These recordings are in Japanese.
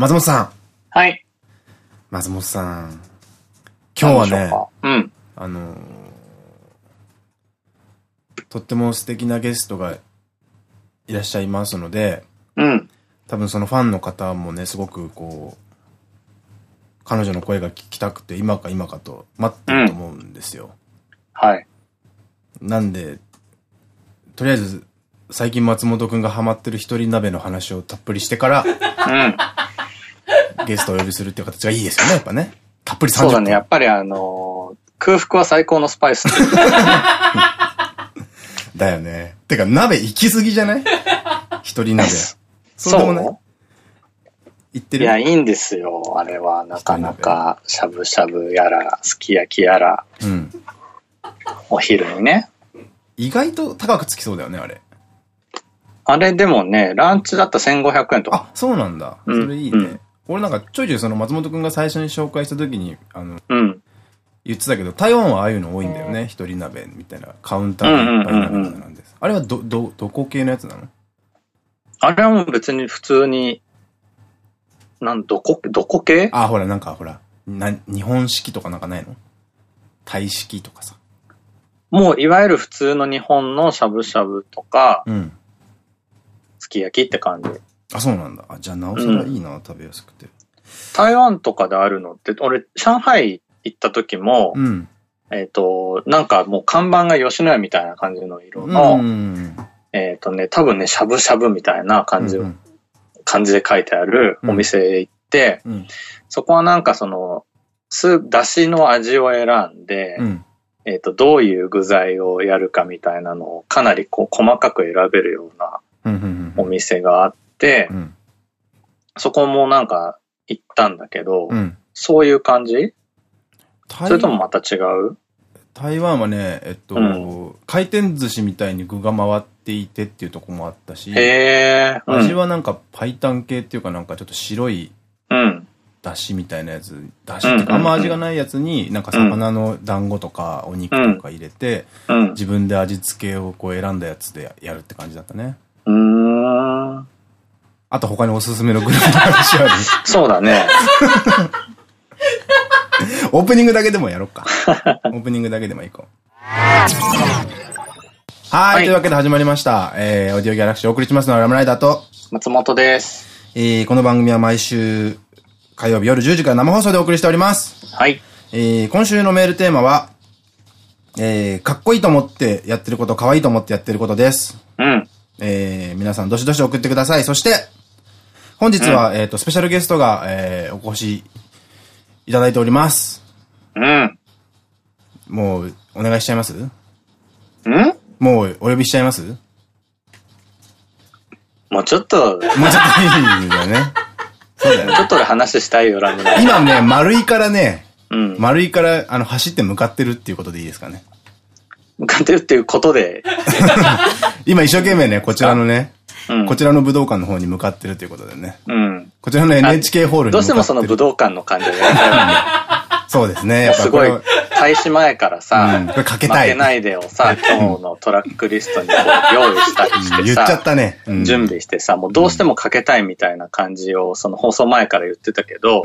松本さん。はい。松本さん。今日はね、うん。あのーとっても素敵なゲストがいらっしゃいますので、うん。多分そのファンの方もね、すごくこう、彼女の声が聞きたくて、今か今かと待ってると思うんですよ。はい。なんで、とりあえず、最近松本くんがハマってる一人鍋の話をたっぷりしてから、うん。ゲストをお呼びするっていう形がいいですよね、やっぱね。たっぷり30分。そうだね。やっぱりあのー空腹は最高のスパイス。だよね。てか、鍋行き過ぎじゃない？一人鍋。そうでもない？行ってる？いや、いいんですよ。あれは、なかなか、しゃぶしゃぶやら、すき焼きやら、うん。お昼にね。意外と高くつきそうだよね、あれ。あれでもね、ランチだったら1500円とか。あ、そうなんだ。そうんれいいね。うん俺なんかちょいちょいその松本くんが最初に紹介した時に、あの、うん。言ってたけど、台湾はああいうの多いんだよね。一人鍋みたいな。カウンターでいっぱいなんです。あれはど、ど、どこ系のやつなの？あれはもう別に普通に、なん、どこ、どこ系？あ、ほら、なんかほら、な、日本式とかなんかないの？タイ式とかさ。もういわゆる普通の日本のしゃぶしゃぶとか、うん。すき焼きって感じ。あ、そうなんだ。あ、じゃあなおさらいいな、食べやすくて。台湾とかであるのって、俺、上海行った時も、うん。えっと、なんかもう看板が吉野家みたいな感じの色うの、ん。えっとね、多分ね、しゃぶしゃぶみたいな感じ、うん感じで書いてあるお店へ行って、うん。そこはなんかその、スープ、だしの味を選んで、うん。えっと、どういう具材をやるかみたいなのをかなりこう細かく選べるようなうん。うん。お店があって、うん。そこもなんか行ったんだけど、うん。そういう感じ？台それともまた違う？台湾はね、えっと、う回転寿司みたいに具が回っていてっていうとこもあったし、味はなんかパイタン系っていうかなんかちょっと白いうん。だしみたいなやつ、だしってあんま味がないやつになんか魚の団子とかお肉とか入れて、うん。自分で味付けをこう選んだやつでやるって感じだったね。うーん。あと他におすすめのグルメの話ある？そうだね。オープニングだけでもやろうか。オープニングだけでもいこう。はい、はいというわけで始まりました。えー、オーディオギャラクシーをお送りしますのはラムライダーと、松本です。えー、この番組は毎週火曜日夜10時から生放送でお送りしております。はい。えー、今週のメールテーマは、えー、かっこいいと思ってやってること、可愛いと思ってやってることです。うん。えー、皆さんどしどし送ってください。そして、本日は、えっと、スペシャルゲストが、えー、お越しいただいております。うん。もう、お願いしちゃいます？ん？もう、お呼びしちゃいます？もうもうちょっと、ちょっといいよね。そうだよねちょ。っと俺話したいよ、ラムライ今ね、丸いからね、うん。丸いから、あの、走って向かってるっていうことでいいですかね？向かってるっていうことで、今一生懸命ね、こちらのね、うん。こちらの武道館の方に向かってるということでね。うん。こちらの NHK ホールに向かってる。どうしてもその武道館の感じでやりたいわそうですね。やけ。すごい開始前からさ、うんこれかけたい負けないでをさ、今日のトラックリストに用意したりしてさ、言っちゃったね。うん準備してさ、もうどうしてもかけたいみたいな感じを、その放送前から言ってたけど。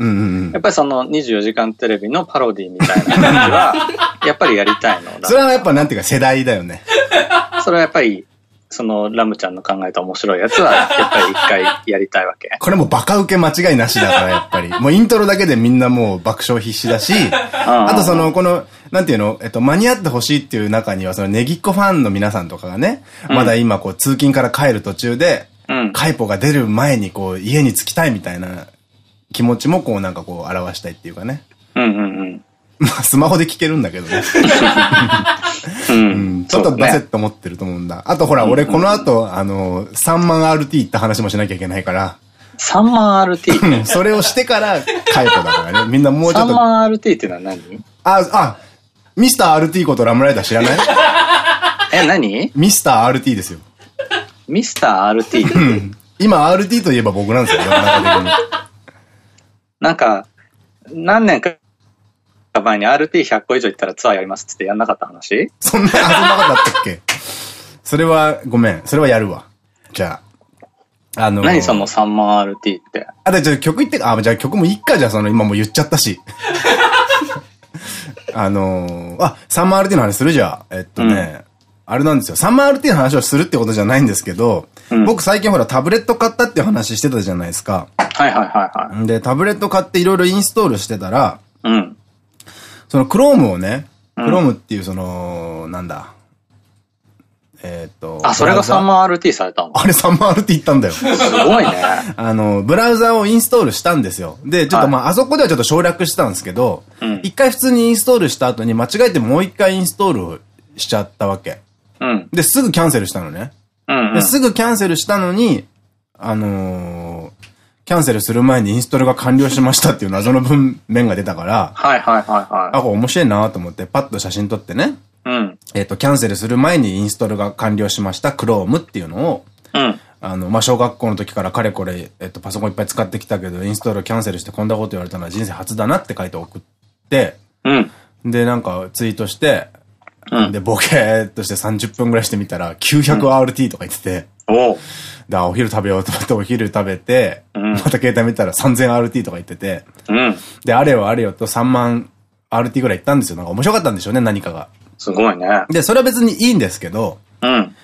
やっぱりその24時間テレビのパロディみたいな感じは、やっぱりやりたいの。それはやっぱなんていうか世代だよね。それはやっぱり、そのラムちゃんの考えた面白いやつは、やっぱり一回やりたいわけ。これもうバカ受け間違いなしだから、やっぱり。もうイントロだけでみんなもう爆笑必至だし、あとその、この、なんていうの、えっと、間に合ってほしいっていう中には、そのネギっ子ファンの皆さんとかがね、まだ今こう通勤から帰る途中で、うん。カイポが出る前にこう家に着きたいみたいな気持ちもこうなんかこう表したいっていうかね。うんうんうん。まあスマホで聞けるんだけどね。ちょっと出せっそうと思ってると思うんだ。あとほら、俺この後、あの、3万 RT って話もしなきゃいけないから、ね。3万 RT。それをしてからカイポだからね。みんなもうちょ3っと。万 RT ってのは何？あ、あ、ミスター RT ことラムライダー知らない？え、何？ミスター RT ですよ。ミスター RT 今 RT といえば僕なんですよ、世の中的に。なんか、何年か前に RT100 個以上行ったらツアーやりますっつってやんなかった話？そんな、あ、そんなことあったっけ？それは、ごめん。それはやるわ。じゃあ。あのー、何そのサンマー RT って？あ、じゃあ曲言って、あ、じゃあ曲もいっか、じゃあその、今もう言っちゃったし。あのー、あ、サンマー RT の話する？じゃん。えっとね、うん、あれなんですよ。サンマー RT の話をするってことじゃないんですけど、うん、僕最近ほらタブレット買ったっていう話してたじゃないですか。はいはいはいはい。で、タブレット買っていろいろインストールしてたら、うん。その Chrome をね、Chrome っていうその、なんだ、えっと。あ、それがサンマー RT されたの？あれサンマー RT 行ったんだよ。すごいね。あの、ブラウザをインストールしたんですよ。で、ちょっとまあ、あそこではちょっと省略したんですけど、一、回普通にインストールした後に間違えてもう一回インストールしちゃったわけ。うん。で、すぐキャンセルしたのね。うん、ですぐキャンセルしたのに、あのー、キャンセルする前にインストールが完了しましたっていう謎の文面が出たから、はいはいはいはい。あ、これ面白いなと思って、パッと写真撮ってね。うん。えっと、キャンセルする前にインストールが完了しました、Chrome っていうのを、うん。あの、まあ、小学校の時からかれこれ、えっと、パソコンいっぱい使ってきたけど、インストールキャンセルしてこんなこと言われたのは人生初だなって書いて送って、うん。で、なんかツイートして、うん、で、ボケーっとして30分ぐらいしてみたら、900RT とか言ってて、おで、お昼食べようと思ってお昼食べて、うん、また携帯見たら 3000RT とか言ってて、うん、で、あれよあれよと3万 RT ぐらい行ったんですよ。なんか面白かったんでしょうね、何かが。すごいね。で、それは別にいいんですけど、うん。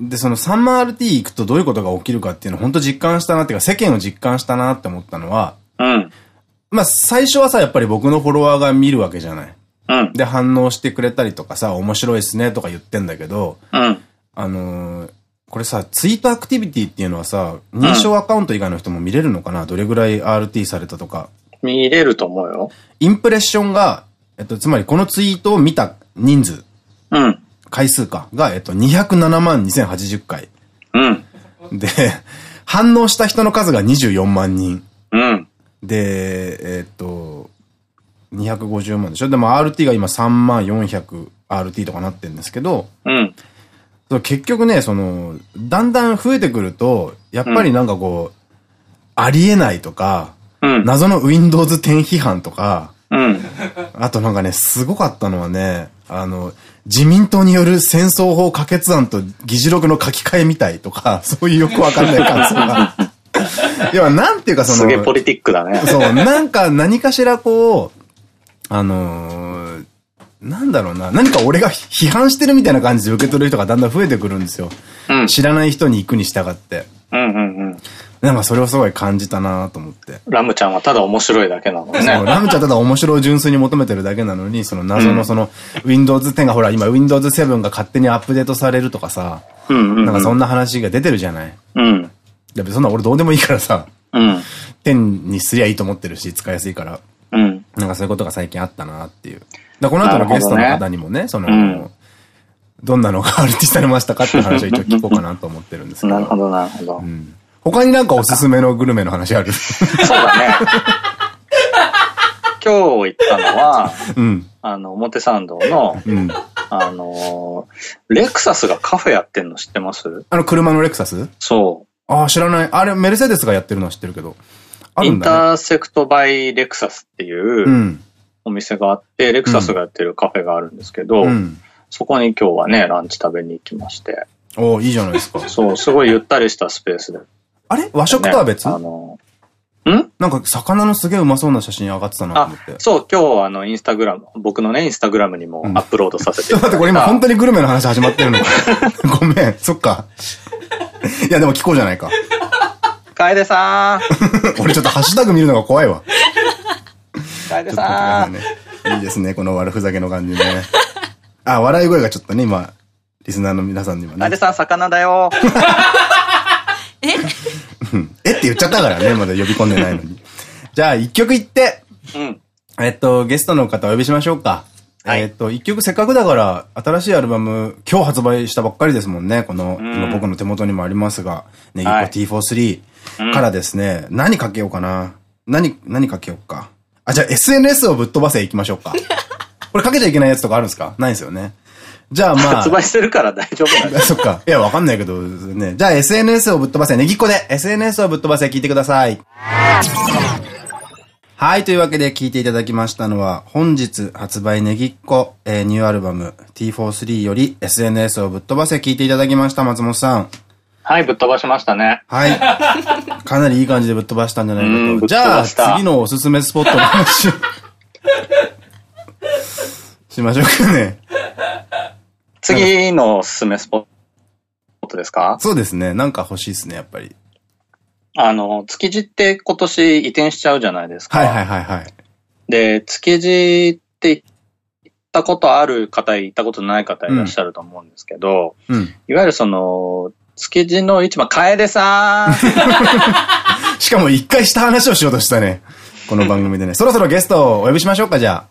で、その3万 RT 行くとどういうことが起きるかっていうのを本当実感したなっていうか、世間を実感したなって思ったのは、うん。まあ、最初はさ、やっぱり僕のフォロワーが見るわけじゃない。うん。で、反応してくれたりとかさ、面白いっすねとか言ってんだけど、うん。あのー、これさ、ツイートアクティビティっていうのはさ、認証アカウント以外の人も見れるのかな、どれぐらい RT されたとか。見れると思うよ。インプレッションが、えっと、つまりこのツイートを見た人数。うん。回数か。が、えっと、207万2080回。うん。で、反応した人の数が24万人。うん。で、えっと、250万でしょ？でも RT が今3万 400RT とかなってるんですけど、うん。結局ね、その、だんだん増えてくると、やっぱりなんかこう、うん、ありえないとか、うん、謎の Windows 10批判とか、うん、あとなんかね、すごかったのはね、あの、自民党による戦争法可決案と議事録の書き換えみたいとか、そういうよくわかんない感想が。いや、なんていうかその。すげえポリティックだね。そう、なんか何かしらこう、あのー、なんだろうな。何か俺が批判してるみたいな感じで受け取る人がだんだん増えてくるんですよ。うん、知らない人に行くに従って。うんうんうん。なんかそれをすごい感じたなと思って。ラムちゃんはただ面白いだけなのね。ラムちゃんただ面白い純粋に求めてるだけなのに、その謎のその、Windows 10がほら今 Windows 7が勝手にアップデートされるとかさ、なんかそんな話が出てるじゃない？うん。やっぱそんな俺どうでもいいからさ、うん。10にすりゃいいと思ってるし、使いやすいから。うん。なんかそういうことが最近あったなっていう。だこの後のゲストの方にもね、その、うん、どんなのがアルティされましたかっていう話を一応聞こうかなと思ってるんですけど。なるほど、なるほど。うん、他になんかおすすめのグルメの話ある？そうだね。今日行ったのは、うん、あの、表参道の、うん、あの、レクサスがカフェやってんの知ってます？あの、車のレクサス？そう。ああ、知らない。あれ、メルセデスがやってるのは知ってるけど。あるんだ、ね、インターセクトバイレクサスっていう、うんお店があって、レクサスがやってるカフェがあるんですけど、うん、そこに今日はね、ランチ食べに行きまして。おいいじゃないですか。そう、すごいゆったりしたスペースで。あれ？和食とは別、ね、あの、ん？なんか魚のすげえうまそうな写真上がってたなと思って。そう、今日あの、インスタグラム、僕のね、インスタグラムにもアップロードさせて、うん、ちょっと待って、これ今 本当にグルメの話始まってるの ごめん、そっか。いや、でも聞こうじゃないか。楓さん。俺ちょっとハッシュタグ見るのが怖いわ。楓さん。いいですね、この悪ふざけの感じね。あ、笑い声がちょっとね、今、リスナーの皆さんにもね。楓さん、魚だよ。え？え？って言っちゃったからね、まだ呼び込んでないのに。じゃあ、一曲言って、うん。えっと、ゲストの方お呼びしましょうか。はい、えっと、一曲せっかくだから、新しいアルバム、今日発売したばっかりですもんね。この、今僕の手元にもありますが、ネギコ T43 からですね、うん、何かけようかな。何、何かけようか。あ、じゃあ SNS をぶっ飛ばせ行きましょうか。これかけちゃいけないやつとかあるんですか？ないんですよね。じゃあまあ。発売してるから大丈夫なんだ。そっか。いや、わかんないけどね。じゃあ SNS をぶっ飛ばせ、ネギっ子で SNS をぶっ飛ばせ聞いてください。はい、というわけで聞いていただきましたのは、本日発売ネギっ子、えー、ニューアルバム T43 より SNS をぶっ飛ばせ聞いていただきました、松本さん。はい、ぶっ飛ばしましたね。はい。かなりいい感じでぶっ飛ばしたんじゃないかと。じゃあ、次のおすすめスポットの話をしましょうかね。次のおすすめスポットですか？そうですね。なんか欲しいですね、やっぱり。あの、築地って今年移転しちゃうじゃないですか。はいはいはいはい。で、築地って行ったことある方、行ったことない方いらっしゃると思うんですけど、うん、いわゆるその、築地の市場、楓さんしかも一回した話をしようとしたね。この番組でね。そろそろゲストをお呼びしましょうか、じゃあ。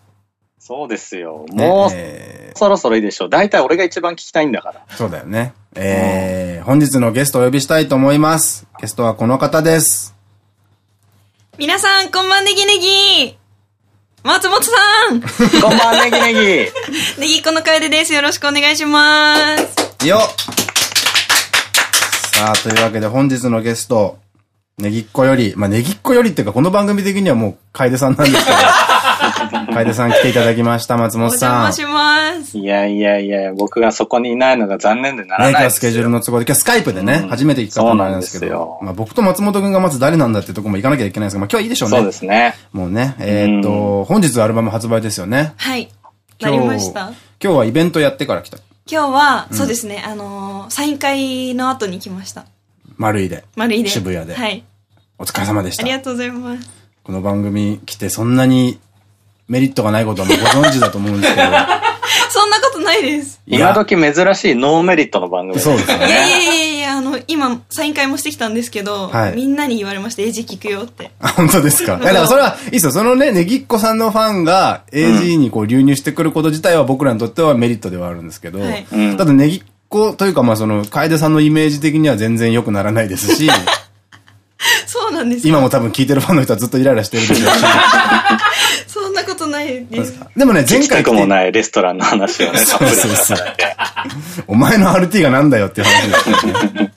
そうですよ。もう、えー、そろそろいいでしょう。大体俺が一番聞きたいんだから。そうだよね。えー、本日のゲストをお呼びしたいと思います。ゲストはこの方です。皆さん、こんばんねぎねぎ松本さんこんばんねぎねぎねぎっこの楓です。よろしくお願いします。よさあ、というわけで本日のゲスト、ねぎっこより、まあ、ねぎっこよりっていうか、この番組的にはもう、楓さんなんですけど、楓さん来ていただきました、松本さん。お邪魔します。いやいやいや、僕がそこにいないのが残念でならないですよ。ね、今日スケジュールの都合で、今日スカイプでね、うん、初めて行く方なんですけど、まあ僕と松本くんがまず誰なんだってとこも行かなきゃいけないんですけど、まあ今日はいいでしょうね。そうですね。もうね、えー、っと、本日アルバム発売ですよね。はい。なりました。今日はイベントやってから来た。今日は、そうですね、あのサイン会の後に来ました。丸井で。丸井で。渋谷で。はい。お疲れ様でした。ありがとうございます。この番組来てそんなにメリットがないことはもうご存知だと思うんですけど。そんなことないです。今時珍しいノーメリットの番組そうですね。いやいやいやいや、あの、今、サイン会もしてきたんですけど、はい、みんなに言われました、エジ聞くよって。あ、本当ですか？いや、だからそれは、いいですよ。そのね、ネギっ子さんのファンが AG にこう流入してくること自体は僕らにとってはメリットではあるんですけど、はい、ただネギっ子というか、まあその、楓さんのイメージ的には全然良くならないですし、そうなんです今も多分聞いてるファンの人はずっとイライラしてるでしょうし。なことないです。でもね、前回。もないレストランの話をね、そうそうそう。お前の RT がなんだよっていう話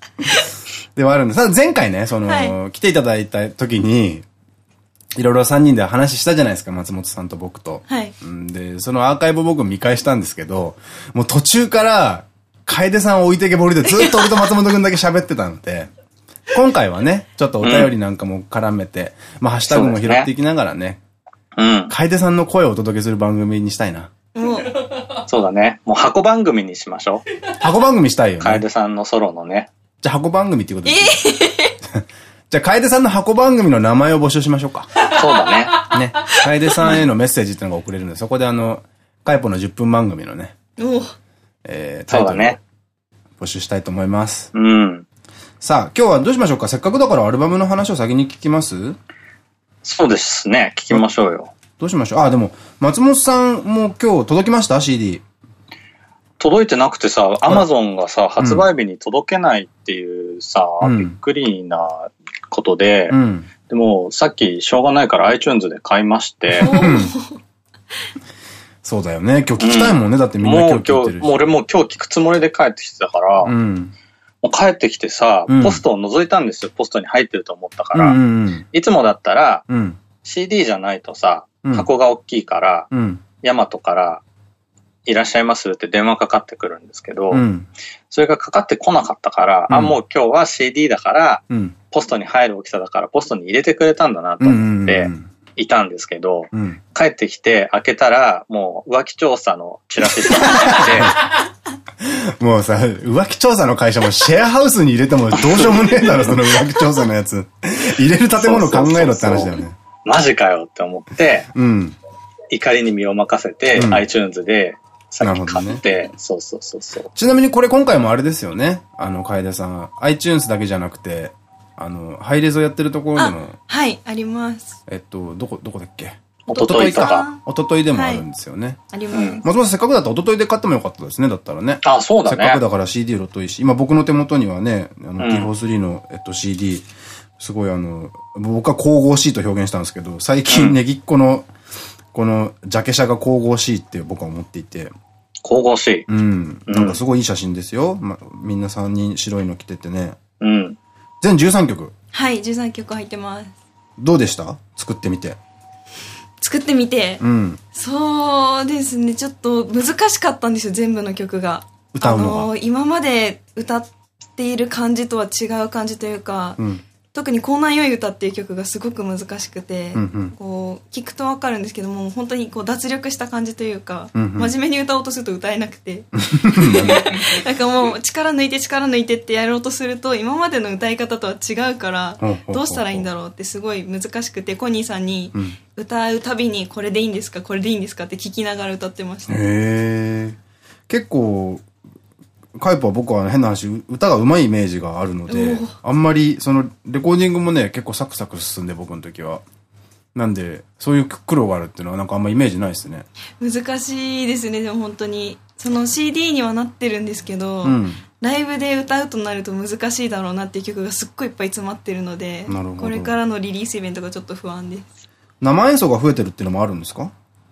ではあるんです。ただ前回ね、その、はい、来ていただいた時に、いろいろ3人で話したじゃないですか、松本さんと僕と。はい。で、そのアーカイブ僕見返したんですけど、もう途中から、楓さんを置いてけぼりでずっと俺と松本くんだけ喋ってたので、今回はね、ちょっとお便りなんかも絡めて、まあ、ハッシュタグも拾っていきながらね、うん。楓さんの声をお届けする番組にしたいな。そうだね。もう箱番組にしましょう。箱番組したいよね。楓さんのソロのね。じゃあ箱番組っていうことで。じゃあ楓さんの箱番組の名前を募集しましょうか。そうだね。ね。楓さんへのメッセージっていうのが送れるんで、そこであの、カイポの10分番組のね。えー、タイトルを募集したいと思います。うん。さあ、今日はどうしましょうか？せっかくだからアルバムの話を先に聞きます？そうですね。聞きましょうよ。どうしましょう？あ、でも、松本さんも今日届きました ?CD。届いてなくてさ、アマゾンがさ、発売日に届けないっていうさ、うん、びっくりなことで、うん、でもさっきしょうがないから iTunes で買いまして、そうだよね。今日聞きたいもんね。うん、だってみんな今日聞いてるもう今日、もう俺もう今日聞くつもりで帰ってきてたから、うん帰ってきてさ、ポストを覗いたんですよ。ポストに入ってると思ったから。いつもだったら、CD じゃないとさ、箱が大きいから、ヤマトからいらっしゃいますって電話かかってくるんですけど、それがかかってこなかったから、あ、もう今日は CD だから、ポストに入る大きさだからポストに入れてくれたんだなと思って、いたんですけど、うん、帰ってきて開けたら、もう浮気調査のチラシって、もうさ、浮気調査の会社もシェアハウスに入れてもどうしようもねえだろ、その浮気調査のやつ。入れる建物考えろって話だよね。マジかよって思って、うん、怒りに身を任せて、うん、iTunes でさっき買って、ね、そうそうそうそう。ちなみにこれ今回もあれですよね。あの、楓さん。iTunes だけじゃなくて、あの、ハイレゾやってるところでも。はい、あります。えっと、どこ、どこだっけ？おとといか。おとといでもあるんですよね。あります。松本さんせっかくだったらおとといで買ってもよかったですね、だったらね。あ、そうだね。せっかくだから CD ロトいし、今僕の手元にはね、あの、T43 の、えっと CD、すごいあの、僕は神々しいと表現したんですけど、最近ネギっ子の、このジャケ写が神々しいって僕は思っていて。神々しい。うん。なんかすごいいい写真ですよ。ま、みんな3人白いの着ててね。うん。全13曲？はい、13曲入ってます。どうでした？作ってみて。作ってみて。うん。そうですね。ちょっと難しかったんですよ、全部の曲が。歌うの今まで歌っっている感じとは違う感じというか、うん特に「江南よい歌」っていう曲がすごく難しくて、うんうん、こう聞くと分かるんですけども本当にこう脱力した感じというか、うんうん、真面目に歌おうとすると歌えなくて。なんかもう力抜いて力抜いてってやろうとすると今までの歌い方とは違うからどうしたらいいんだろうってすごい難しくてコニーさんに歌うたびにこれでいいんですかこれでいいんですかって聞きながら歌ってました。へ結構カイプは僕は変な話、歌が上手いイメージがあるので、あんまり、その、レコーディングもね、結構サクサク進んで僕の時は。なんで、そういう苦労があるっていうのはなんかあんまイメージないですね。難しいですね、でも本当に。その CD にはなってるんですけど、うん、ライブで歌うとなると難しいだろうなっていう曲がすっごいいっぱい詰まってるので、これからのリリースイベントがちょっと不安です。生演奏が増えてるっていうのもあるんですか？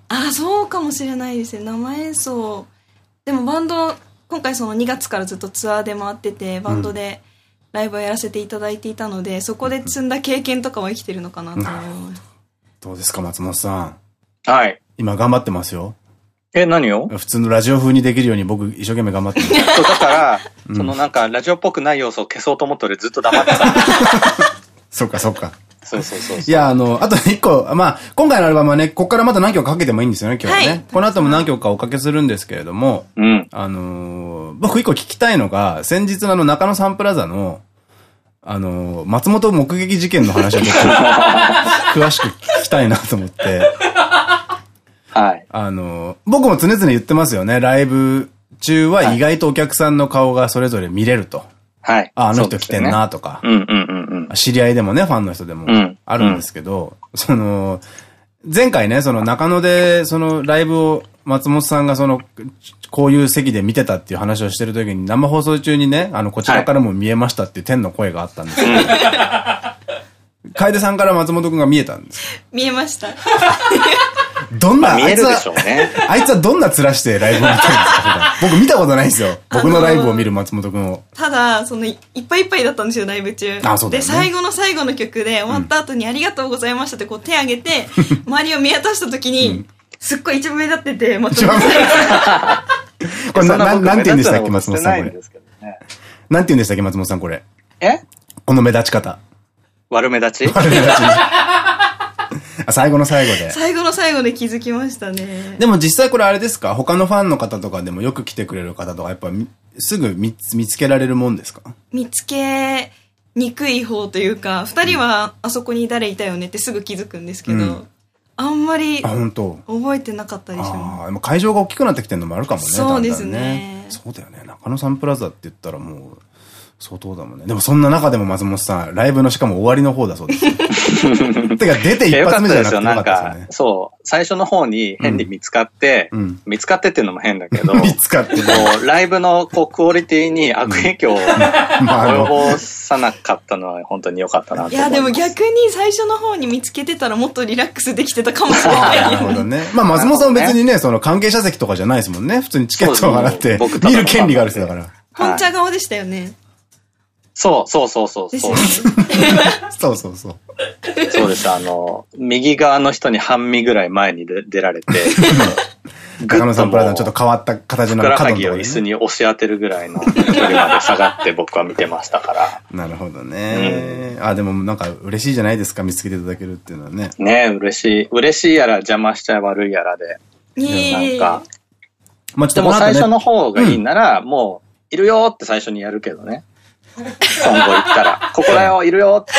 ああ、そうかもしれないですね。生演奏。でもバンド今回その2月からずっとツアーで回っててバンドでライブをやらせていただいていたので、うん、そこで積んだ経験とかは生きてるのかなと思います。どうですか、松本さん？はい。今頑張ってますよ。え、何を？普通のラジオ風にできるように僕一生懸命頑張ってる。そう、だから、うん、そのなんかラジオっぽくない要素を消そうと思って俺ずっと黙ってた。そっかそっか。そうそうそういや、あの、あと一個、まあ、今回のアルバムはね、ここからまた何曲かけてもいいんですよね、今日はね。はい、この後も何曲かおかけするんですけれども、うん。あのー、僕一個聞きたいのが、先日のあの中野サンプラザの、あのー、松本目撃事件の話をちょっと 詳しく聞きたいなと思って。はい。あのー、僕も常々言ってますよね、ライブ中は意外とお客さんの顔がそれぞれ見れると。はい。あ、あの人来てんなとか。うんうんうんうん。知り合いでもね、ファンの人でもあるんですけど、その、前回ね、その中野で、そのライブを松本さんがその、こういう席で見てたっていう話をしてる時に生放送中にね、あの、こちらからも見えましたっていう天の声があったんですけど、楓さんから松本くんが見えたんです見えました。どんな、見えるでしょうね。あいつはどんな面してライブを見てるんですか僕見たことないんですよ。僕のライブを見る松本くんを。ただ、その、いっぱいいっぱいだったんですよ、ライブ中。あ、そうで、最後の最後の曲で終わった後にありがとうございましたってこう手挙げて、周りを見渡した時に、すっごい一番目立ってて、松本さん。これな、ななんて言うんでしたっけ、松本さん、これ。なんて言うんでしたっけ、松本さん、これ。え？この目立ち方。悪目立ち？悪目立ち。最後の最後で。最後の最後で気づきましたね。でも実際これあれですか？他のファンの方とかでもよく来てくれる方とか、やっぱすぐ見つけられるもんですか？見つけにくい方というか、二人はあそこに誰いたよねってすぐ気づくんですけど、うん、あんまり覚えてなかったりします。あ会場が大きくなってきてるのもあるかもね。そうですね。ねそうだよね。中野サンプラザって言ったらもう、相当だもんね。でもそんな中でも松本さん、ライブのしかも終わりの方だそうです。てか出て一発目じゃなくてよかったですよね。そう。最初の方に変に見つかって、うん、見つかってっていうのも変だけど、見つかって、もうライブのこうクオリティに悪影響を 及ぼさなかったのは本当に良かったないや、でも逆に最初の方に見つけてたらもっとリラックスできてたかもしれない。なるほどね。まあ松本さんは別にね、その関係者席とかじゃないですもんね。普通にチケットを払って、見る権利がある人だから。本茶側でしたよね。そう、そうそうそうそう。そうそうそう。そうです。あの、右側の人に半身ぐらい前に出られて、中野サンプラザのちょっと変わった形の角のところ、ね、を椅子に押し当てるぐらいの距離まで下がって僕は見てましたから。なるほどね。うん、あ、でもなんか嬉しいじゃないですか、見つけていただけるっていうのはね。ね嬉しい。嬉しいやら邪魔しちゃ悪いやらで。なんか。まあ、でも最初の方がいいなら、うん、もう、いるよって最初にやるけどね。今後行ったら、ここだよ、いるよって。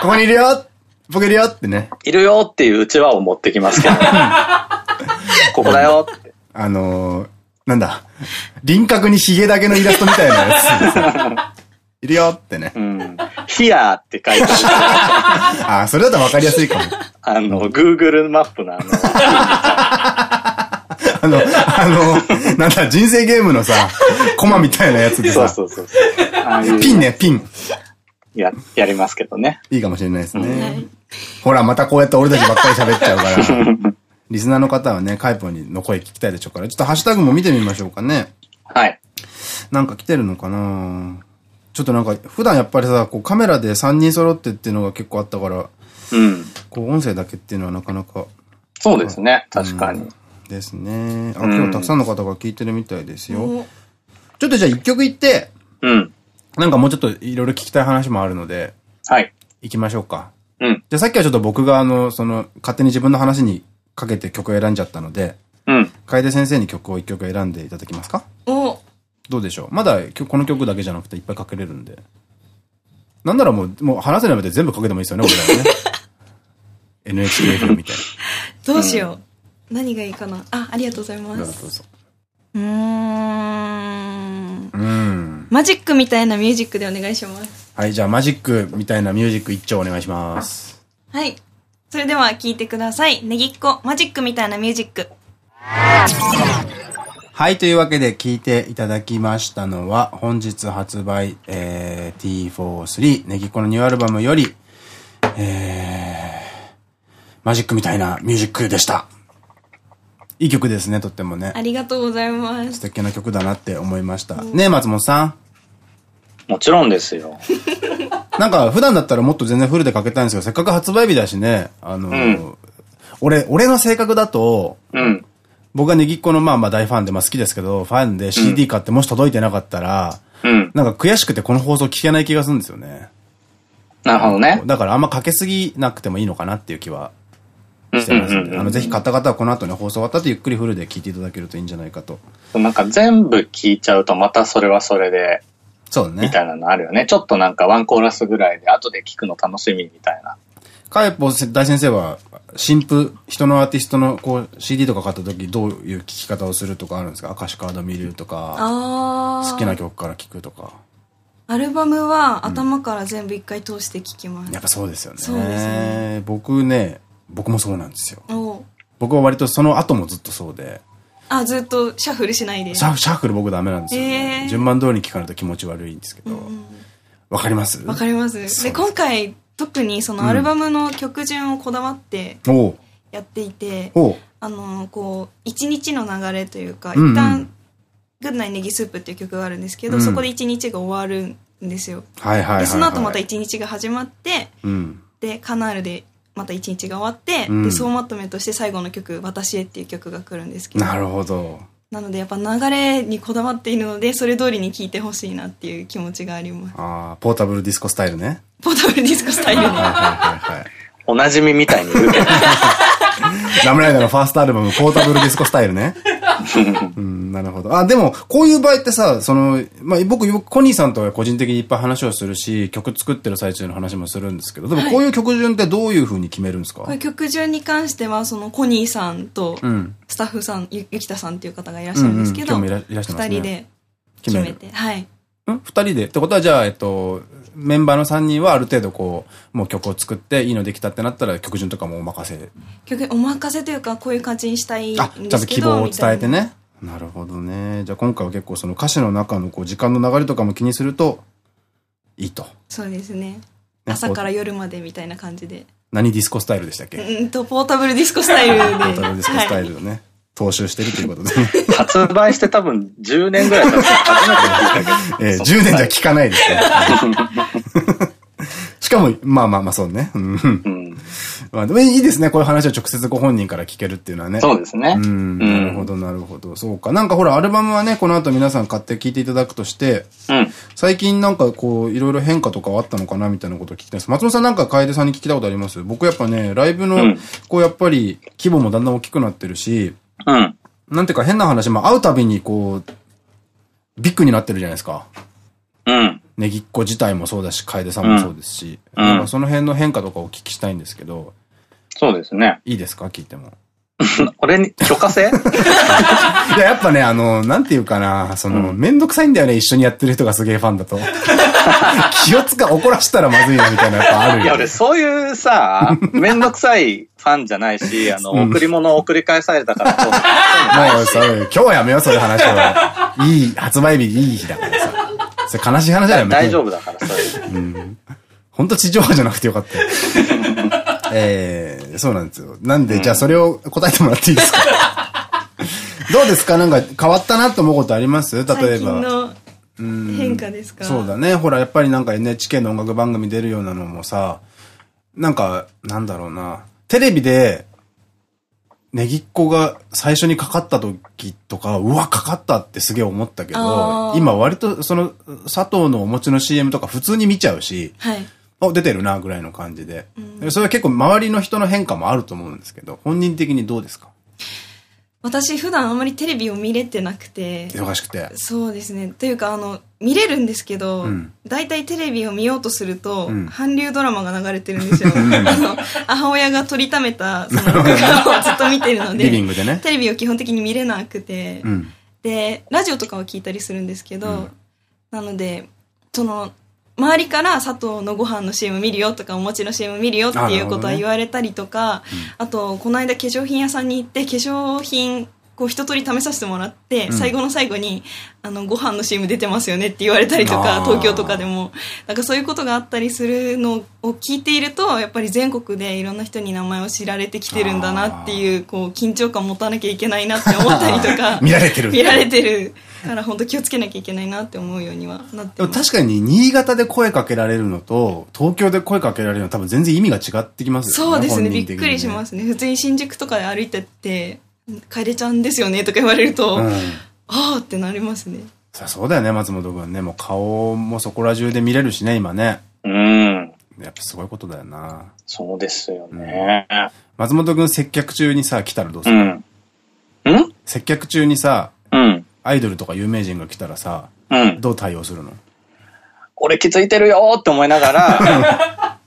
ここにいるよ僕いるよってね。いるよっていううちわを持ってきますけど。ここだよって。あのー、なんだ。輪郭にヒゲだけのイラストみたいなやつ。いるよってね。うん。ヒアーって書いてある。あ、それだとわかりやすいかも。あの、Google マップのあの、あの、あの、なんだ、人生ゲームのさ、コマみたいなやつでさ。そうそうそうピンね、ピン。や、やりますけどね。いいかもしれないですね。ほら、またこうやって俺たちばっかり喋っちゃうから。リスナーの方はね、カイポンの声聞きたいでしょうから、ちょっとハッシュタグも見てみましょうかね。はい。なんか来てるのかな？ちょっとなんか、普段やっぱりさ、こうカメラで3人揃ってっていうのが結構あったから、うん。こう音声だけっていうのはなかなか。そうですね、確かに。ですね。あ、今日たくさんの方が聞いてるみたいですよ。ちょっちょっとじゃあ一曲言って、うん。なんかもうちょっといろいろ聞きたい話もあるので、はい。行きましょうか。うん。じゃあさっきはちょっと僕があの、その、勝手に自分の話にかけて曲を選んじゃったので、うん。楓先生に曲を一曲選んでいただきますか？おどうでしょう？まだこの曲だけじゃなくていっぱいかけれるんで。なんならもう、もう話せないまで全部かけてもいいですよね、俺らね。NHK みたいな。どうしよう。何がいいかな？あ、ありがとうございます。どうん。うん。マジックみたいなミュージックでお願いします。はい、じゃあマジックみたいなミュージック一丁お願いします。はい。それでは聴いてください。ネギっ子、マジックみたいなミュージック。はい、というわけで聴いていただきましたのは、本日発売、えー、T43、ネギっ子のニューアルバムより、えー、マジックみたいなミュージックでした。いい曲ですね、とってもね。ありがとうございます。素敵な曲だなって思いました。ねえ、松本さん。もちろんですよ。なんか、普段だったらもっと全然フルでかけたいんですけど、せっかく発売日だしね、あの、うん、俺、俺の性格だと、うん、僕はネギっ子のまあまあ大ファンで、まあ好きですけど、ファンで CD 買ってもし届いてなかったら、うん、なんか悔しくてこの放送聞けない気がするんですよね。なるほどね。だからあんまかけすぎなくてもいいのかなっていう気はしてますんで、あの、ぜひ買った方はこの後ね、放送終わった後ゆっくりフルで聞いていただけるといいんじゃないかと。なんか全部聞いちゃうとまたそれはそれで、そうね。みたいなのあるよね。ちょっとなんかワンコーラスぐらいで後で聞くの楽しみみたいな。カエポ大先生は、新譜、人のアーティストのこう CD とか買った時どういう聴き方をするとかあるんですか？歌詞カード見るとか、好きな曲から聴くとか。アルバムは頭から全部一回通して聴きます、うん、やっぱそうですよね。そうですね。僕ね、僕もそうなんですよ。僕は割とその後もずっとそうで。あ、ずっとシャッフルしないで。シャッフル僕ダメなんですよ、ね、順番通りに聞かれると気持ち悪いんですけど。わ、かります？わかります。で、今回特にそのアルバムの曲順をこだわってやっていて、う。ん、あの、こう、一日の流れというか、一旦、グッナイネギスープっていう曲があるんですけど、うん、そこで一日が終わるんですよ。はいはいはい、はい、で、その後また一日が始まって、うん、で、カナールでまた一日が終わって、うん、で総まとめとして最後の曲「私へ」っていう曲が来るんですけど。なるほど。なのでやっぱ流れにこだわっているのでそれ通りに聴いてほしいなっていう気持ちがあります。ああポータブルディスコスタイルね。ポータブルディスコスタイルね。はいはいはいはいおなじみみたいに言うけど。ラムライダーのファーストアルバム、ポータブルディスコスタイルね。うん、なるほど。あ、でも、こういう場合ってさ、その、まあ、僕、コニーさんとは個人的にいっぱい話をするし、曲作ってる最中の話もするんですけど、でもこういう曲順ってどういうふうに決めるんですか、はい、曲順に関しては、その、コニーさんと、スタッフさん、ゆ、ゆきたさんっていう方がいらっしゃるんですけど、二、うんうん、人で決めて、はい。ん？二人でってことは、じゃあ、えっと、メンバーの3人はある程度こう、もう曲を作っていいのできたってなったら曲順とかもお任せ曲、お任せというかこういう感じにしたいんですけどあ、ちゃんと希望を伝えてね。なるほどね。じゃあ今回は結構その歌詞の中のこう時間の流れとかも気にするといいと。そうですね。朝から夜までみたいな感じで。何ディスコスタイルでしたっけ？うんと、ポータブルディスコスタイルで。ポータブルディスコスタイルをね。はい踏襲してるということで。発売して多分10年ぐらい経って初めて聞いたけど。えー、10年じゃ聞かないですね。しかも、まあまあまあそうね。うん。まあでもいいですね。こういう話を直接ご本人から聞けるっていうのはね。そうですね。うん。なるほど、なるほど。そうか。なんかほら、アルバムはね、この後皆さん買って聞いていただくとして、うん、最近なんかこう、いろいろ変化とかあったのかなみたいなことを聞きたいです。松本さんなんか楓さんに聞きたいことあります？僕やっぱね、ライブの、こうやっぱり規模もだんだん大きくなってるし、うん。なんていうか変な話、まあ会うたびにこう、ビッグになってるじゃないですか。うん。ネギっ子自体もそうだし、楓さんもそうですし、うん、その辺の変化とかお聞きしたいんですけど。そうですね。いいですか？聞いても。俺に許可制？いや、やっぱね、あの、なんていうかな、その、めんどくさいんだよね、一緒にやってる人がすげえファンだと。気をつか、怒らしたらまずいな、みたいなやっぱあるよ、いや、俺、そういうさ、めんどくさいファンじゃないし、あの、贈り物を送り返されたから、もう、そう、今日はやめよう、そういう話は。いい、発売日いい日だからさ。それ悲しい話だよ、大丈夫だから、それ。うん。本当地上波じゃなくてよかったよ。ええー、そうなんですよ。なんで、うん、じゃあそれを答えてもらっていいですか？どうですか？なんか変わったなと思うことあります？例えば。変化ですか？そうだね。ほら、やっぱりなんか NHK の音楽番組出るようなのもさ、なんか、なんだろうな。テレビで、ネギっ子が最初にかかった時とか、うわ、かかったってすげえ思ったけど、今割とその佐藤のお餅の CM とか普通に見ちゃうし、はい、あ、出てるな、ぐらいの感じで。うん、それは結構周りの人の変化もあると思うんですけど、本人的にどうですか？私普段あんまりテレビを見れてなくて。忙しくて。そうですね。というか、あの、見れるんですけど、大、う、体、ん、テレビを見ようとすると、うん、韓流ドラマが流れてるんですよ。あの、母親が撮りためた、その 録画をずっと見てるので、リビングでね。テレビを基本的に見れなくて、うん、で、ラジオとかは聞いたりするんですけど、なので、その、周りから佐藤のご飯の CM 見るよとかお餅の CM 見るよっていうことは言われたりとかあ、とこの間化粧品屋さんに行って化粧品こう一通り試させてもらって、うん、最後の最後にあのご飯の CM 出てますよねって言われたりとか東京とかでも。なんかそういうことがあったりするのを聞いているとやっぱり全国でいろんな人に名前を知られてきてるんだなっていうこう緊張感持たなきゃいけないなって思ったりとか 見られてる。見られてるから本当気をつけなきゃいけないなって思うようにはなって確かに新潟で声かけられるのと東京で声かけられるの多分全然意味が違ってきますよねそうですね、ね、びっくりしますね。普通に新宿とかで歩いてって「楓ちゃんですよね」とか言われると、うん、ああってなりますね。さそうだよね松本君。ねもう顔もそこら中で見れるしね今ね。うん。やっぱすごいことだよな。そうですよね、うん、松本君接客中にさ来たらどうする？うん。ん？接客中にさ、うん、アイドルとか有名人が来たらさ、うん、どう対応するの？俺気づいてるよって思いながら、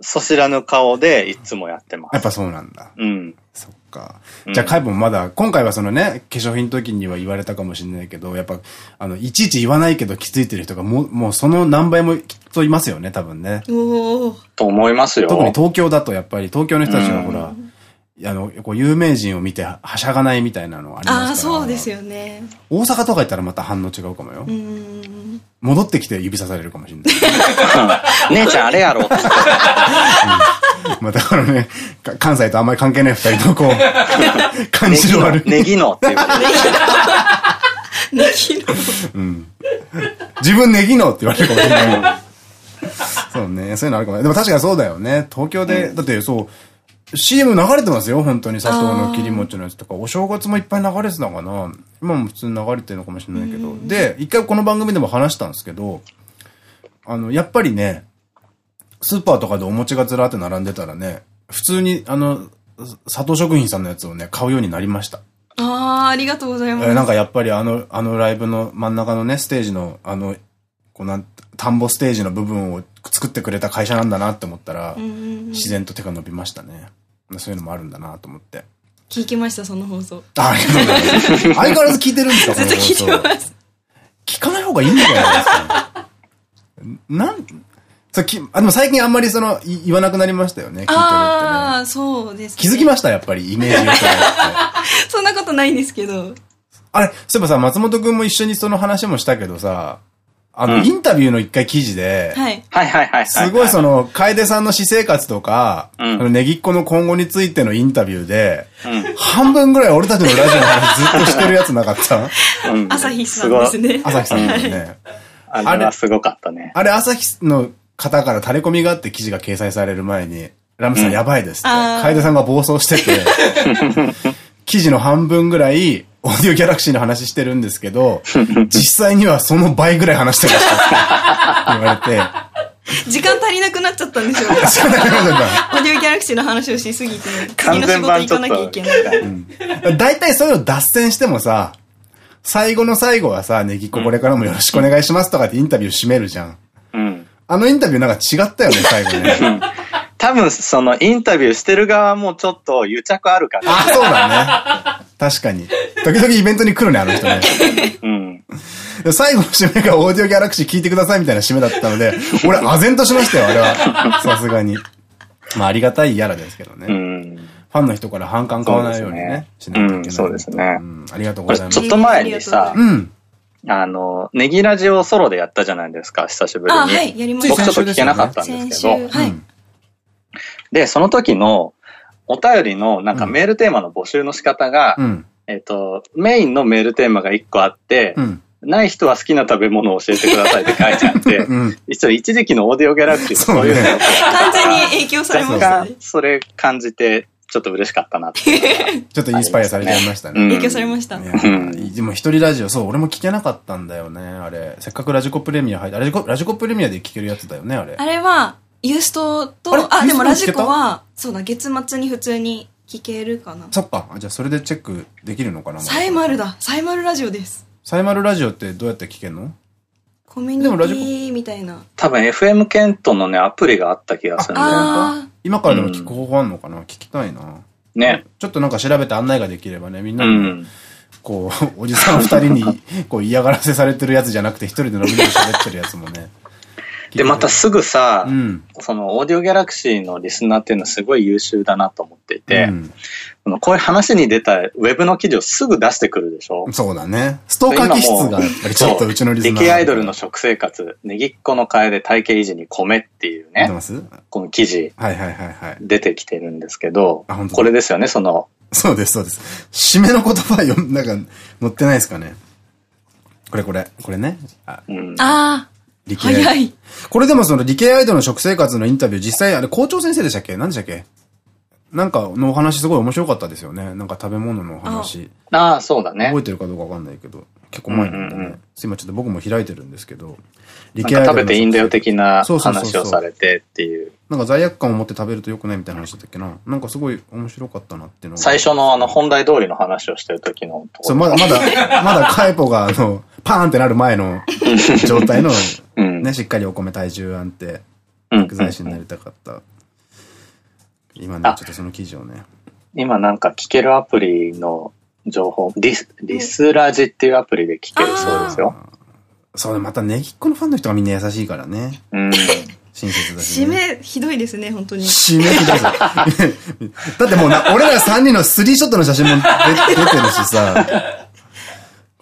そ知らぬ顔でいつもやってます。やっぱそうなんだ。うん。そっか。じゃあ、カイもまだ、今回はそのね、化粧品の時には言われたかもしれないけど、やっぱ、あの、いちいち言わないけど気づいてる人がもう、もうその何倍もきっといますよね、多分ね。と思いますよ。特に東京だとやっぱり、東京の人たちはほら、あの、こう、有名人を見て、はしゃがないみたいなのありますから。ああ、そうですよね。大阪とか行ったらまた反応違うかもよ。戻ってきて指さされるかもしれない。姉ちゃんあれやろ。まあだからね、関西とあんまり関係ない二人のこう、感じの悪い。ネギのっていう。ネギの。うん。自分ネギのって言われるかもしれない。そうね、そういうのあるかも。でも確かにそうだよね。東京で、だってそう、CM 流れてますよ、本当に佐藤の切り餅のやつとか。お正月もいっぱい流れてたかな。今も普通に流れてるのかもしれないけど。で、一回この番組でも話したんですけど、あの、やっぱりね、スーパーとかでお餅がずらって並んでたらね、普通に、あの、佐藤食品さんのやつをね、買うようになりました。ああ、ありがとうございます。えなんかやっぱりあの、あのライブの真ん中のね、ステージの、あの、こうなん、田んぼステージの部分を作ってくれた会社なんだなって思ったら、自然と手が伸びましたね。そういうのもあるんだなと思って。聞きました、その放送。あ、ありがとうございます。相変わらず聞いてるんですか ずっと聞いてます。聞かない方がいいんじゃないですか。なん、そうきあでも最近あんまりその、言わなくなりましたよね、聞いてるって、ね。ああ、そうです、ね、気づきました、やっぱり、イメージ そんなことないんですけど。あれ、そういえばさ、松本くんも一緒にその話もしたけどさ、あの、インタビューの一回記事で、はい。はいはいはい。すごいその、楓さんの私生活とか、うん、ネギっ子の今後についてのインタビューで、うん、半分ぐらい俺たちのラジオの話ずっとしてるやつなかった？朝日さんですね。朝日さんですね。あれはすごかったね。あれ朝日の方から垂れ込みがあって記事が掲載される前に、ラムさんやばいですって、楓さんが暴走してて、記事の半分ぐらい、オーディオギャラクシーの話してるんですけど、実際にはその倍ぐらい話してましたって言われて、時間足りなくなっちゃったんでしょうね。オーディオギャラクシーの話をしすぎて、次の仕事行かなきゃいけない。大体そういうの脱線してもさ、最後の最後はさ、ネギっ子これからもよろしくお願いしますとかってインタビュー締めるじゃん。うん。あのインタビューなんか違ったよね、最後ね。多分、そのインタビューしてる側もちょっと癒着あるから。あ、そうだね。確かに。時々イベントに来るね、あの人ね。うん。最後の締めがオーディオギャラクシー聞いてくださいみたいな締めだったので、俺、唖然としましたよ、あれは。さすがに。まあ、ありがたいやらですけどね。うん。ファンの人から反感買わないようにね、しないといけない。そうですね。ありがとうございます。ちょっと前にさ、うん。あの、ネギラジオソロでやったじゃないですか、久しぶりに。はい、やりました。僕ちょっと聞けなかったんですけど。はい。で、その時のお便りのなんかメールテーマの募集の仕方が、えっと、メインのメールテーマが1個あって、ない人は好きな食べ物を教えてくださいって書いてあって、一応一時期のオーディオギャラクシーそういうの、完全に影響されましたね。それ感じて、ちちょっと嬉しかったなって。ちょっとインスパイアされちゃいましたね。影響されました？でも一人ラジオ、そう、俺も聞けなかったんだよね、あれ。せっかくラジコプレミア入って、ラジコ、ラジコプレミアで聞けるやつだよね、あれ。あれは、ユーストと、あ、でもラジコは、そうだ、月末に普通に聞けるかな。そっか。じゃあそれでチェックできるのかな？サイマルだ。サイマルラジオです。サイマルラジオってどうやって聞けるの？コミュニティみたいな。多分 FM ケントのね、アプリがあった気がするんだよ。今からでも聞く方法あるのかな、聞きたいな。ね。ちょっとなんか調べて案内ができればね、みんなも、こう、おじさん二人に、こう嫌がらせされてるやつじゃなくて一人で伸び伸び喋ってるやつもね。で、またすぐさ、うん、そのオーディオギャラクシーのリスナーっていうのはすごい優秀だなと思っていて、うん、こういう話に出たウェブの記事をすぐ出してくるでしょそうだね。ストーカー気質がやっぱりちょっとうちのリスナー。力アイドルの食生活、ネギっ子の楓体型維持に米っていうね、この記事、出てきてるんですけど、これですよね、その。そうです、そうです。締めの言葉よ、なんか載ってないですかね？これこれ、これね。あ、うん、あ理系早い。これでもその理系アイドルの食生活のインタビュー、実際あれ校長先生でしたっけ？何でしたっけ？なんかのお話すごい面白かったですよね。なんか食べ物のお話。ああ、そうだね。覚えてるかどうかわかんないけど、結構前なんでね。今ちょっと僕も開いてるんですけど、理系アイドル。食べていいんだよ的な話をされてっていう。なんか罪悪感を持って食べると良くないみたいな話だったっけな？なんかすごい面白かったなっていうの最初のあの本題通りの話をしてる時のそう、まだまだ、まだカエポがあの、パーンってなる前の状態の、ね、しっかりお米体重安定、薬剤師になりたかった。今ね、ちょっとその記事をね。今なんか聞けるアプリの情報、リス、リスラジっていうアプリで聞けるそうですよ。そうね、またネギっ子のファンの人がみんな優しいからね。うん。親切だし、ね。締め、ひどいですね、本当に。締めひどい だってもうな、俺ら3人のスリーショットの写真も出てるしさ。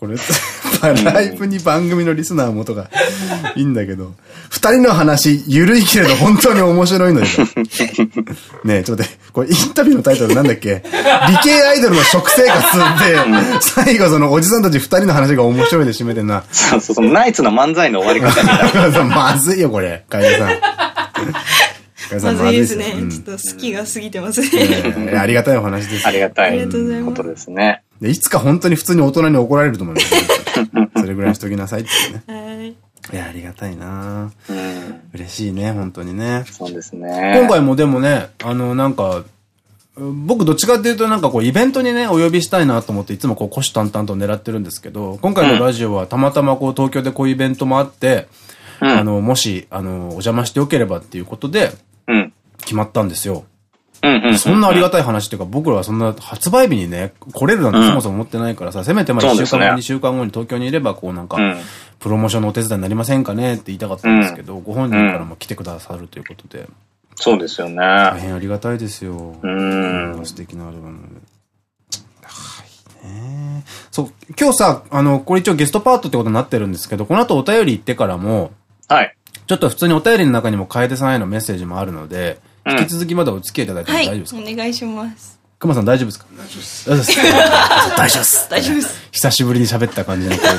これ、ライブに番組のリスナーもとか、いいんだけど、二人の話、ゆるいけれど本当に面白いのよ。ねえ、ちょっと待って、これインタビューのタイトルなんだっけ？理系アイドルの食生活で、最後そのおじさんたち二人の話が面白いで締めてんな。そうそう、そのナイツの漫才の終わり方みたいな。まずいよ、これ、カエさん。まずいですね。ちょっと好きが過ぎてますね。ありがたいお話です。ありがたいことですね。いつか本当に普通に大人に怒られると思います。それぐらいにしときなさいってね。いや、ありがたいな嬉しいね、本当にね。そうですね。今回もでもね、あの、なんか、僕どっちかっていうとなんかこうイベントにね、お呼びしたいなと思っていつもこう虎視眈々と狙ってるんですけど、今回のラジオはたまたまこう東京でこういうイベントもあって、うん、あの、もし、あの、お邪魔してよければっていうことで、決まったんですよ。そんなありがたい話っていうか、僕らはそんな発売日にね、来れるなんてそもそも思ってないからさ、せめてまあ1週間後、2週間後に東京にいれば、こうなんか、プロモーションのお手伝いになりませんかねって言いたかったんですけど、ご本人からも来てくださるということで。そうですよね。大変ありがたいですよ。うん。素敵なアルバム。はいね。そう、今日さ、あの、これ一応ゲストパートってことになってるんですけど、この後お便り行ってからも、はい。ちょっと普通にお便りの中にも楓さんへのメッセージもあるので、引き続きまだお付き合いいただいても大丈夫ですか、お願いします。熊さん大丈夫ですか？大丈夫です。大丈夫です。大丈夫です。久しぶりに喋った感じの声で、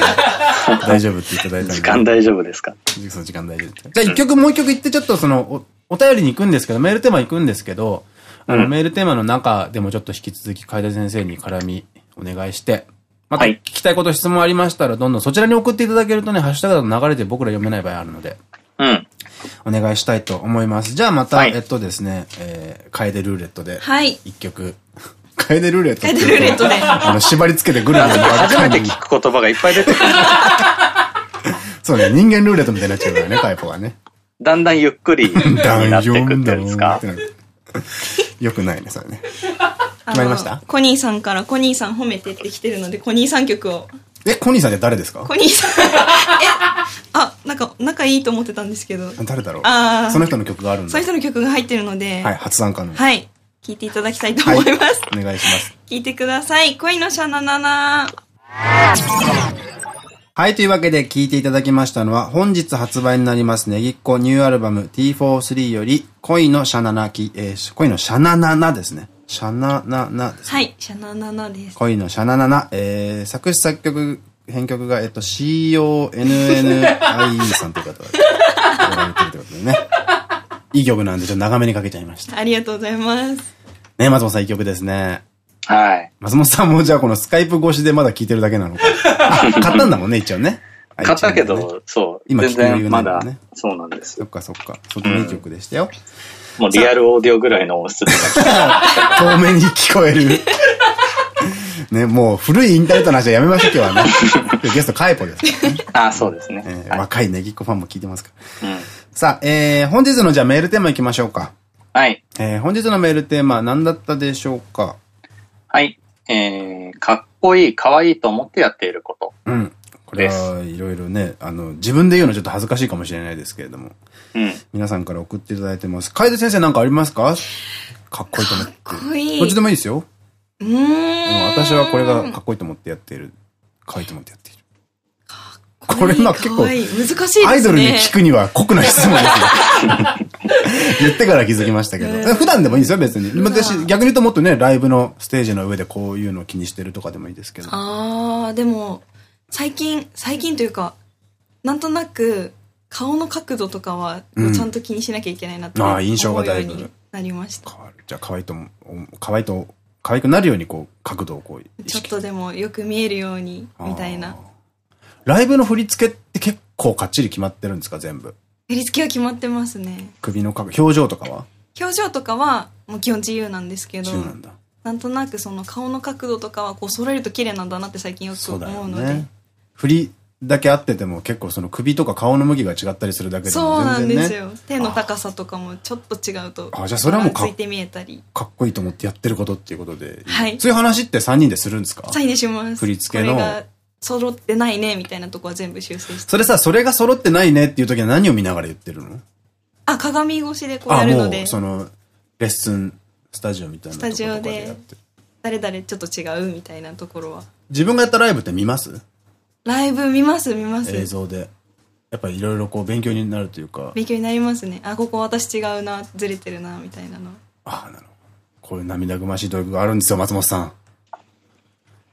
大丈夫っていただいたんで。時間大丈夫ですか？時間大丈夫です。じゃあ一曲、もう一曲言ってちょっとその、お、お便りに行くんですけど、メールテーマ行くんですけど、あの、メールテーマの中でもちょっと引き続き、楓先生に絡みお願いして、また聞きたいこと質問ありましたら、どんどんそちらに送っていただけるとね、ハッシュタグだと流れて僕ら読めない場合あるので。うん。お願いしたいと思います。じゃあまた、はい、えっとですね、えー、カエデルーレットで、はい。一曲。カエデルーレットカエデルーレットで。あの、縛り付けてぐるぐる初めて聞く言葉がいっぱい出てくる。そうね、人間ルーレットみたいになっちゃうからね、カイポがね。だんだんゆっくりになっていくってですか よくないね、それね。決まりました？コニーさんからコニーさん褒めてって来てるので、コニーさん曲を。え、コニーさんって誰ですか？コニーさん。え、あ、なんか、仲いいと思ってたんですけど。誰だろう？ああ。その人の曲があるんだ。その人の曲が入ってるので。はい、初参加の。はい。聴いていただきたいと思います。はい、お願いします。聴いてください。恋のシャナナナ。はい、というわけで聴いていただきましたのは、本日発売になりますネギっ子ニューアルバム T43 より、恋のシャナナキ、えー、恋のシャナナナですね。シャナナナです、ね。はい、シャナナナです。恋のシャナナナ、えー、作詞作曲、編曲が、えっと、CONNIE さんという方が、やられてるということでね。いい曲なんで、ちょっと長めにかけちゃいました。ありがとうございます。ね、松本さん一曲ですね。はい。松本さんもじゃあこのスカイプ越しでまだ聞いてるだけなのか。買ったんだもんね、一応ね。買ったけど、そう。今聞いてるよね。まだ、そうなんです。そっかそっか。とてもいい曲でしたよ。もうリアルオーディオぐらいの音質で。遠目に聞こえる。ね、もう古いインターネットの話はやめましょう、今日はね。ゲストカイポですからね。あ、そうですね。えー若いネギっ子ファンも聞いてますから。うん、さあ、えー、本日のじゃあメールテーマいきましょうか。はい。えー、本日のメールテーマ何だったでしょうか？はい。えー、かっこいい、かわいいと思ってやっていること。うん。これはいろいろね、あの、自分で言うのちょっと恥ずかしいかもしれないですけれども。うん。皆さんから送っていただいてます。楓先生なんかありますか？かっこいいと思って。かっこいい。どっちでもいいですよ。うん。私はこれがかっこいいと思ってやっている。かわいいと思ってやっている。これまあ結構、難しいですね。アイドルに聞くには酷な質問ですね。言ってから気づきましたけど。普段でもいいですよ、別に。私、逆に言うともっとね、ライブのステージの上でこういうのを気にしてるとかでもいいですけど。ああ、でも、最近、最近というか、なんとなく、顔の角度とかは、ちゃんと気にしなきゃいけないなって、ああ、印象がだいぶ。なりました。じゃあ、可愛いと、可愛いと、可愛くなるように、こう、角度をこう、ちょっとでもよく見えるように、みたいな。ライブの振り付けって結構かっちり決まってるんですか、全部？振り付けは決まってますね。首の角、表情とかは？表情とかは、もう基本自由なんですけど。なんだ。なんとなくその顔の角度とかはこう揃えると綺麗なんだなって最近よく思うので。ね、振りだけ合ってても結構その首とか顔の向きが違ったりするだけでも全然、ね、そうなんですよ。手の高さとかもちょっと違うと。あ、じゃあそれはもうかついて見えたり。かっこいいと思ってやってることっていうことで。はい。そういう話って3人でするんですか ?3 人でします。振り付けの。揃ってないね、みたいなとこは全部修正して。それさ、それが揃ってないねっていう時は何を見ながら言ってるの？あ、鏡越しでこうやるので。あ、その、レッスンスタジオみたいなスタジオで、誰々ちょっと違うみたいなところは。自分がやったライブって見ます？ライブ見ます、見ます。映像で。やっぱりいろいろこう勉強になるというか。勉強になりますね。あ、ここ私違うな、ずれてるな、みたいなの。ああ、なるほど。こういう涙ぐましい努力があるんですよ、松本さん。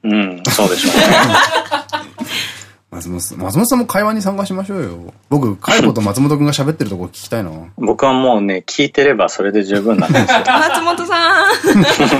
うん、そうでしょうね。松本さん、松本さんも会話に参加しましょうよ。僕、カイコと松本くんが喋ってるとこ聞きたいな。僕はもうね、聞いてればそれで十分なんですよ。松本さ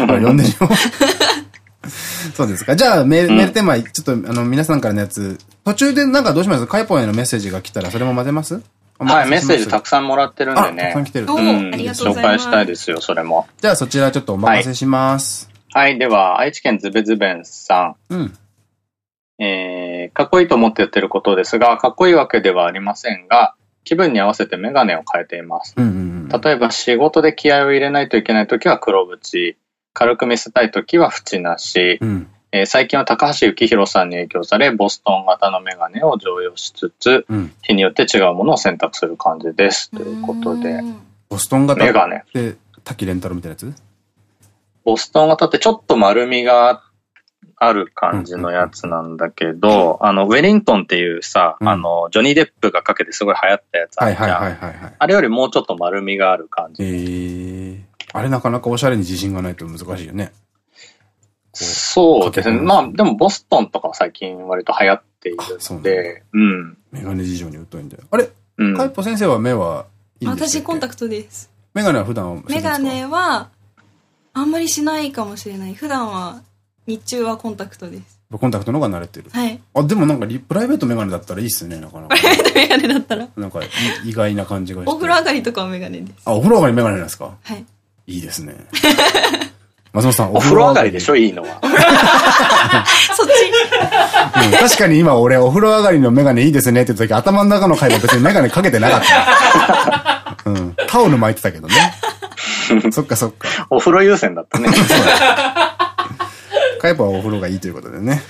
ん 呼んでみよう。そうですか。じゃあメール、メールテーマ、ちょっとあの、皆さんからのやつ、途中でなんかどうします？カイポンへのメッセージが来たらそれも混ぜます？はい、メッセージたくさんもらってるんでね。たくさん来てる。うん、紹介したいですよ、それも。じゃあそちらちょっとお任せします。はい、では、愛知県ズベズベンさん。うん。えー、かっこいいと思ってやってることですが、かっこいいわけではありませんが、気分に合わせてメガネを変えています。例えば仕事で気合を入れないといけないときは黒縁、軽く見せたいときは縁なし、うん、えー、最近は高橋幸宏さんに影響され、ボストン型のメガネを常用しつつ、うん、日によって違うものを選択する感じです。ということで。ボストン型メガネ。で、滝レンタルみたいなやつ？ボストン型ってちょっと丸みがある感じのやつなんだけど、あの、ウェリントンっていうさ、うん、あの、ジョニー・デップがかけてすごい流行ったやつあるじゃん。あれよりもうちょっと丸みがある感じ。あれなかなかおしゃれに自信がないと難しいよね。そうですね。まあ、でもボストンとか最近割と流行っているので、うん。メガネ事情に疎いんだよ。あれ、うん、カイポ先生は目はいいんですか私コンタクトです。メガネは普段はメガネは、あんまりしないかもしれない。普段は、日中はコンタクトです。コンタクトの方が慣れてる。はい。あ、でもなんかプライベートメガネだったらいいっすね、なかなか。プライベートメガネだったらなんか意外な感じがして。お風呂上がりとかはメガネです。あ、お風呂上がりメガネなんですか？はい。いいですね。松本さん、お風呂上がりでしょ？いいのは。そっち、うん、確かに今俺お風呂上がりのメガネいいですねって言った時頭の中の会話別にメガネかけてなかった。うん。タオル巻いてたけどね。そっかそっか。お風呂優先だったね。カイパはお風呂がいいということでね。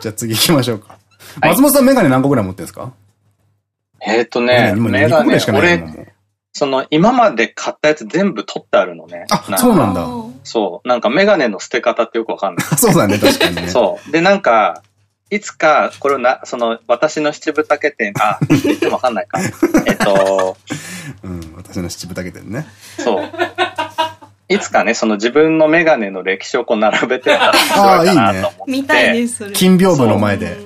じゃあ次行きましょうか。松本さんメガネ何個ぐらい持ってるんですか？えっとね、メガネ、俺、その、今まで買ったやつ全部取ってあるのね。あ、そうなんだ。そう。なんかメガネの捨て方ってよくわかんない。そうだね、確かにね。そう。で、なんか、いつか、これをな、その、私の七分丈店、あ、言ってもわかんないか。えっと、うん、私の七分丈店ね。そう。いつかね、その自分のメガネの歴史をこう並べてたら面白いかなと思って。見たいです、金屏風の前で。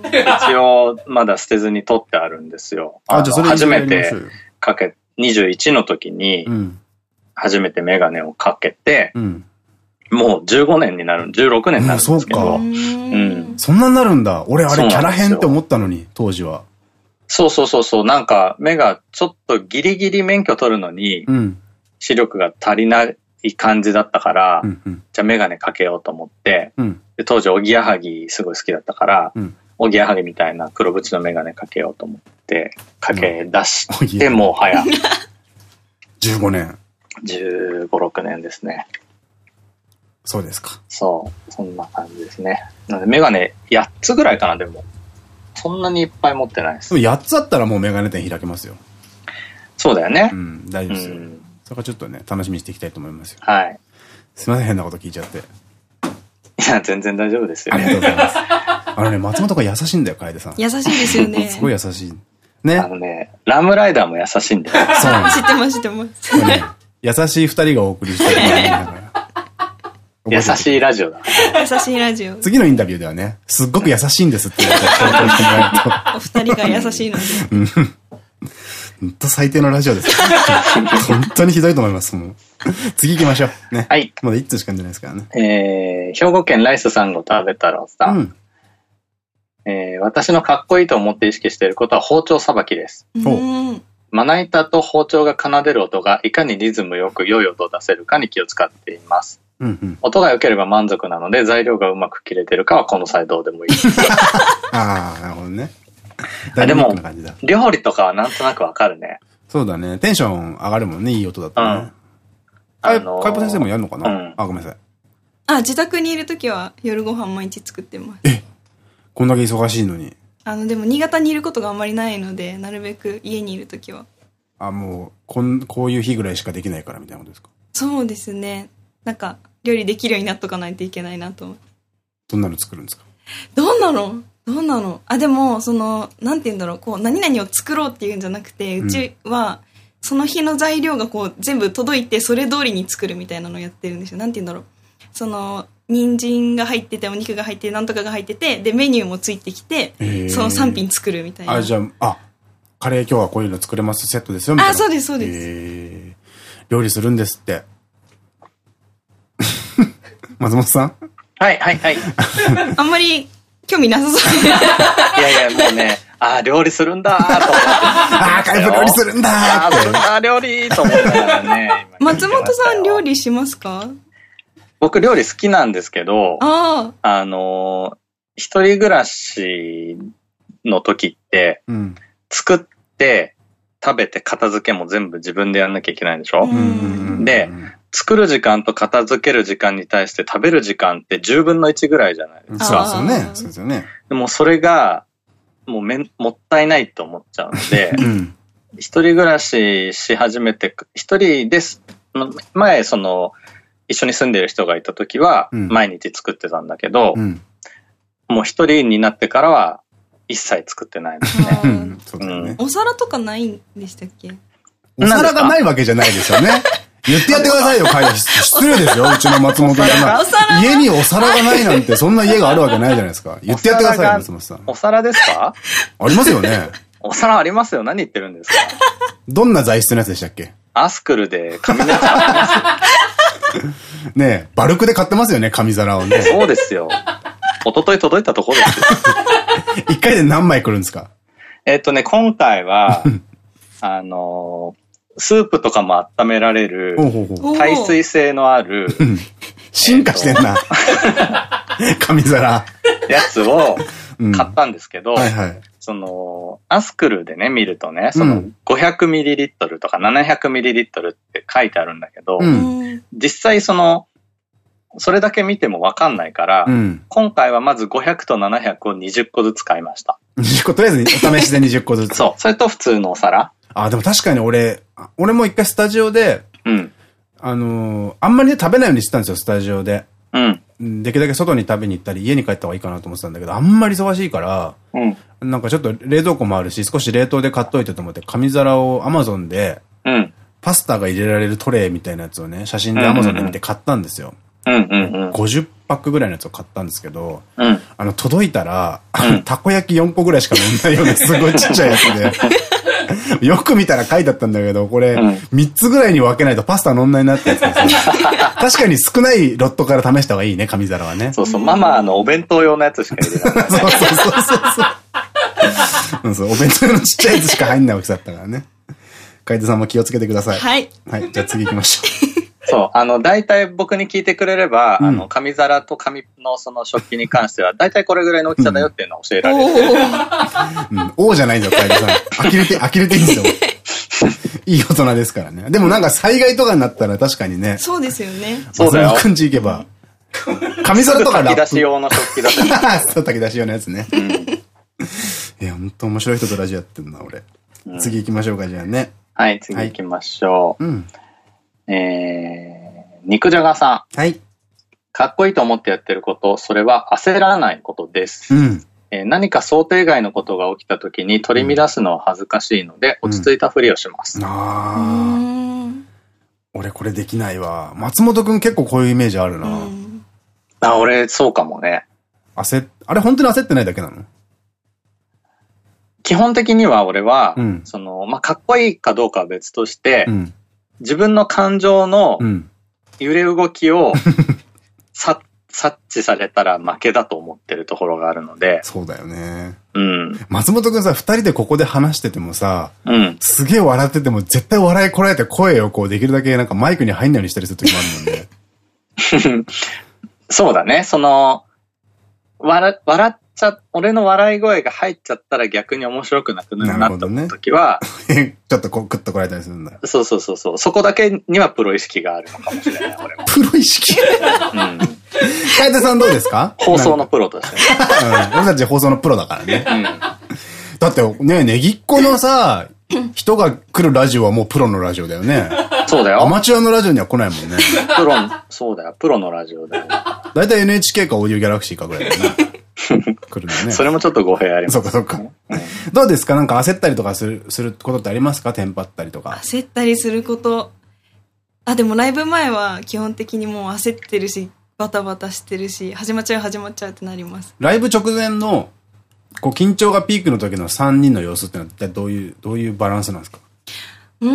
一応、まだ捨てずに取ってあるんですよ。あ、じゃあそれ初めてかけ、21の時に、うん、初めてメガネをかけて、うん、もう15年になる、16年になるんですけど。うん、そうか。うん。そんなになるんだ。俺あれキャラ変って思ったのに、当時は。そうそうそうそう。なんか目がちょっとギリギリ免許取るのに、視力が足りない感じだったから、うんうん、じゃあメガネかけようと思って、うん、で当時おぎやはぎすごい好きだったから、おぎやはぎみたいな黒縁のメガネかけようと思って、かけ出して、もう早。15年。15、6年ですね。そうですか。そう。そんな感じですね。なので、メガネ8つぐらいかな、でも。そんなにいっぱい持ってないです。でも8つあったらもうメガネ店開けますよ。そうだよね。うん、大丈夫ですよ。うん、それからちょっとね、楽しみにしていきたいと思いますよ。はい。すいません、変なこと聞いちゃって。いや、全然大丈夫ですよ。ありがとうございます。あのね、松本が優しいんだよ、楓さん。優しいですよね。すごい優しい。ね。あのね、ラムライダーも優しいんだよ。そう知ってます、知ってます。ね、優しい二人がお送りしてる優しいラジオだ。優しいラジオ。次のインタビューではね、すっごく優しいんですって言って お二人が優しいので。うん。ほんと最低のラジオです。本当にひどいと思います。もう。次行きましょう。ね。はい。まだ1通しかんじゃないですからね。えー、兵庫県ライスさんご食べたらさ、うん、えー、私のかっこいいと思って意識していることは包丁さばきです。まな板と包丁が奏でる音がいかにリズムよく良い音を出せるかに気を使っています。音が良ければ満足なので、材料がうまく切れてるかはこの際どうでもいい。ああ、なるほどね。でも、料理とかはなんとなくわかるね。そうだね。テンション上がるもんね、いい音だったね。うん。あのー、カイポ先生もやるのかな、うん、あ、ごめんなさい。あ、自宅にいるときは夜ご飯毎日作ってます。えこんだけ忙しいのに。あの、でも新潟にいることがあんまりないので、なるべく家にいるときは。あ、もう、こん、こういう日ぐらいしかできないからみたいなことですか？そうですね。なんか、料理できるようになっとかないといけないなと思って。どんなの作るんですか？どんなの？どうなの？あ、でも、その、なんて言うんだろう、こう、何々を作ろうっていうんじゃなくて、うちは、その日の材料がこう、全部届いて、それ通りに作るみたいなのをやってるんですよ。なんて言うんだろう。その、人参が入ってて、お肉が入ってて、なんとかが入ってて、で、メニューもついてきて、その3品作るみたいな。あ、じゃあ、あ、カレー今日はこういうの作れます？セットですよみたいな。あ、そうです、そうです。料理するんですって。松本さん？はい、はい、はい。あんまり興味なさそう。いやいや、もうね、ああ、料理するんだと思って。ああ、料理するんだああ、するんだ、料理と思ってらね。松本さん料理しますか？僕料理好きなんですけど、ああの、一人暮らしの時って、うん、作って食べて片付けも全部自分でやんなきゃいけないんでしょ？で、作る時間と片付ける時間に対して食べる時間って10分の1ぐらいじゃないですか。そうですよね。そうですよね。でもそれが、もうめもったいないと思っちゃうので、うん、一人暮らしし始めて、一人です。前、その、一緒に住んでる人がいた時は、毎日作ってたんだけど、うん、もう一人になってからは、一切作ってないですね。お皿とかないんでしたっけ？お皿がないわけじゃないですよね。言ってやってくださいよ、会社。失礼ですよ、うちの松本さん。家にお皿がないなんて、そんな家があるわけないじゃないですか。言ってやってくださいよ、松本さん。お皿ですか？ありますよね。お皿ありますよ。何言ってるんですか？どんな材質のやつでしたっけ？アスクルで紙のやつ買ってますねえ、バルクで買ってますよね、紙皿をね。そうですよ。一昨日届いたところですよ。一回で何枚来るんですか？えっとね、今回は、あのスープとかも温められる、耐水性のある、進化してんな。紙皿。やつを買ったんですけど、その、アスクルでね、見るとね、その 500ml とか 700ml って書いてあるんだけど、うん、実際その、それだけ見てもわかんないから、うん、今回はまず500と700を20個ずつ買いました。20個、とりあえずお試しで20個ずつ。そう。それと普通のお皿。あ、でも確かに俺、俺も一回スタジオで、うん。あのー、あんまりね、食べないようにしてたんですよ、スタジオで。うん。できるだけ外に食べに行ったり、家に帰った方がいいかなと思ってたんだけど、あんまり忙しいから、うん。なんかちょっと冷蔵庫もあるし、少し冷凍で買っといてと思って、紙皿をアマゾンで、うん。パスタが入れられるトレイみたいなやつをね、写真でアマゾンで見て買ったんですよ。うんうんうん。50パックぐらいのやつを買ったんですけど、うん、あの、届いたら、たこ焼き4個ぐらいしか乗んないようなすごいちっちゃいやつで、よく見たら書いてあったんだけど、これ、3つぐらいに分けないとパスタ乗んないなってやつです 確かに少ないロットから試した方がいいね、紙皿はね。そうそう、ママのお弁当用のやつしか入れない。そうそうそうそう。そう、お弁当用のちっちゃいやつしか入んない大きさだったからね。楓さんも気をつけてください。はい。はい、じゃあ次行きましょう。そう。あの、大体僕に聞いてくれれば、うん、あの、紙皿と紙のその食器に関しては、大体これぐらいの大きさだよっていうのを教えられる。うん、おーじゃないんだよ、楓さん。呆れて、呆れていいんですよ。いい大人ですからね。でもなんか災害とかになったら確かにね。そうですよね。そうだよ。くんち行けば。紙皿とか炊き出し用の食器だそう、炊き出し用のやつね。うん、いや、ほんと面白い人とラジオやってんな、俺。うん、次行きましょうか、じゃあね。はい、次行きましょう。はい、うんえー、肉じゃがさん。はい。かっこいいと思ってやってること、それは焦らないことです。うん。えー、何か想定外のことが起きた時に取り乱すのは恥ずかしいので、落ち着いたふりをします。うん、ああ。俺これできないわ。松本くん結構こういうイメージあるな。うん、あ、俺そうかもね。焦っ、あれ本当に焦ってないだけなの？基本的には俺は、うん、その、まあ、かっこいいかどうかは別として、うん、自分の感情の揺れ動きを、さ、察知されたら負けだと思ってるところがあるので。そうだよね。うん。松本くんさ、二人でここで話しててもさ、うん。すげえ笑ってても絶対笑いこらえて声をこうできるだけなんかマイクに入んないようにしたりする時もあるもんね。そうだね。その、笑、笑っちゃ、俺の笑い声が入っちゃったら逆に面白くなくなるなった時は、ね、ちょっとこう、クッとこられたりするんだ。そうそうそうそう。そこだけにはプロ意識があるのかもしれない、俺も。プロ意識？うん。楓さんどうですか？放送のプロとしてね。うん。俺たち放送のプロだからね。うん。だってね、ネギっ子のさ、人が来るラジオはもうプロのラジオだよね。そうだよ。アマチュアのラジオには来ないもんね。プロ、そうだよ。プロのラジオだよ。だいたい NHK かオーディオギャラクシーかぐらいだよね。来るのね。それもちょっと語弊あります。そっかそっか。どうですか？なんか焦ったりとかする、することってありますか？テンパったりとか。焦ったりすること。あ、でもライブ前は基本的にもう焦ってるし、バタバタしてるし、始まっちゃう始まっちゃうってなります。ライブ直前の、こう緊張がピークの時の3人の様子ってのはどういう、どういうバランスなんですか？うん、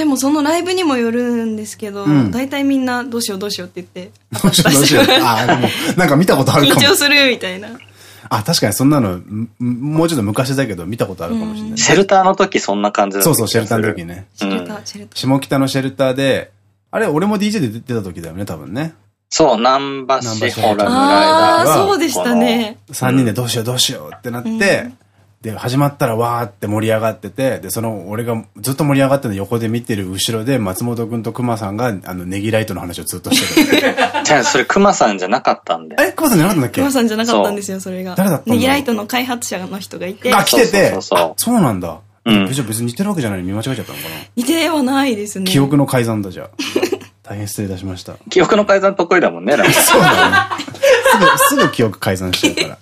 でもそのライブにもよるんですけど、大体みんなどうしようどうしようって言って。どうしようどうしよう。あ、でも、なんか見たことあるかも。緊張するみたいな。あ、確かにそんなの、もうちょっと昔だけど見たことあるかもしれない。シェルターの時そんな感じだそうそう、シェルターの時ね。シェルター、シェルター。下北のシェルターで、あれ、俺も DJ で出た時だよね、多分ね。そう、南橋ホラムライダーああ、そうでしたね。3人でどうしようどうしようってなって、で、始まったらわーって盛り上がってて、で、その、俺がずっと盛り上がってるの横で見てる後ろで、松本くんと熊さんが、あの、ネギライトの話をずっとしてる。じゃあ、それ熊さんじゃなかったんで。え熊さんじゃなかったんだっけ？熊さんじゃなかったんですよ、それが。誰だったネギライトの開発者の人がいて。あ、来てて。そうそうそう。なんだ。うん。別に似てるわけじゃないのに見間違えちゃったのかな？似てはないですね。記憶の改ざんだ、じゃあ。大変失礼いたしました。記憶の改ざん得意だもんね、そうだね。すぐ、すぐ記憶改ざんしちゃうから。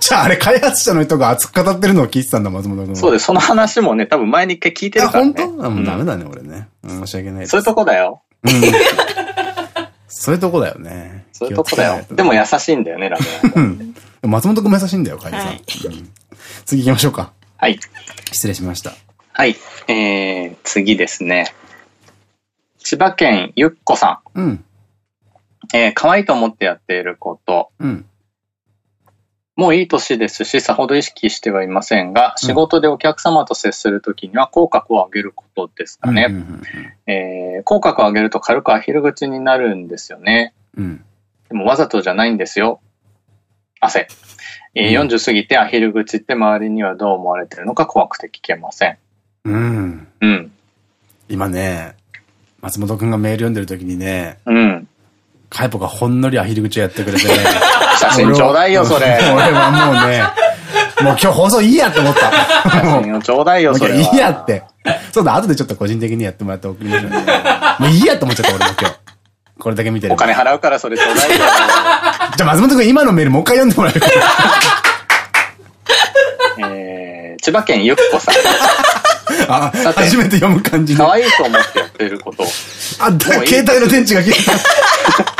じゃああれ開発者の人が熱く語ってるのを聞いてたんだ、松本君そうです。その話もね、多分前に一回聞いてるからね。あ、本当？あ、もうダメだね、俺ね。申し訳ないそういうとこだよ。うん。そういうとこだよね。そういうとこだよ。でも優しいんだよね、ラメン。うん。松本君も優しいんだよ、カイさん。次行きましょうか。はい。失礼しました。はい。えー、次ですね。千葉県ゆっこさん。うん。えー、可愛いと思ってやっていること。うん。もういい年ですし、さほど意識してはいませんが、仕事でお客様と接するときには口角を上げることですかね。口角を上げると軽くアヒル口になるんですよね。うん、でもわざとじゃないんですよ。汗。えー、40過ぎてアヒル口って周りにはどう思われてるのか怖くて聞けません。うん。うん。今ね、松本くんがメール読んでるときにね、うん。カイポがほんのりアヒル口やってくれてね。写真ちょうだいよ、それ。俺はもうね、もう今日放送いいやって思った。写真をちょうだいよ、それ。いいやって。そうだ、後でちょっと個人的にやってもらって送りましょう、ね。もういいやって思っちゃった、俺も今日。これだけ見てる。お金払うからそれちょうだいよ。じゃあ松本君今のメールもう一回読んでもらえるかえー、千葉県ゆっこさん。あ、初めて読む感じ可愛いと思ってやってること。あ、携帯の電池が切れた。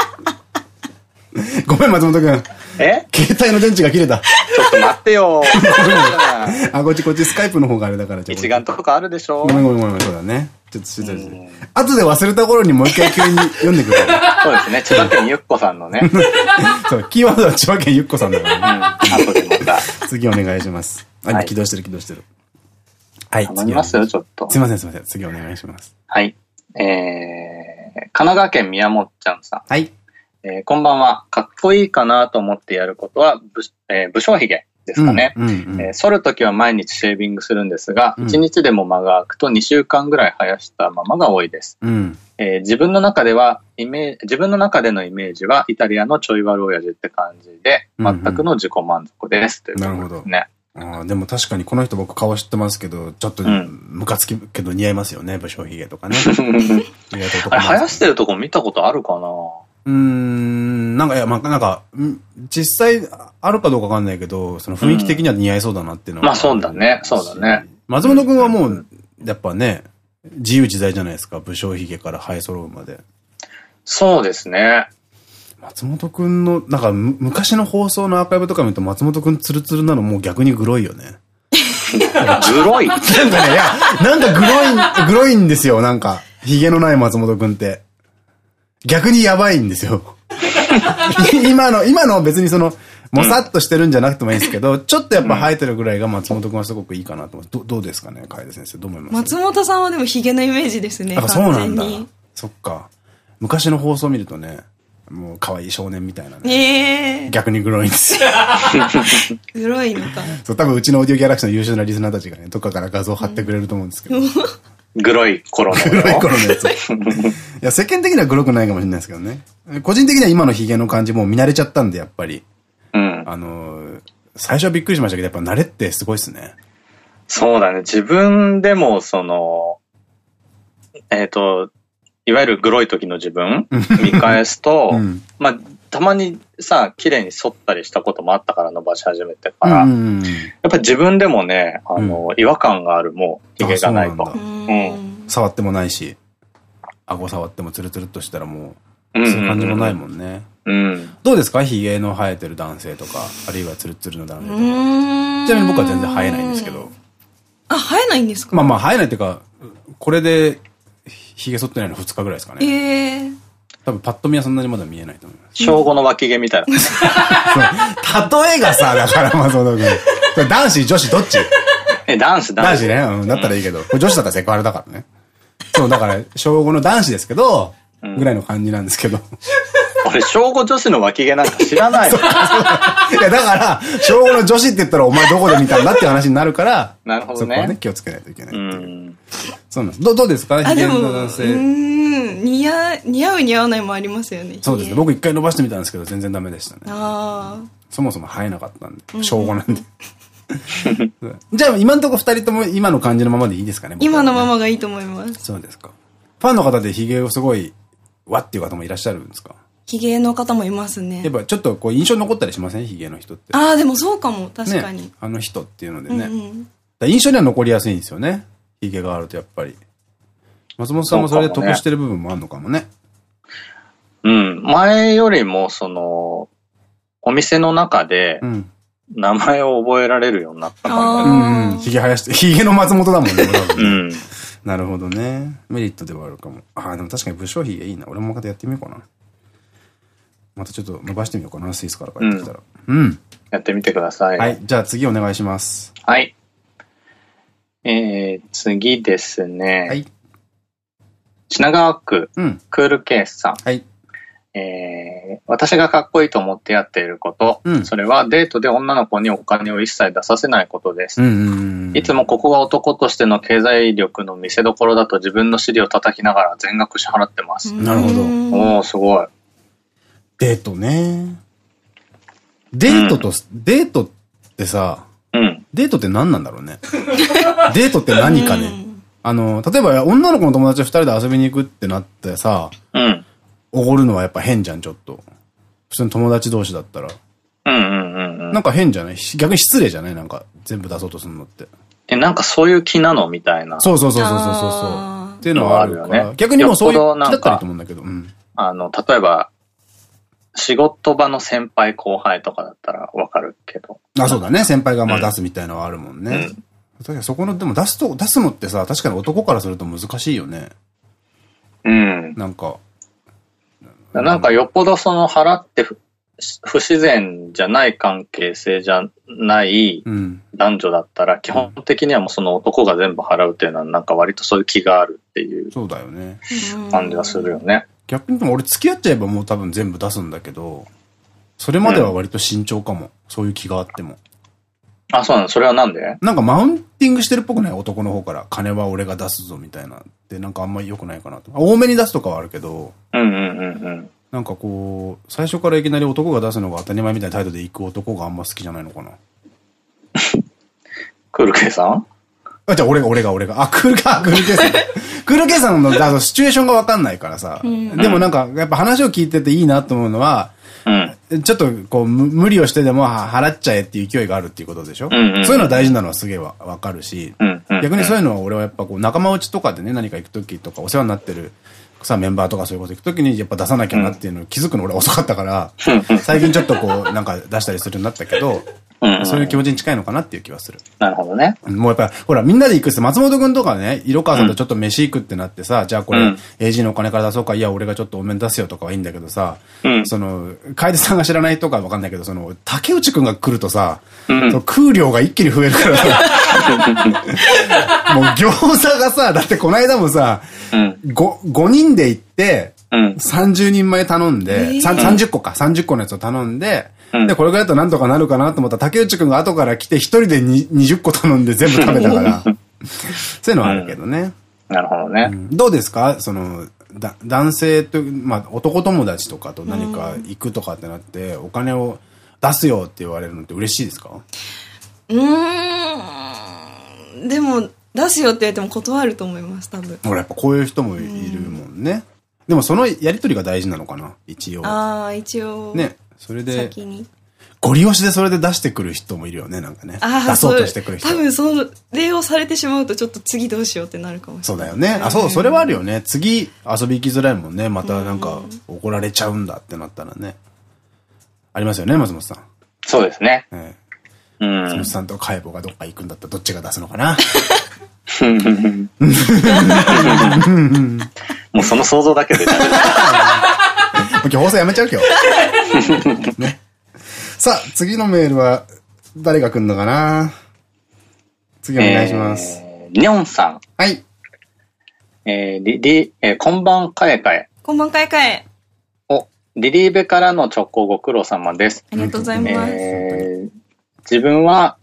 ごめん、松本くん。え？携帯の電池が切れた。ちょっと待ってよ。あ、こっちこっちスカイプの方があれだから。一眼とかあるでしょ？ごめんごめんごめん、そうだね。ちょっと失礼し後で忘れた頃にもう一回急に読んでくれ。そうですね。千葉県ゆっこさんのね。そう、キーワードは千葉県ゆっこさんだからね。後でまた。次お願いします。あ、起動してる起動してる。はい。頼みますよ、ちょっと。すいません、すいません。次お願いします。はい。えー、神奈川県宮本ちゃんさん。はい。えー、こんばんは。かっこいいかなと思ってやることは、ぶ、えー、武将髭ですかね。剃るときは毎日シェービングするんですが、1日でも間が空くと2週間ぐらい生やしたままが多いです。うん、えー、自分の中ではイメ自分の中でのイメージはイタリアのちょい悪親父って感じで、全くの自己満足です。うんうん、なるほど。ね。あでも確かにこの人僕顔知ってますけど、ちょっとムカつきけど似合いますよね、武将髭とかね。あれ生やしてるとこ見たことあるかなうん、なんか、いや、まあ、なんか、実際あるかどうかわかんないけど、その雰囲気的には似合いそうだなっていうのは、まあそうだね、そうだね。松本くんはもう、やっぱね、自由自在じゃないですか、武将髭から生え揃うまで。そうですね。松本くんの、なんか昔の放送のアーカイブとか見ると松本くんツルツルなのもう逆にグロいよね。グロい？なんかね、いや、なんかグロい、グロいんですよ、なんか。髭のない松本くんって。逆にやばいんですよ。今の、今の別にその、もさっとしてるんじゃなくてもいいんですけど、ちょっとやっぱ生えてるぐらいが松本くんはすごくいいかなと思どどうですかね、楓先生。どう思います？松本さんはでもヒゲのイメージですね。あ、そうなんだ。そっか。昔の放送見るとね、もう可愛い少年みたいなね。えー、逆にグロいんですよ。グロいのか。そう、多分うちのオーディオギャラクシーの優秀なリスナーたちがね、どっかから画像貼ってくれると思うんですけど。グロい頃の。グロい頃のやつ。いや、世間的にはグロくないかもしれないですけどね。個人的には今のヒゲの感じもう見慣れちゃったんで、やっぱり。うん。あの、最初はびっくりしましたけど、やっぱ慣れってすごいっすね。そうだね。自分でも、その、えっ、ー、と、いわゆるグロい時の自分見返すと、うん、まあ、たまにさ、綺麗に剃ったりしたこともあったから伸ばし始めてから、やっぱり自分でもね、あの、違和感がある、もう、髭がないと。触ってもないし、顎触ってもツルツルっとしたらもう、そういう感じもないもんね。どうですか？髭の生えてる男性とか、あるいはツルツルの男性とか。ちなみに僕は全然生えないんですけど。あ、生えないんですか？まあまあ生えないっていうか、これで髭剃ってないの2日ぐらいですかね。ええー。多分パッと見はそんなにまだ見えないと思います。正午の脇毛みたいな。例えがさ、だからまあその、男子、女子どっち？え、男子、男子ね。うん、だったらいいけど。これ女子だったらセクハラだからね。そう、だから、小5の男子ですけど、ぐらいの感じなんですけど。俺、小5女子の脇毛なんか知らないの いや、だから、小5の女子って言ったらお前どこで見たんだっていう話になるから、なるほどね。そこはね、気をつけないといけない。そうなんです。どうですか？ヒゲの男性。うん、似合う、似合う似合わないもありますよね。そうですね。僕一回伸ばしてみたんですけど、全然ダメでしたね。ああ。そもそも生えなかったんで、小5なんで。じゃあ今んとこ二人とも今の感じのままでいいですかね今のままがいいと思います。そうですか。ファンの方でヒゲをすごい、わっていう方もいらっしゃるんですか？ヒゲの方もいますね。やっぱちょっとこう印象残ったりしません？ヒゲの人って。ああ、でもそうかも。確かに。ね、あの人っていうのでね。うんうん、印象には残りやすいんですよね。ヒゲがあるとやっぱり。松本さんもそれで得してる部分もあるのかもね。うん。前よりも、その、お店の中で、名前を覚えられるようになったかも。うん。ヒゲ生やして、ヒゲの松本だもんね、うん。なるほどね。メリットではあるかも。ああ、でも確かに武将髭いいな。俺もまたやってみようかな。またちょっと伸ばしてみようかな、スイスから帰ってきたら。うん。やってみてください。はい。じゃあ次お願いします。はい。えー、次ですね。はい。品川区、うん、クールケースさん。はい。えー、私がかっこいいと思ってやっていること、うん、それはデートで女の子にお金を一切出させないことです。いつもここが男としての経済力の見せ所だと自分の尻を叩きながら全額支払ってます。なるほど。おおすごい。デートね。デートと、うん、デートってさ、うん、デートって何なんだろうね。デートって何かね。あの、例えば女の子の友達二人で遊びに行くってなってさ、うん。おごるのはやっぱ変じゃん、ちょっと。普通に友達同士だったら。うんうんうんうん。なんか変じゃない？逆に失礼じゃない？なんか全部出そうとするのって。え、なんかそういう気なのみたいな。そうそうそうそうそうそう。っていうのはあるよね。逆にもうそういう気だったらいいと思うんだけど。うん。あの、例えば、仕事場の先輩後輩とかだったらわかるけど。あ、そうだね。先輩がまあ出すみたいのはあるもんね。うん確かにそこの、でも出すと、出すのってさ、確かに男からすると難しいよね。うん。なんか。なんかよっぽどその払って不自然じゃない関係性じゃない男女だったら、基本的にはもうその男が全部払うっていうのはなんか割とそういう気があるっていう。そうだよね。感じがするよね。逆にでも俺付き合っちゃえばもう多分全部出すんだけど、それまでは割と慎重かも。うん、そういう気があっても。あ、そうなの？それはなんで？なんかマウンティングしてるっぽくない？男の方から。金は俺が出すぞみたいな。ってなんかあんまり良くないかなと。多めに出すとかはあるけど。うんうんうんうん。なんかこう、最初からいきなり男が出すのが当たり前みたいな態度で行く男があんま好きじゃないのかな。クールケイさん？あ、じゃあ俺が、俺が、俺が。あ、クールか、クールケイさん。クールケイさんの、だシチュエーションがわかんないからさ。うん、でもなんか、やっぱ話を聞いてていいなと思うのは、うん、ちょっとこう無理をしてでも払っちゃえっていう勢いがあるっていうことでしょ？そういうのは大事なのはすげえわかるし、逆にそういうのは俺はやっぱこう仲間内とかでね何か行く時とかお世話になってるさ、メンバーとかそういうこと行くときにやっぱ出さなきゃなっていうのを気づくの俺遅かったから、最近ちょっとこう、なんか出したりするようになったけど、そういう気持ちに近いのかなっていう気はする。なるほどね。もうやっぱ、ほら、みんなで行くっす。松本くんとかね、色川さんとちょっと飯行くってなってさ、じゃあこれ、AG のお金から出そうか、いや、俺がちょっと多めに出すよとかはいいんだけどさ、その、楓さんが知らないとかわかんないけど、その、竹内くんが来るとさ、その空量が一気に増えるからさ、もう餃子がさ、だってこの間もさ、5、5人で行って、30人前頼んで、30個か、30個のやつを頼んで、で、これぐらいだとなんとかなるかなと思ったら、竹内くんが後から来て、一人で20個頼んで全部食べたから、そういうのはあるけどね。なるほどね。どうですか？その、だ男性と、まあ、男友達とかと何か行くとかってなって、お金を出すよって言われるのって嬉しいですか？うん。でも、出すよって言われても断ると思います、多分。ほら、やっぱこういう人もいるもんね。でもそのやりとりが大事なのかな？一応。ああ、一応。ね。それで。ゴリ押しでそれで出してくる人もいるよね、なんかね。出そうとしてくる人。多分それをされてしまうとちょっと次どうしようってなるかもしれない。そうだよね。あ、そう、それはあるよね。次遊び行きづらいもんね。またなんか怒られちゃうんだってなったらね。ありますよね、松本さん。そうですね。ええ。うん。松本さんと介護がどっか行くんだったらどっちが出すのかな？もうその想像だけで。今日放送やめちゃう今日。ね。さあ、次のメールは誰が来るのかな？次お願いします。えー、にょんさん。はい。えー、リリ、えー、こんばんかえかえ。こんばんかえかえ。お、リリーベからの直行ご苦労様です。ありがとうございます。えー、自分は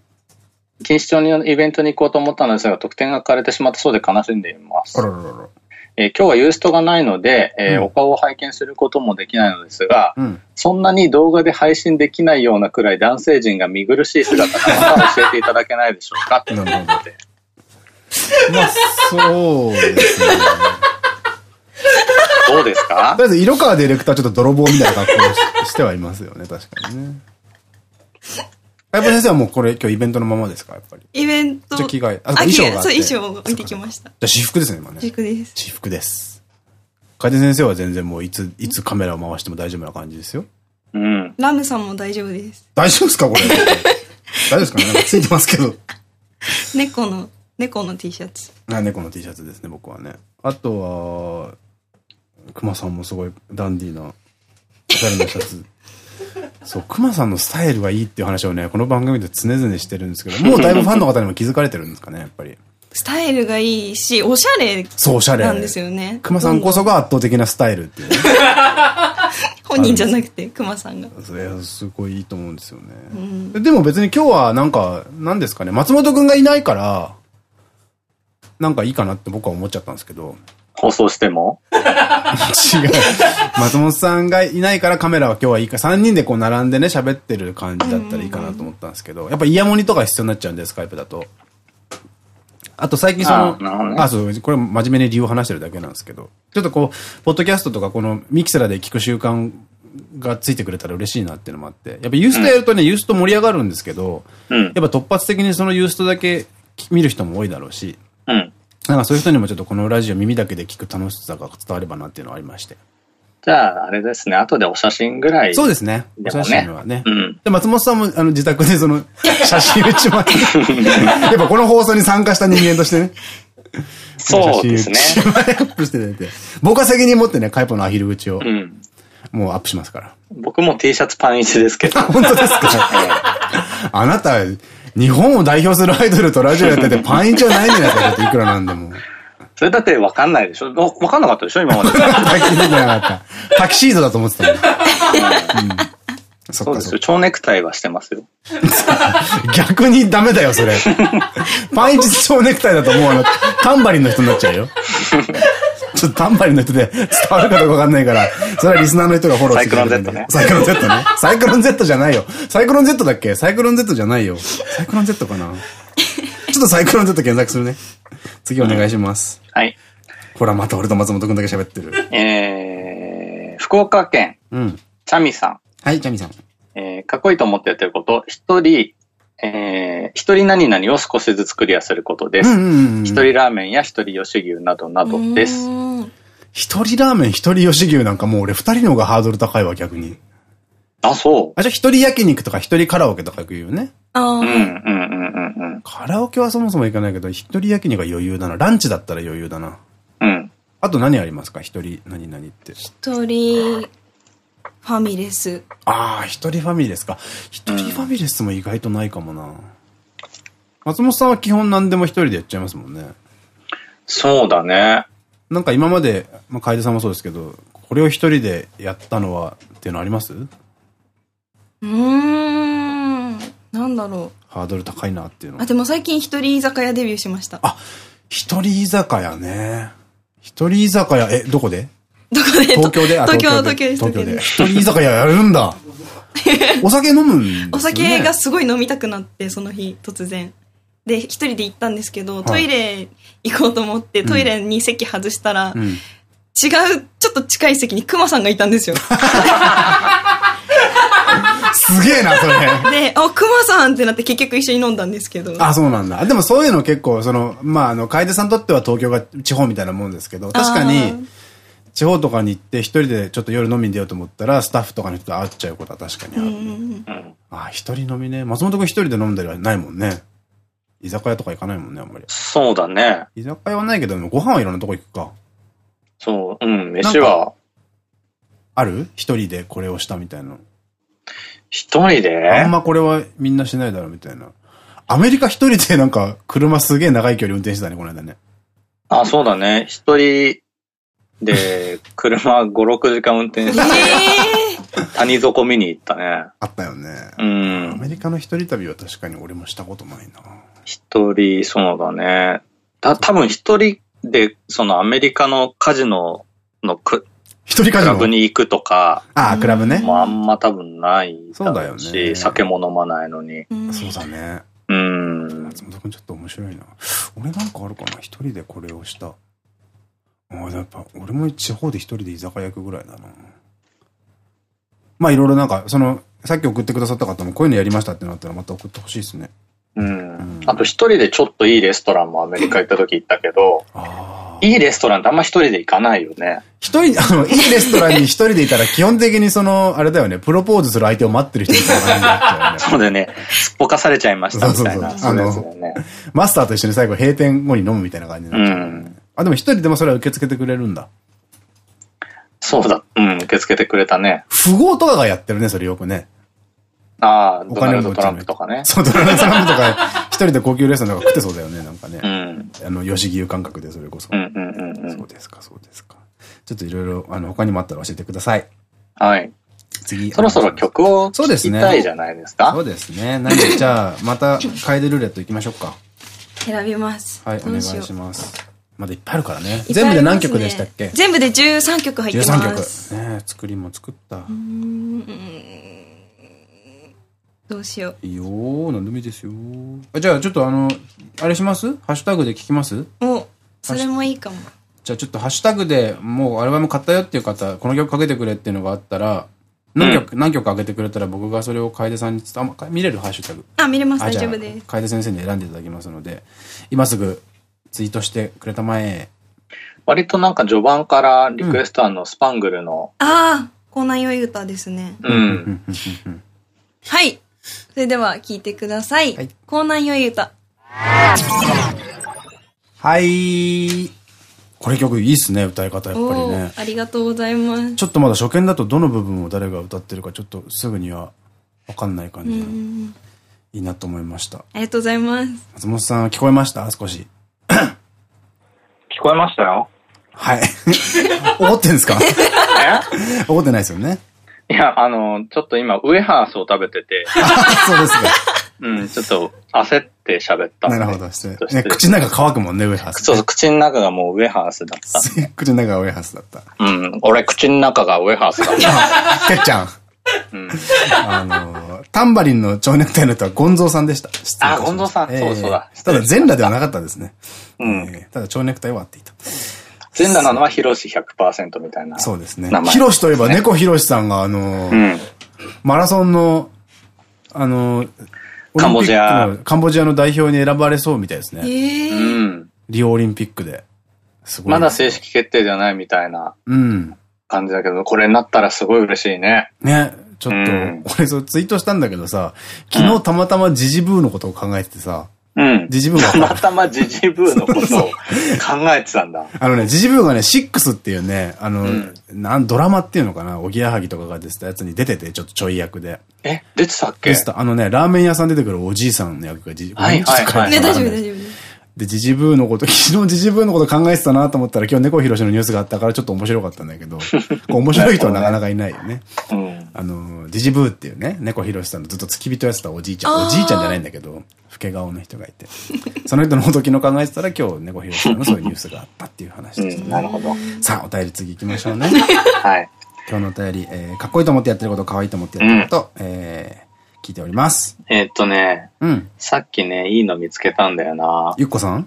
錦糸町のイベントに行こうと思ったのですが、得点が書かれてしまったそうで悲しんでいます。あらららえー、今日はユーストがないので、えー、うん、お顔を拝見することもできないのですが、うん、そんなに動画で配信できないようなくらい男性陣が見苦しい姿がまた教えていただけないでしょうかって思って。まあ、そうですね。どうですか？とりあえず、色川ディレクターちょっと泥棒みたいな格好してはいますよね、確かにね。やっぱ先生はもうこれ今日イベントのままですか？やっぱり。イベント。じゃ着替え。あ、衣装がそう、衣装を置いてきました。じゃ私服ですね、今ね。私服です。私服です。楓先生は全然もういつ、いつカメラを回しても大丈夫な感じですよ。うん。ラムさんも大丈夫です。大丈夫ですかこれ？大丈夫ですかね？なんかついてますけど。猫の、猫の T シャツ。あ、猫の T シャツですね、僕はね。あとは、熊さんもすごいダンディーな、おしゃれなシャツ。そう、熊さんのスタイルがいいっていう話をね、この番組で常々してるんですけど、もうだいぶファンの方にも気づかれてるんですかね、やっぱり。スタイルがいいし、おしゃれそう、おしゃれ。なんですよね。熊さんこそが圧倒的なスタイルっていうね。本人じゃなくて、熊さんが。それすごいいいと思うんですよね。うん、でも別に今日はなんか、なんですかね、松本くんがいないから、なんかいいかなって僕は思っちゃったんですけど。放送しても？違う。松本さんがいないからカメラは今日はいいか。3人でこう並んでね、喋ってる感じだったらいいかなと思ったんですけど、やっぱイヤモニとか必要になっちゃうんで、スカイプだと。あと最近その、あ、そう、これ真面目に理由を話してるだけなんですけど、ちょっとこう、ポッドキャストとかこのミキセラで聞く習慣がついてくれたら嬉しいなっていうのもあって、やっぱユーストやるとね、ユースト盛り上がるんですけど、やっぱ突発的にそのユーストだけ見る人も多いだろうし、なんかそういう人にもちょっとこのラジオ耳だけで聞く楽しさが伝わればなっていうのはありまして。じゃあ、あれですね。後でお写真ぐらい、そうですね。お写真はね。うん。で、松本さんも、あの、自宅でその、写真打ちま やっぱこの放送に参加した人間としてね。そうですね。写真アップしてて。僕は責任持ってね、カイポのアヒル口を。うん。もうアップしますから。僕も T シャツパン1ですけど。本当ですか？あなた、日本を代表するアイドルとラジオやっててパン1はないんじゃないですかいくらなんでも。それだって分かんないでしょ？分かんなかったでしょ？今まで。タキシードだと思ってたもん。そうですよ。蝶ネクタイはしてますよ。逆にダメだよ、それ。パンイチ蝶ネクタイだと思うの、タンバリンの人になっちゃうよ。ちょっとタンバリンの人で 伝わるかどうかわかんないから、それはリスナーの人がフォローしてくれる。サイクロン Z ね。サイクロン Z ね。サイクロン Z じゃないよ。サイクロン Z だっけ？サイクロン Z じゃないよ。サイクロン Z かな？ちょっとサイクロン Z 検索するね。次お願いします。はい。ほら、また俺と松本くんだけ喋ってる。えー、福岡県。うん。チャミさん。はい、チャミさん。えー、かっこいいと思ってやってること、一人、えー、一人何々を少しずつクリアすることです。一人ラーメンや一人吉牛などなどです。一人ラーメン、一人吉牛なんかもう俺二人の方がハードル高いわ、逆に。あ、そう。あ、じゃあ一人焼肉とか一人カラオケとか行くよね。ああ。うん、うん、うん、うん。カラオケはそもそも行かないけど、一人焼肉が余裕だな。ランチだったら余裕だな。うん。あと何ありますか？一人何々って。一人、ファミレス。ああ、一人ファミレスか。一人ファミレスも意外とないかもな。松本さんは基本何でも一人でやっちゃいますもんね。そうだね。なんか今まで、まあ、楓さんもそうですけど、これを一人でやったのはっていうのあります？うーん。なんだろう。ハードル高いなっていうの。あ、でも最近一人居酒屋デビューしました。あ、一人居酒屋ね。一人居酒屋、え、どこで？どこで？東京で？東京、東京で東京で。一人居酒屋やるんだ。お酒飲むんです、ね、お酒がすごい飲みたくなって、その日、突然。で、一人で行ったんですけど、トイレ行こうと思って、トイレに席外したら、うん、違う、ちょっと近い席にクマさんがいたんですよ。すげえな、それ。で、あ、クマさんってなって結局一緒に飲んだんですけど。あ、そうなんだ。でもそういうの結構、その、まあ、あの、楓さんにとっては東京が地方みたいなもんですけど、確かに、地方とかに行って一人でちょっと夜飲みに出ようと思ったら、スタッフとかの人と会っちゃうことは確かにある。うんあ、一人飲みね。松本君一人で飲んだりはないもんね。居酒屋とか行かないもんね、あんまり。そうだね。居酒屋はないけど、ご飯はいろんなとこ行くか。そう、うん、飯は。ある？一人でこれをしたみたいな。一人で？あんまこれはみんなしないだろうみたいな。アメリカ一人でなんか車すげえ長い距離運転してたね、この間ね。あ、そうだね。一人で、車5、6時間運転して、谷底見に行ったね。あったよね。うん。アメリカの一人旅は確かに俺もしたことないな。一人、そうだね。た、多分一人で、そのアメリカのカジノのく、一人カジノ？クラブに行くとか。ああ、クラブね。もうあんま多分ないそうだよね。酒も飲まないのに。そうだね。うん。松本くんちょっと面白いな。俺なんかあるかな？一人でこれをした。ああ、やっぱ、俺も地方で一人で居酒屋行くぐらいだな。まあいろいろなんか、その、さっき送ってくださった方もこういうのやりましたってなったらまた送ってほしいですね。うん。あと一人でちょっといいレストランもアメリカ行った時行ったけど、いいレストランってあんま一人で行かないよね。一人、あの、いいレストランに一人でいたら基本的にその、あれだよね、プロポーズする相手を待ってる人みたいな感じになっちゃうよね。そうだよね。すっぽかされちゃいましたみたいな。そうそうそう。あの、マスターと一緒に最後閉店後に飲むみたいな感じになっちゃう、ね。うんあ、でも一人でもそれは受け付けてくれるんだ。そうだ。うん、受け付けてくれたね。富豪とかがやってるね、それよくね。ああ、ドナルド・トランプとかね。そう、ドナルド・トランプとか、一人で高級レストランとか食ってそうだよね、なんかね。うん。あの、吉牛感覚で、それこそ。うんうんうんうん。そうですか、そうですか。ちょっといろいろ、あの、他にもあったら教えてください。はい。次。そろそろ曲を聴きたいじゃないですか？そうですね。何？じゃあ、また、カエデルーレット行きましょうか。選びます。はい、お願いします。まだいっぱいあるからね。全部で何曲でしたっけ？全部で13曲入ってます。13曲。ね作りも作った。どうしよう。いいよ何でもいいですよじゃあちょっとあの、あれします？ハッシュタグで聞きます？お、それもいいかも。じゃあちょっとハッシュタグでもうアルバム買ったよっていう方、この曲かけてくれっていうのがあったら、何曲、何曲かけてくれたら僕がそれを楓さんに伝あ、見れるハッシュタグ。あ、見れます。大丈夫です。楓先生に選んでいただきますので、今すぐツイートしてくれたまえ。割となんか序盤からリクエストあのスパングルの。うん、ああ、コーナー良い歌ですね。うん。はい。それでは聞いてください。はい、コーナー良い歌。はい。これ曲いいっすね、歌い方やっぱりね。ありがとうございます。ちょっとまだ初見だとどの部分を誰が歌ってるかちょっとすぐにはわかんない感じいいなと思いました。ありがとうございます。松本さん聞こえました？少し。聞こえましたよ。はい。怒ってんですか？怒ってないですよね。いや、あの、ちょっと今、ウエハースを食べてて。そうですか。うん、ちょっと焦って喋った。なるほど、失礼。ね、口の中乾くもんね、ウエハース。そう口の中がもうウエハースだった。口の中がウエハースだった。うん、俺口の中がウエハースだった。てっちゃん。うん、あの、タンバリンの蝶ネクタイの人はゴンゾーさんでした。あ、ゴンゾーさん。そうそうだ。ただ全裸ではなかったですね。うん。ただ蝶ネクタイはあっていた。全裸なのはヒロシ100%みたいな。そうですね。ヒロシといえば猫ヒロシさんがあの、マラソンの、あの、カンボジア。カンボジアの代表に選ばれそうみたいですね。うん。リオオリンピックで。すごい。まだ正式決定じゃないみたいな。うん。感じだけど、これになったらすごい嬉しいね。ね。ちょっと、俺そうツイートしたんだけどさ、昨日たまたまジジブーのことを考えててさ、うん。ジジブーが。たまたまジジブーのことを 考えてたんだ。あのね、ジジブーがね、シックスっていうね、あの、うん、なんドラマっていうのかな、おぎやはぎとかが出てたやつに出てて、ちょっとちょい役で。え、出てたっけ？出てた。あのね、ラーメン屋さん出てくるおじいさんの役がジジブー。はいはいはい。ね、大丈夫大丈夫。で、ジジブーのこと、昨日ジジブーのこと考えてたなと思ったら今日猫ひろしのニュースがあったからちょっと面白かったんだけど、面白い人はなかなかいないよね。うん、あの、ジジブーっていうね、猫ひろしさんのずっと付き人やってたおじいちゃん、おじいちゃんじゃないんだけど、老け顔の人がいて、その人のこと昨日考えてたら今日猫ひろしさんのそういうニュースがあったっていう話でしたね。うん、なるほど。さあ、お便り次行きましょうね。はい。今日のお便り、えー、かっこいいと思ってやってること、かわいいと思ってやってること、うん、えー、聞いております。えっとね、うん。さっきね、いいの見つけたんだよな。ゆっこさん？ん？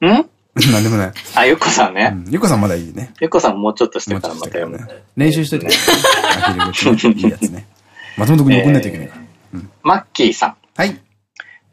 なんでもない。あ、ゆっこさんね。ゆっこさんまだいいね。ゆっこさんもうちょっとしてからまた読む。練習しといて。アヒル口 いいやつね。松本くんに送んないといけないから。マッキーさん。はい。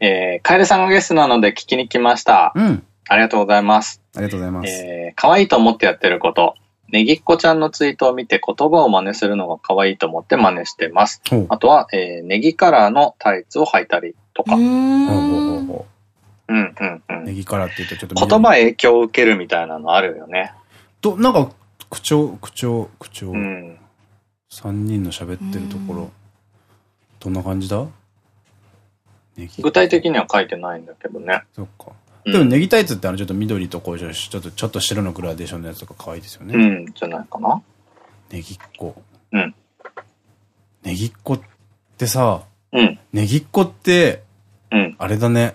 えー、カエルさんがゲストなので聞きに来ました。うん。ありがとうございます。ありがとうございます。えー、可愛いと思ってやってること。ねぎっこちゃんのツイートを見て言葉を真似するのが可愛いと思って真似してます。あとは、えー、ネギカラーのタイツを履いたりとか。うん。うんうんうん。ネギからって言うとちょっと言葉影響を受けるみたいなのあるよね。と、なんか、口調、口調、口調。うん。3人の喋ってるところ。どんな感じだ？具体的には書いてないんだけどね。そっか。でもネギタイツってあのちょっと緑とこうちょっとちょっと白のグラデーションのやつとか可愛いですよね。うん、じゃないかな。ネギっ子。うん。ネギっ子ってさ、うん。ネギっ子って、うん。あれだね。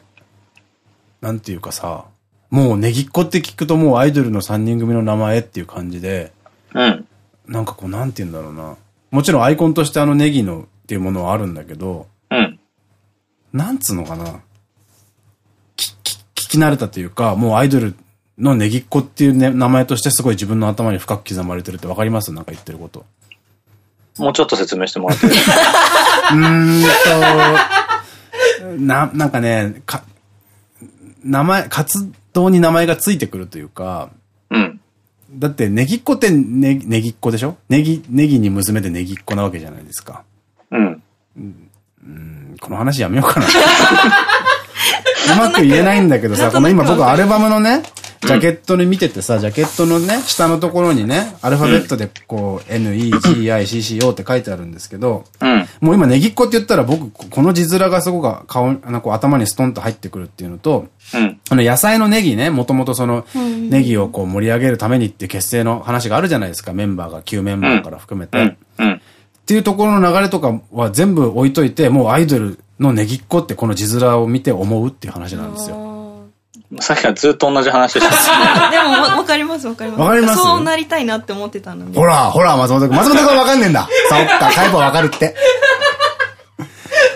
なんていうかさ、もうネギっ子って聞くともうアイドルの3人組の名前っていう感じで、うん。なんかこうなんて言うんだろうな。もちろんアイコンとしてあのネギのっていうものはあるんだけど、うん。なんつうのかな。聞き慣れたというか、もうアイドルのネギっ子っていう、ね、名前としてすごい自分の頭に深く刻まれてるってわかります？なんか言ってること。もうちょっと説明してもらっていい？うーんと、な、なんかね、か、名前、活動に名前がついてくるというか、うん。だって、ネギっ子ってネギ、ネギっ子でしょ？ネギ、ネギに娘でネギっ子なわけじゃないですか。うん。うん、この話やめようかな。うまく言えないんだけどさ、この今僕アルバムのね、ジャケットに見ててさ、ジャケットのね、下のところにね、アルファベットでこう、N, E, G, I, C, C, O って書いてあるんですけど、うん、もう今ネギっ子って言ったら僕、この字面がすごく顔、なんか頭にストンと入ってくるっていうのと、うん、あの野菜のネギね、もともとその、ネギをこう盛り上げるためにって結成の話があるじゃないですか、メンバーが、旧メンバーから含めて。っていうところの流れとかは全部置いといて、もうアイドルのネギっ子ってこの字面を見て思うっていう話なんですよ。さっきからずっと同じ話してた。でも、わかりますわかります。わかります？そうなりたいなって思ってたので。ほら、ほら、松本君。松本君わかんねえんだ。そっか、タイプはわかるって。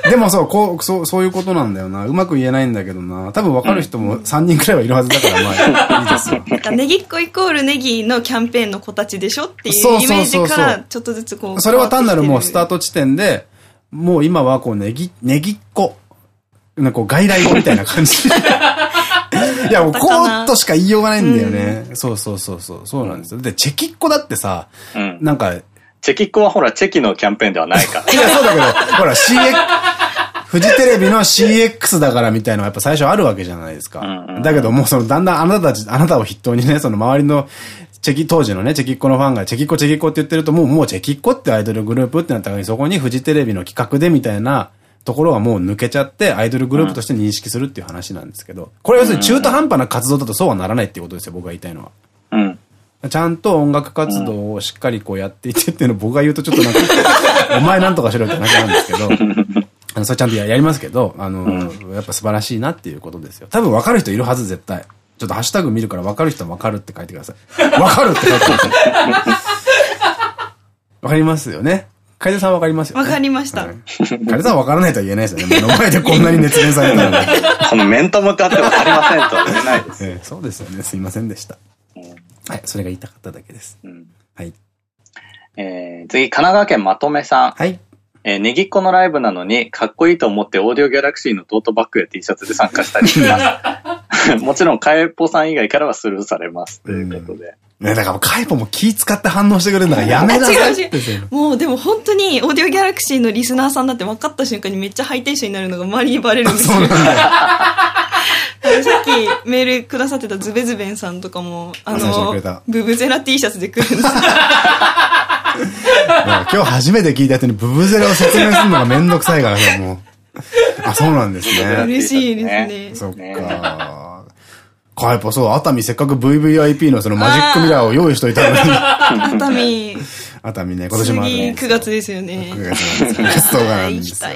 でもそう、こう、そう、そういうことなんだよな。うまく言えないんだけどな。多分わかる人も3人くらいはいるはずだから、まあ、いいですよ。なんか、ネギっ子イコールネギのキャンペーンの子たちでしょっていうイメージから、ちょっとずつこう。それは単なるもうスタート地点で、もう今はこうネギ、ネギっ子。なんかこう外来語みたいな感じ。いや、もう、こうとしか言いようがないんだよね。そうそうそうそう。そうなんですよ。で、チェキッコだってさ、なんか、チェキッコはほら、チェキのキャンペーンではないから。いや、そうだけど、ほら、CX、フジテレビの CX だからみたいなのがやっぱ最初あるわけじゃないですか。だけどもうそのだんだんあなたたち、あなたを筆頭にね、その周りのチェキ、当時のね、チェキッコのファンが、チェキッコチェキッコって言ってると、もう、もうチェキッコってアイドルグループってなった時に、そこにフジテレビの企画でみたいなところがもう抜けちゃって、アイドルグループとして認識するっていう話なんですけど、これ要するに中途半端な活動だとそうはならないっていうことですよ、僕が言いたいのは。うん。ちゃんと音楽活動をしっかりこうやっていてっていうのを僕が言うとちょっとなんか、お前なんとかしろって話なんですけど、あの、それちゃんとやりますけど、あの、うん、やっぱ素晴らしいなっていうことですよ。多分分かる人いるはず、絶対。ちょっとハッシュタグ見るから分かる人は分かるって書いてください。分かるって書いてください。分かりますよね。楓さん分かりますよね。分かりました。楓さん分からないとは言えないですよね。目の前でこんなに熱弁されたので。この面と向かって分かりませんとは言えないです。えー、そうですよね。すいませんでした。うん、はい、それが言いたかっただけです。うん、はい。えー、次、神奈川県まとめさん。はい。えー、ネギっ子のライブなのに、かっこいいと思ってオーディオギャラクシーのトートバッグや T シャツで参加したりします。もちろん、カエポさん以外からはスルーされます。ということで。ね、だからカエポも気使って反応してくれるんだからやめなさいって。もうでも本当にオーディオギャラクシーのリスナーさんだって分かった瞬間にめっちゃハイテンションになるのが周りにバレるんですよ。そうなんだよ。さっきメールくださってたズベズベンさんとかも、あの、ブブゼラ T シャツで来るんですよ。今日初めて聞いた人にブブゼラを説明するのがめんどくさいからさ、もう。あ、そうなんですね。嬉しいですね。そっか。か、やっぱそう、熱海せっかく VVIP のそのマジックミラーを用意しといたのに。熱海。熱海ね、今年もある、ね。9月ですよね。9月なんです。ゲストがなんですよ。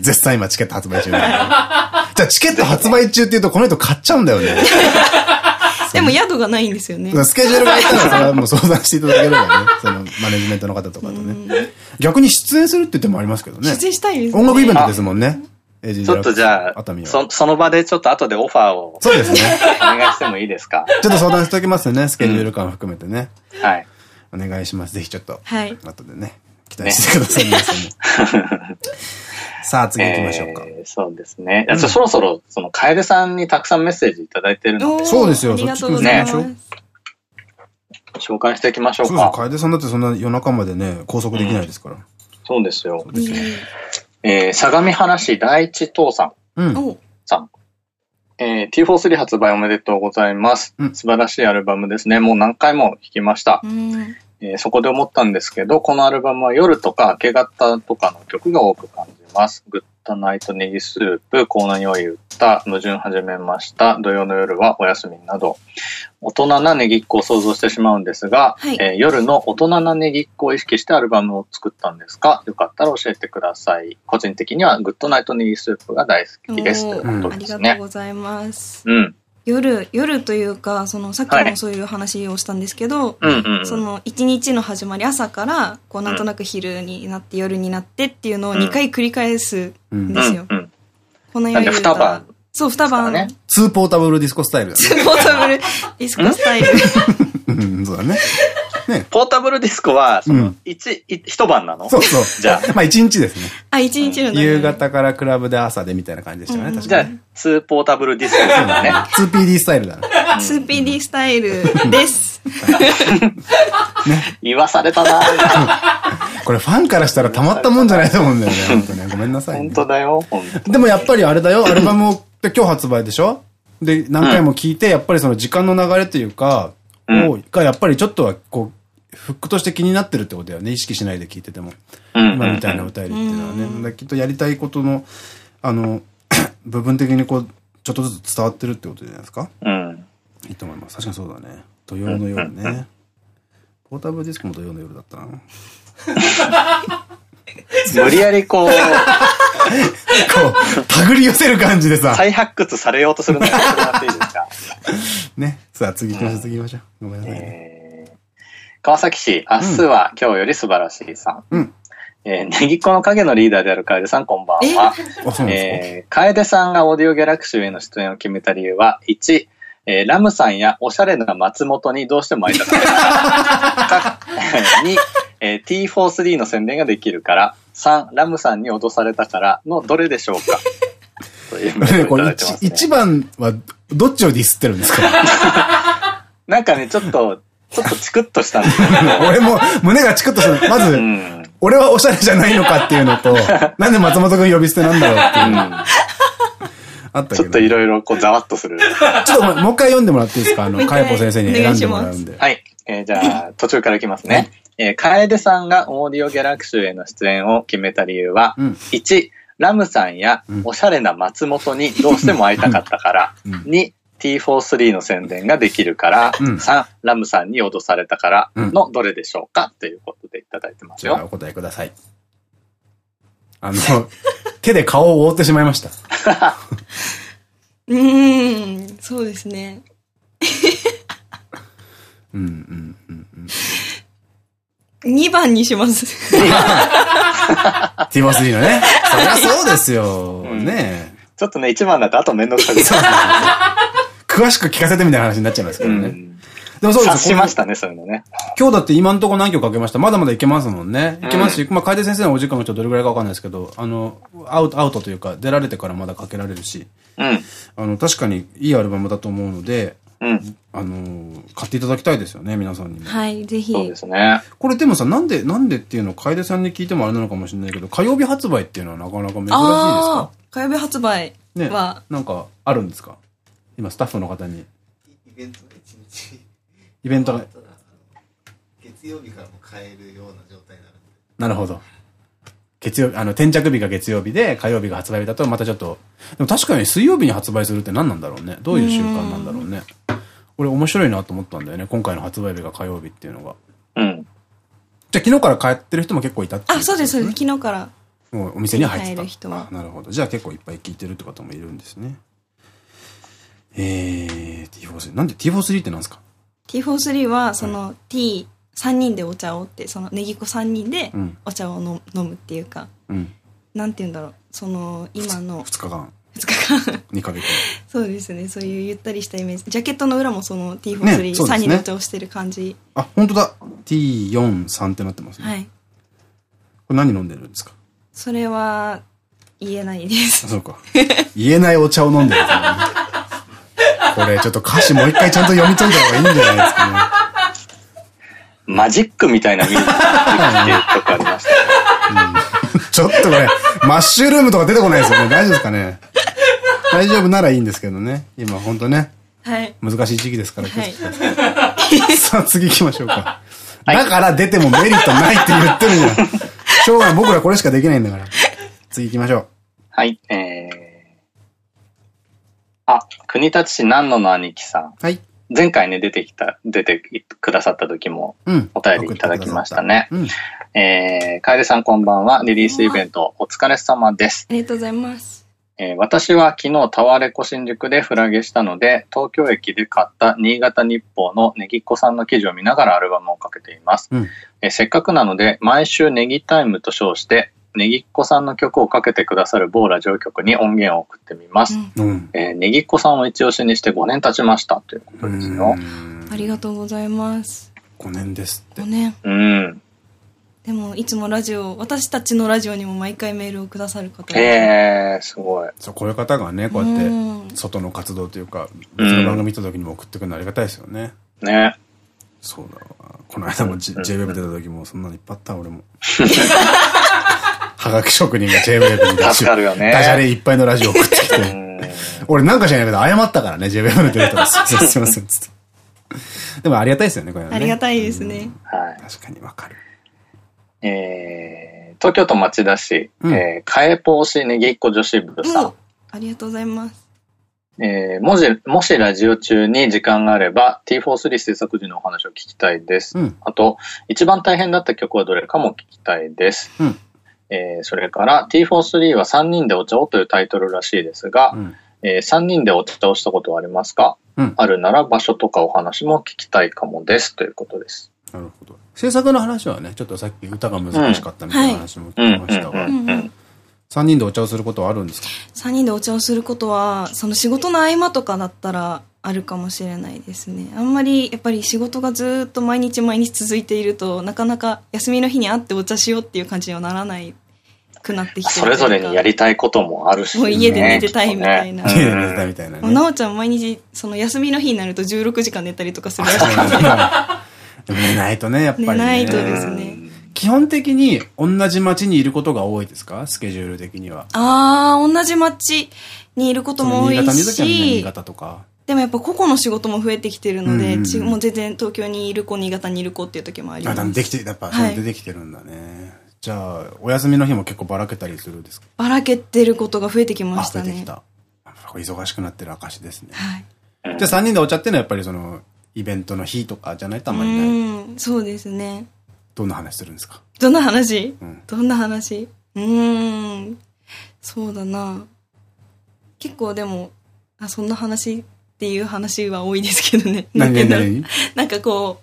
絶賛今チケット発売中じゃあチケット発売中って言うとこの人買っちゃうんだよね。でも宿がないんですよね。スケジュールがあったらそれはもう相談していただければね。そのマネジメントの方とかとね。逆に出演するって言ってもありますけどね。出演したいですね。音楽イベントですもんね。ちょっとじゃあ、そその場でちょっと後でオファーを。そうですね。お願いしてもいいですか？ちょっと相談しておきますね。スケジュール感含めてね。はい。お願いします。ぜひちょっと。はい。後でね。期待してください、皆さあ、次行きましょうか。そうですね。じゃそろそろ、その、楓さんにたくさんメッセージいただいてるので。そうですよ、そっち来ね。紹介していきましょうか。そうそう、楓さんだってそんな夜中までね、拘束できないですから。そうですよ。え相模原市第一父さん。うん。さん。えー、T43 発売おめでとうございます。うん、素晴らしいアルバムですね。もう何回も弾きました。うんえー、そこで思ったんですけど、このアルバムは夜とか明け方とかの曲が多く感じます。グッドナイトネギスープ、コーナーにおい歌、矛盾始めました、土曜の夜はお休みなど、大人なネギっ子を想像してしまうんですが、はい、えー、夜の大人なネギっ子を意識してアルバムを作ったんですか？よかったら教えてください。個人的にはグッドナイトネギスープが大好きです。ということですね。ありがとうございます。うん。夜、夜というか、その、さっきもそういう話をしたんですけど、その、一日の始まり、朝から、こう、なんとなく昼になって、夜になってっていうのを2回繰り返すんですよ。この夜歌。晩。そう、二晩。ね。ツーポータブルディスコスタイルだね。ツーポータブルディスコスタイル。うん、そうだね。ね。ポータブルディスコは、その、一、一晩なの？そうそう。じゃあ。まあ一日ですね。あ、一日の夕方からクラブで朝でみたいな感じでしたよね、確かに。じゃあ、ツーポータブルディスコだね。2PD スタイルだね。2PD スタイルです。ね。言わされたなこれファンからしたらたまったもんじゃないと思うんだよね、本当に。ごめんなさい。本当だよ、でもやっぱりあれだよ、アルバムって今日発売でしょ？で、何回も聞いて、やっぱりその時間の流れというか、を、がやっぱりちょっとはこう、フックとして気になってるってことだよね。意識しないで聞いてても。今みたいな歌入りっていうのはね。きっとやりたいことの、あの、部分的にこう、ちょっとずつ伝わってるってことじゃないですか？うん。いいと思います。確かにそうだね。土曜の夜ね。ポータブルディスクも土曜の夜だったな。無理やりこう、こう、手繰り寄せる感じでさ。再発掘されようとするのやめてもらっていいですかね。さあ、次行きましょう、次行きましょう。ごめんなさい、えー、川崎市、明日は今日より素晴らしいさん。うん。えー、ネギっ子の影のリーダーである楓さん、こんばんは。えー、楓さんがオーディオギャラクシーへの出演を決めた理由は、1、えー、ラムさんやおしゃれな松本にどうしても会いた かった。2、えー、T43 の宣伝ができるから。3、ラムさんに脅されたからのどれでしょうかとこれ一番はどっちをディスってるんですか？なんかね、ちょっと、ちょっとチクッとしたんですよ、俺も胸がチクッとした。まず、俺はおしゃれじゃないのかっていうのと、なんで松本くん呼び捨てなんだろうっていう。あったけど。ちょっといろいろこうざわっとする。ちょっともう一回読んでもらっていいですか？あの、かえぽ先生に選んでもらうんで。はい。えー、じゃあ、途中からいきますね。えー、楓さんがオーディオギャラクシュへの出演を決めた理由は、うん、1、ラムさんやおしゃれな松本にどうしても会いたかったから、うん、2、T43 の宣伝ができるから、うん、3、ラムさんに脅されたからのどれでしょうか、ということでいただいてますよ。じゃあお答えください。あの、手で顔を覆ってしまいました。うん、そうですね。うんうんうんうん。2番にします。ティモスリーのね。そりゃそうですよ。ねちょっとね、1番だとあと面倒くさい。詳しく聞かせてみたいな話になっちゃいますけどね。でもそうです。しましたね、そういうのね。今日だって今んとこ何曲かけました。まだまだいけますもんね。いけますし、まあ、楓先生のお時間もちょっとどれぐらいかわかんないですけど、あの、アウト、アウトというか、出られてからまだかけられるし、うん。あの、確かにいいアルバムだと思うので、うん。あの、買っていただきたいですよね、皆さんにも。はい、ぜひ。そうですね。これでもさ、なんで、なんでっていうのを楓さんに聞いてもあれなのかもしれないけど、火曜日発売っていうのはなかなか珍しいですか？火曜日発売は、ね、なんかあるんですか？今スタッフの方に。イベント？イベントが。月曜日からも買えるような状態になるなるほど。月曜日、あの、転着日が月曜日で、火曜日が発売日だと、またちょっと、でも確かに水曜日に発売するって何なんだろうね。どういう習慣なんだろうね。俺面白いなと思ったんだよね。今回の発売日が火曜日っていうのが。うん。じゃあ昨日から帰ってる人も結構いたってあ、そうです、そうです。昨日から。もうお店に入ってた。人は。なるほど。じゃあ結構いっぱい聞いてるって方もいるんですね。えー、T43。なんで T43 ってなんですか？?T43 は、その、T、3人でお茶をって、その、ネギ子3人でお茶を飲むっていうか、うん、なんて言うんだろう。その、今の。2日間。2日間。2ヶ月。そうですね。そういうゆったりしたイメージ。ジャケットの裏もその T43、ね、3人でお茶をしてる感じ。あ、本当だ。T43 ってなってますね。はい。これ何飲んでるんですか？それは、言えないです。そうか。言えないお茶を飲んでるね。これちょっと歌詞もう一回ちゃんと読み解いた方がいいんじゃないですかね。マジックみたいなミュージックとかありましたね。うん、ちょっとこれ、マッシュルームとか出てこないですよね。大丈夫ですかね。大丈夫ならいいんですけどね。今ほんとね。はい。難しい時期ですから気をつけてください。さあ次行きましょうか。だから出てもメリットないって言ってるじゃん。しょうがない。僕らこれしかできないんだから。次行きましょう。はい、えー。あ、国立市南野の兄貴さん。はい。前回ね、出てきた、出てくださった時も、お便りいただきましたね。うん、えー、楓さんこんばんは。リリースイベントお疲れ様です。ありがとうございます。えー、私は昨日タワレコ新宿でフラゲしたので、東京駅で買った新潟日報のネギっ子さんの記事を見ながらアルバムをかけています。うん、えー、せっかくなので、毎週ネギタイムと称して、ネギっ子さんの曲をかけてくださる某ラジオ局に音源を送ってみます。うん、えー、ネギっ子さんを一押しにして5年経ちましたということですよ。ありがとうございます。5年ですって。5年。うん。でも、いつもラジオ、私たちのラジオにも毎回メールをくださる方が。ええー、すごい。そう、こういう方がね、こうやって、外の活動というか、別の番組見た時にも送ってくるのありがたいですよね。ね。そうだわ。この間も JWEB 出た時もそんなのいっぱいあった、俺も。はがき職人が JWEB に出し、ダジャレいっぱいのラジオ送ってきて。俺なんか知らないけど謝ったからね、JWEB のディレクターすいません、つって。でもありがたいですよね、これね。ありがたいですね。はい。確かにわかる。えー、東京都町田市、うん、えー、かえぽうしねぎっこ女子部さん。ありがとうございます。えー、もし、もしラジオ中に時間があれば T43 制作時のお話を聞きたいです。うん、あと、一番大変だった曲はどれかも聞きたいです。うん、えー、それから T43 は3人でお茶をというタイトルらしいですが、うん、えー、3人でお茶をしたことはありますか、うん、あるなら場所とかお話も聞きたいかもですということです。なるほど。制作の話はね、ちょっとさっき歌が難しかったみたいな話も聞きましたが。3人でお茶をすることはあるんですか ?3 人でお茶をすることは、その仕事の合間とかだったらあるかもしれないですね。あんまりやっぱり仕事がずっと毎日毎日続いていると、なかなか休みの日に会ってお茶しようっていう感じにはならないくなってきてそれぞれにやりたいこともあるし、ね。もう家で寝てたいみたいな。家で寝てたいみたいな、ね。なおちゃん毎日、その休みの日になると16時間寝たりとかするらしくて。寝ないとね、やっぱり、ね。寝ないとですね。基本的に同じ街にいることが多いですか？スケジュール的には。ああ、同じ街にいることも多いし。新潟とか。でもやっぱ個々の仕事も増えてきてるので、うんうん、もう全然東京にいる子、新潟にいる子っていう時もあります。あ、できて、やっぱ、出てきてるんだね。はい、じゃあ、お休みの日も結構ばらけたりするんですか？ばらけてることが増えてきましたね。増えてきた。忙しくなってる証ですね。はい。じゃあ3人でお茶っていうのはやっぱりその、イベントの日とかじゃないとあんまりない。うん、そうですね。どんな話するんですか？どんな話、うん、どんな話？うん、そうだな。結構でも、あ、そんな話っていう話は多いですけどね。何何？なんかこ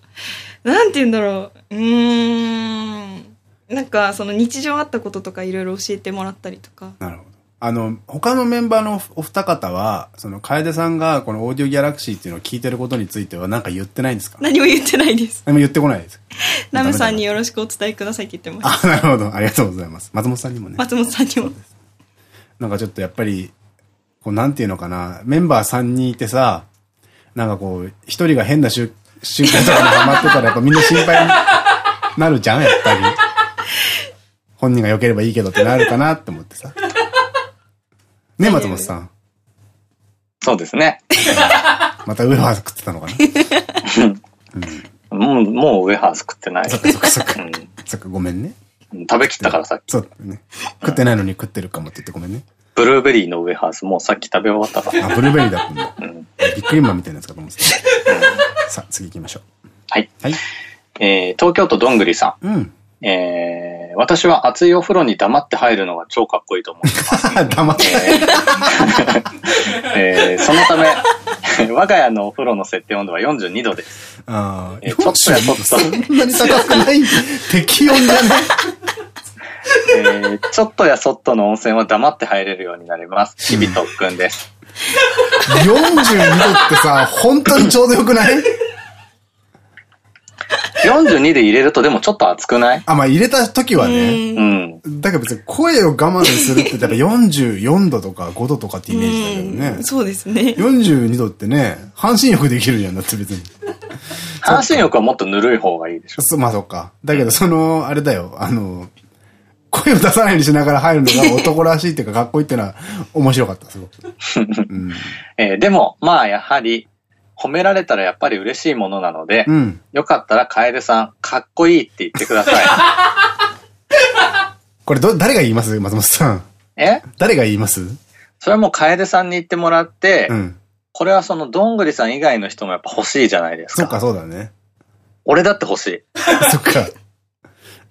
う、なんて言うんだろう。うーん。なんか、その日常あったこととかいろいろ教えてもらったりとか。なるほど。あの、他のメンバーのお二方は、その、楓さんがこのオーディオギャラクシーっていうのを聞いてることについては何か言ってないんですか？何も言ってないです。何も言ってこないです。ラムさんによろしくお伝えくださいって言ってます。あ、なるほど。ありがとうございます。松本さんにもね。松本さんにも。なんかちょっとやっぱり、こう、なんていうのかな、メンバー3人いてさ、なんかこう、一人が変な習習慣とかにハマってたら、やっぱみんな心配になるじゃん、やっぱり。本人が良ければいいけどってなるかなって思ってさ。ね、松本さん。そうですね。またウェハース食ってたのかなうん、もう、もうウェハース食ってない。そっかそっかそっか。そっか、ごめんね。食べきったからさっき。そうね。食ってないのに食ってるかもって言ってごめんね。ブルーベリーのウェハース、もうさっき食べ終わったから。あ、ブルーベリーだったんだ。うん、ビックリマンみたいなやつかと思ってた。さあ、次行きましょう。はい。はい。えー、東京都どんぐりさん。うん。えー、私は熱いお風呂に黙って入るのが超かっこいいと思ってます。黙って。えー、そのため、我が家のお風呂の設定温度は42度です。ああ、えー、ちょっとやそっと。そんなに高くない適温じゃないえー、ちょっとやそっとの温泉は黙って入れるようになります。日々特訓です。42度ってさ、本当にちょうどよくない ?42 で入れるとでもちょっと熱くない？あ、まあ入れた時はね。うん。だから別に声を我慢するってやっぱ44度とか5度とかってイメージだけどね。そうですね。42度ってね、半身浴できるじゃん、だって別に。半身浴はもっとぬるい方がいいでしょ。そう、まあそっか。だけどその、あれだよ、あの、声を出さないようにしながら入るのが男らしいっていうかかっこいいっていうのは面白かった、すごく。うん、えー、でも、まあやはり、褒められたらやっぱり嬉しいものなので、うん、よかったら楓さん、かっこいいって言ってください。これど、誰が言います松本さん？え？誰が言います？それはもう楓さんに言ってもらって、うん、これはそのどんぐりさん以外の人もやっぱ欲しいじゃないですか。そっか、そうだね。俺だって欲しい。そっか。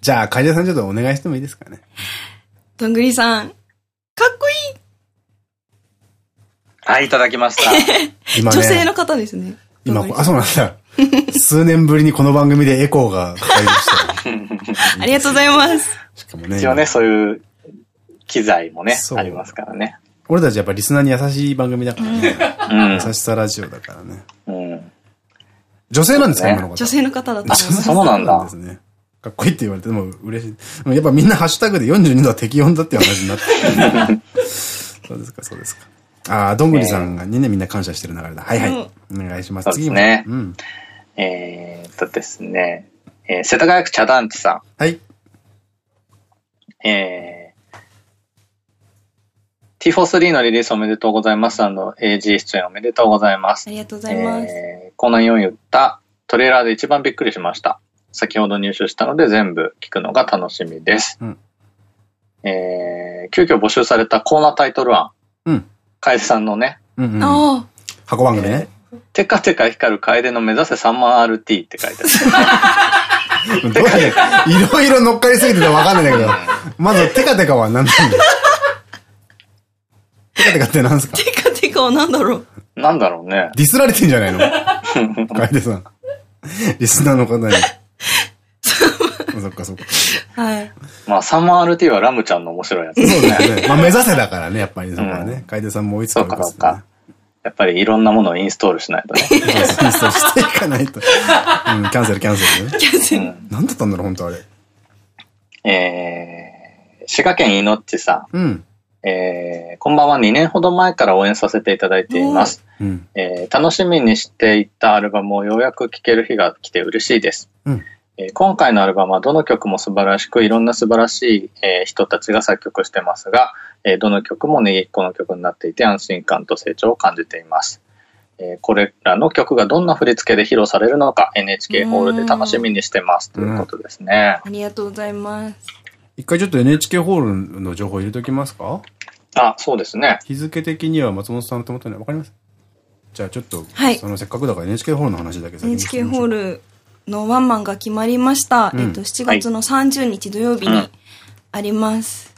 じゃあ、楓さんちょっとお願いしてもいいですかね？どんぐりさん、かっこいいはい、いただきました。今ね。女性の方ですね。今、あ、そうなんだ。数年ぶりにこの番組でエコーがかかりました。ありがとうございます。しかもね。一応ね、そういう機材もね、ありますからね。俺たちやっぱリスナーに優しい番組だからね。うん、優しさラジオだからね。うん、女性なんですか、今の方？女性の方だったそうなんだ。ですね。かっこいいって言われても嬉しい。やっぱみんなハッシュタグで42度は適温だっていう話になって。そうですか、そうですか。ああ、どんぐりさんにね、みんな感謝してる流れだ。はいはい。お願いします。次ね。うん。えっとですね、えー、世田谷区茶団地さん。はい。えー、T43 のリリースおめでとうございます。あの、AG 出演おめでとうございます。ありがとうございます。えー、コーナー4言ったトレーラーで一番びっくりしました。先ほど入手したので全部聞くのが楽しみです。うん、えー、急遽募集されたコーナータイトル案。うん。楓さんのね。うんうん、箱番組ね。テカテカ光る楓の目指せ3万 RT って書いてある。いろいろ乗っかりすぎててわかんないんだけど、まずテカテカは何なんだテカテカって何すか？テカテカは何だろう？なんだろうね。ディスられてんじゃないの？楓さん。リスナーの方に。そっかそっか。はい。まあ、サンマ RT はラムちゃんの面白いやつですね。そうですね。まあ、目指せだからね、やっぱりそこはね。楓さんも追いつかないそうか、そうか。やっぱりいろんなものをインストールしないとね。インストールしていかないと。うん、キャンセル、キャンセルね。キャンセル。何だったんだろう、本当あれ。えー、滋賀県いのっちさん。うん。えー、こんばんは2年ほど前から応援させていただいています。うん、えー、楽しみにしていたアルバムをようやく聴ける日が来て嬉しいです。うんえー、今回のアルバムはどの曲も素晴らしく、いろんな素晴らしい、えー、人たちが作曲してますが、えー、どの曲もねぎっこの曲になっていて安心感と成長を感じています。えー、これらの曲がどんな振り付けで披露されるのか NHK ホールで楽しみにしてますということですね。ありがとうございます。一回ちょっと NHK ホールの情報入れときますか？あ、そうですね。日付的には松本さんの手元にわかりますじゃあちょっと、はい、そのせっかくだから NHK ホールの話だけ先に NHK ホールのワンマンが決まりました。うん、えっと、7月の30日土曜日にあります。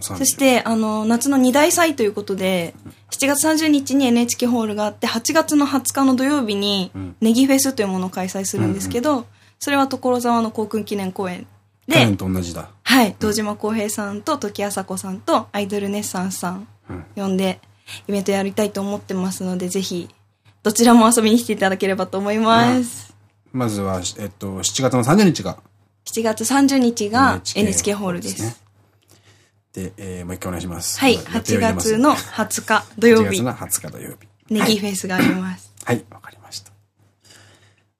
そして、あの、夏の二大祭ということで、7月30日に NHK ホールがあって、8月の20日の土曜日に、ネギフェスというものを開催するんですけど、それは所沢の航空記念公園で、去年と同じだ。はい。堂島康平さんと時あさこさんとアイドルネッサンスさん呼んで、イベントやりたいと思ってますので、ぜひ、どちらも遊びに来ていただければと思います。まずは、えっと、7月の30日が。7月30日が NHK ホールです。で、えー、もう一回お願いします。はい。8月の20日土曜日。8月の20日土曜日。ネギフェスがあります。はい、わ、かりました。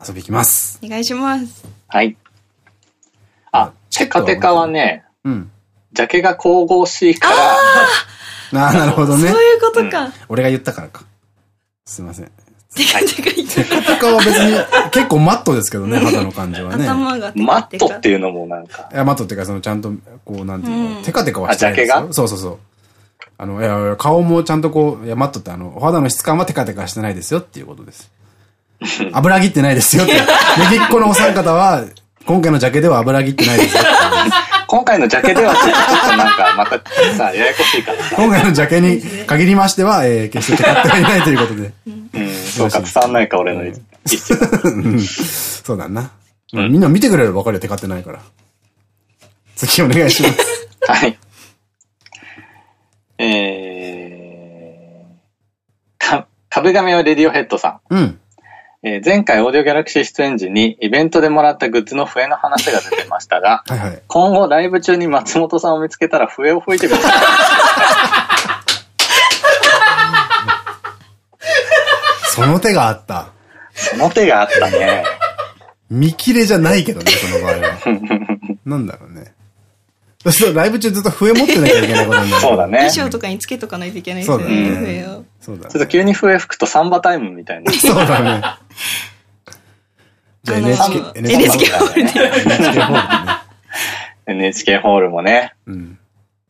遊び行きます。お願いします。はい。あ、テカテカはね、うん。ジャケが神々しいから。ああ なるほどね。そういうことか。俺が言ったからか。すいません。テカテカテカテカは別に結構マットですけどね、肌の感じはね。頭がマットっていうのもなんか。いや、マットっていうか、そのちゃんと、こう、なんていうの、テカテカはしてないですよ。そうそうそう。あの、いや、顔もちゃんとこう、いや、マットってあの、お肌の質感はテカテカしてないですよっていうことです。油切ってないですよって。ネギっ子のお三方は、今回のジャケでは油切ってないですよ。今回のジャケではちょっとなんか、またさ、ややこしいからさ。今回のジャケに限りましては、えー、決して使ってはいないということで。うん、そうか、伝わんないか、俺の。そうだな。みんな見てくれれば分かるよ、テカってないから。次お願いします。はい。えー、か、壁紙はレディオヘッドさん。うん。えー、前回オーディオギャラクシー出演時にイベントでもらったグッズの笛の話が出てましたが、はいはい、今後ライブ中に松本さんを見つけたら笛を吹いてください。その手があった。その手があったね。見切れじゃないけどね、その場合は。なんだろうね。ライブ中ずっと笛持ってなきゃいけないことになる。そうだね。衣装とかにつけとかないといけないですよね、笛を。そうだ。ちょっと急に笛吹くとサンバタイムみたいな。そうだね。じゃあ NHK、NHK ホールで。NHK ホールね。NHK ホールもね、うん、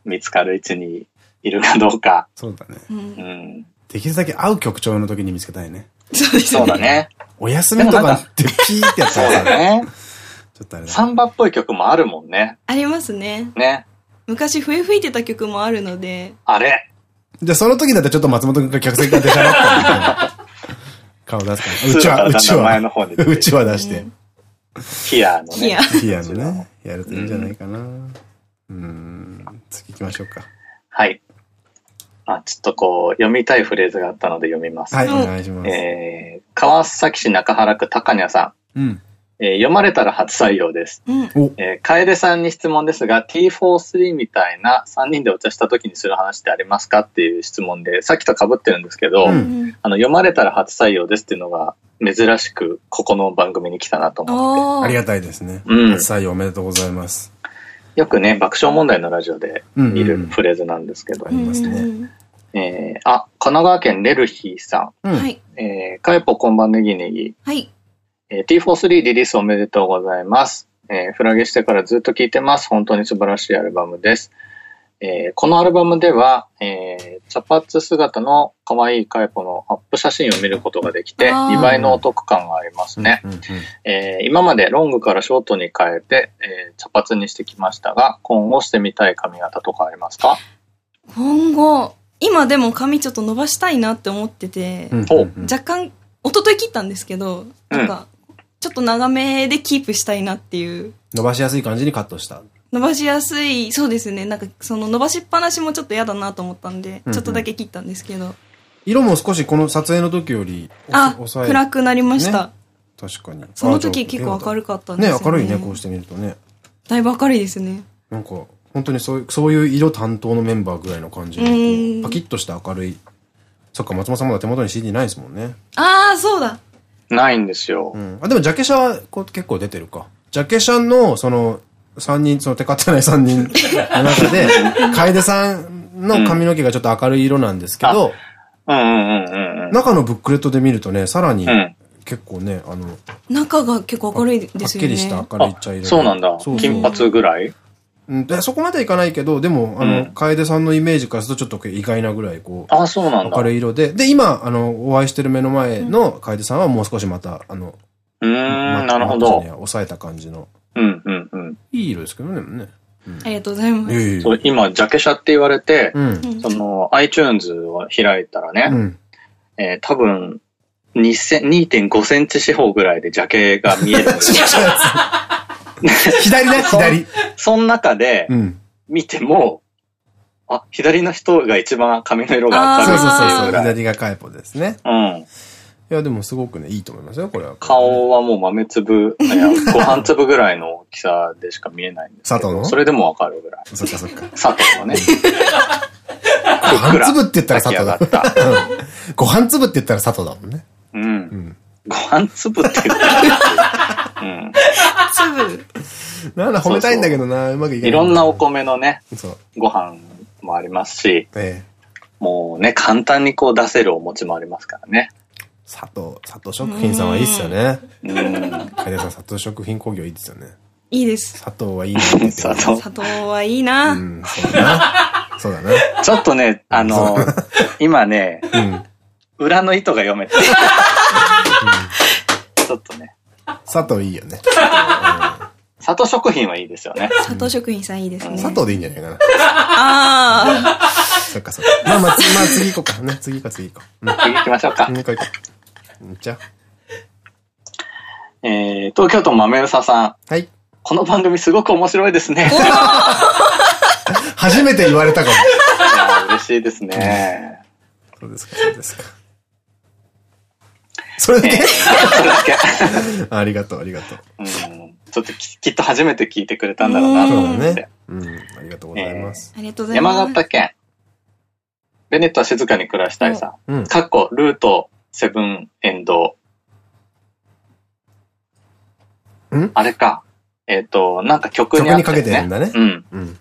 見つかる位置にいるかどうか。そうだね。うん。できるだけ会う局長の時に見つけたいね。そうですね。そうだね。お休みとかってピーってやったら。そうだね。ちょっとあれだ。サンバっぽい曲もあるもんね。ありますね。ね。昔笛吹いてた曲もあるので。あれじゃあその時だってちょっと松本君が客席から出しゃばったみたいな。顔出すから。うちは、うちは。うちは出して。ヒアのね。ヒア。のね。やるといいんじゃないかな。うん。次行きましょうか。はい。あ、ちょっとこう、読みたいフレーズがあったので読みます。はい、お願いします。えー、川崎市中原区高谷さん。うん。えー、読まれたら初採用です。うん、えー、楓さんに質問ですが、T43 みたいな3人でお茶した時にする話ってありますかっていう質問で、さっきと被ってるんですけど、うん、あの、読まれたら初採用ですっていうのが珍しく、ここの番組に来たなと思って。ありがたいですね。うん、初採用おめでとうございます。よくね、爆笑問題のラジオで見るフレーズなんですけど。ありますね。えー、あ、神奈川県レルヒーさん。はい。えー、かえぽこんばんネギネギ。はい。えー、T43 リリースおめでとうございます。えー、フラゲしてからずっと聴いてます。本当に素晴らしいアルバムです。えー、このアルバムでは、えー、茶髪姿の可愛いカイポのアップ写真を見ることができて、2倍のお得感がありますね。え今までロングからショートに変えて、えー、茶髪にしてきましたが、今後してみたい髪型とかありますか？今後、今でも髪ちょっと伸ばしたいなって思ってて、うん、若干、一昨日切ったんですけど、なんか、ちょっと長めでキープしたいなっていう。伸ばしやすい感じにカットした伸ばしやすい、そうですね。なんか、その伸ばしっぱなしもちょっと嫌だなと思ったんで、ちょっとだけ切ったんですけど。色も少しこの撮影の時よりあ、暗くなりました。ね、確かに。その時結構明るかったんですよね。ね、明るいね、こうしてみるとね。だいぶ明るいですね。なんか、本当にそういう、そういう色担当のメンバーぐらいの感じの、パキッとした明るい。そっか、松本さんまだ手元に CD ないですもんね。ああ、そうだ。ないんですよ。うん。あ、でもジャケ写はこう結構出てるか。ジャケ写の、その、三人、その手勝てない三人の中で、楓さんの髪の毛がちょっと明るい色なんですけど、中のブックレットで見るとね、さらに、結構ね、あの、中が結構明るいですよね。はっきりした明るい茶色。そうなんだ。金髪ぐらい？うん、でそこまでいかないけど、でも、あの、楓さんのイメージからするとちょっと意外なぐらい、こう。あ、そうなんだ。明るい色で。で、今、あの、お会いしてる目の前の楓さんはもう少しまた、あの、うん、なるほど。抑えた感じの。うんうんうん。いい色ですけどね、ね。ありがとうございます。そう今、ジャケ写って言われて、その、iTunes を開いたらね、え多分、2.5センチ四方ぐらいでジャケが見えるんですよ。左ね、左。その中で、見ても、あ、左の人が一番髪の色が明るいそうそうそう。左がカイポですね。うん。いや、でもすごくね、いいと思いますよ、これは。顔はもう豆粒、いや、ご飯粒ぐらいの大きさでしか見えないんですけど。佐藤の？それでもわかるぐらい。そっかそっか。佐藤のね。ご飯粒って言ったら佐藤だ。ご飯粒って言ったら佐藤だもんね。うん。ご飯粒って言ったら。うん。粒。なんだ、褒めたいんだけどな、うまくいかない。いろんなお米のね、ご飯もありますし、もうね、簡単にこう出せるお餅もありますからね。佐藤、佐藤食品さんはいいっすよね。うん。楓さん、佐藤食品工業いいですよね。いいです。佐藤はいいな佐藤。佐藤はいいな。うん、そうだな。そうだね。ちょっとね、あの、今ね、裏の意図が読めて。ちょっとね。佐藤いいよね。佐藤食品はいいですよね。佐藤食品さんいいですね。佐藤でいいんじゃないかな。ああ。そっかそっか。まあまあ、まあ次行こうか。ね、次行こう、次行こう。次行きましょうか。行こう行こう。じゃあ。えー、東京都豆うささん。はい。この番組すごく面白いですね。初めて言われたかも。いや、嬉しいですね。そうですか、そうですか。それだけ、えー、それだけ。ありがとう、ありがとう。うん。ちょっときっと初めて聞いてくれたんだろうなと思って。うん、ありがとうございます。ありがとうございます。山形県。ベネットは静かに暮らしたいさん。かっこ、ルートセブンエンド。ん？あれか。えっ、ー、と、なんか曲に曲にかけてるんだね。うん。うん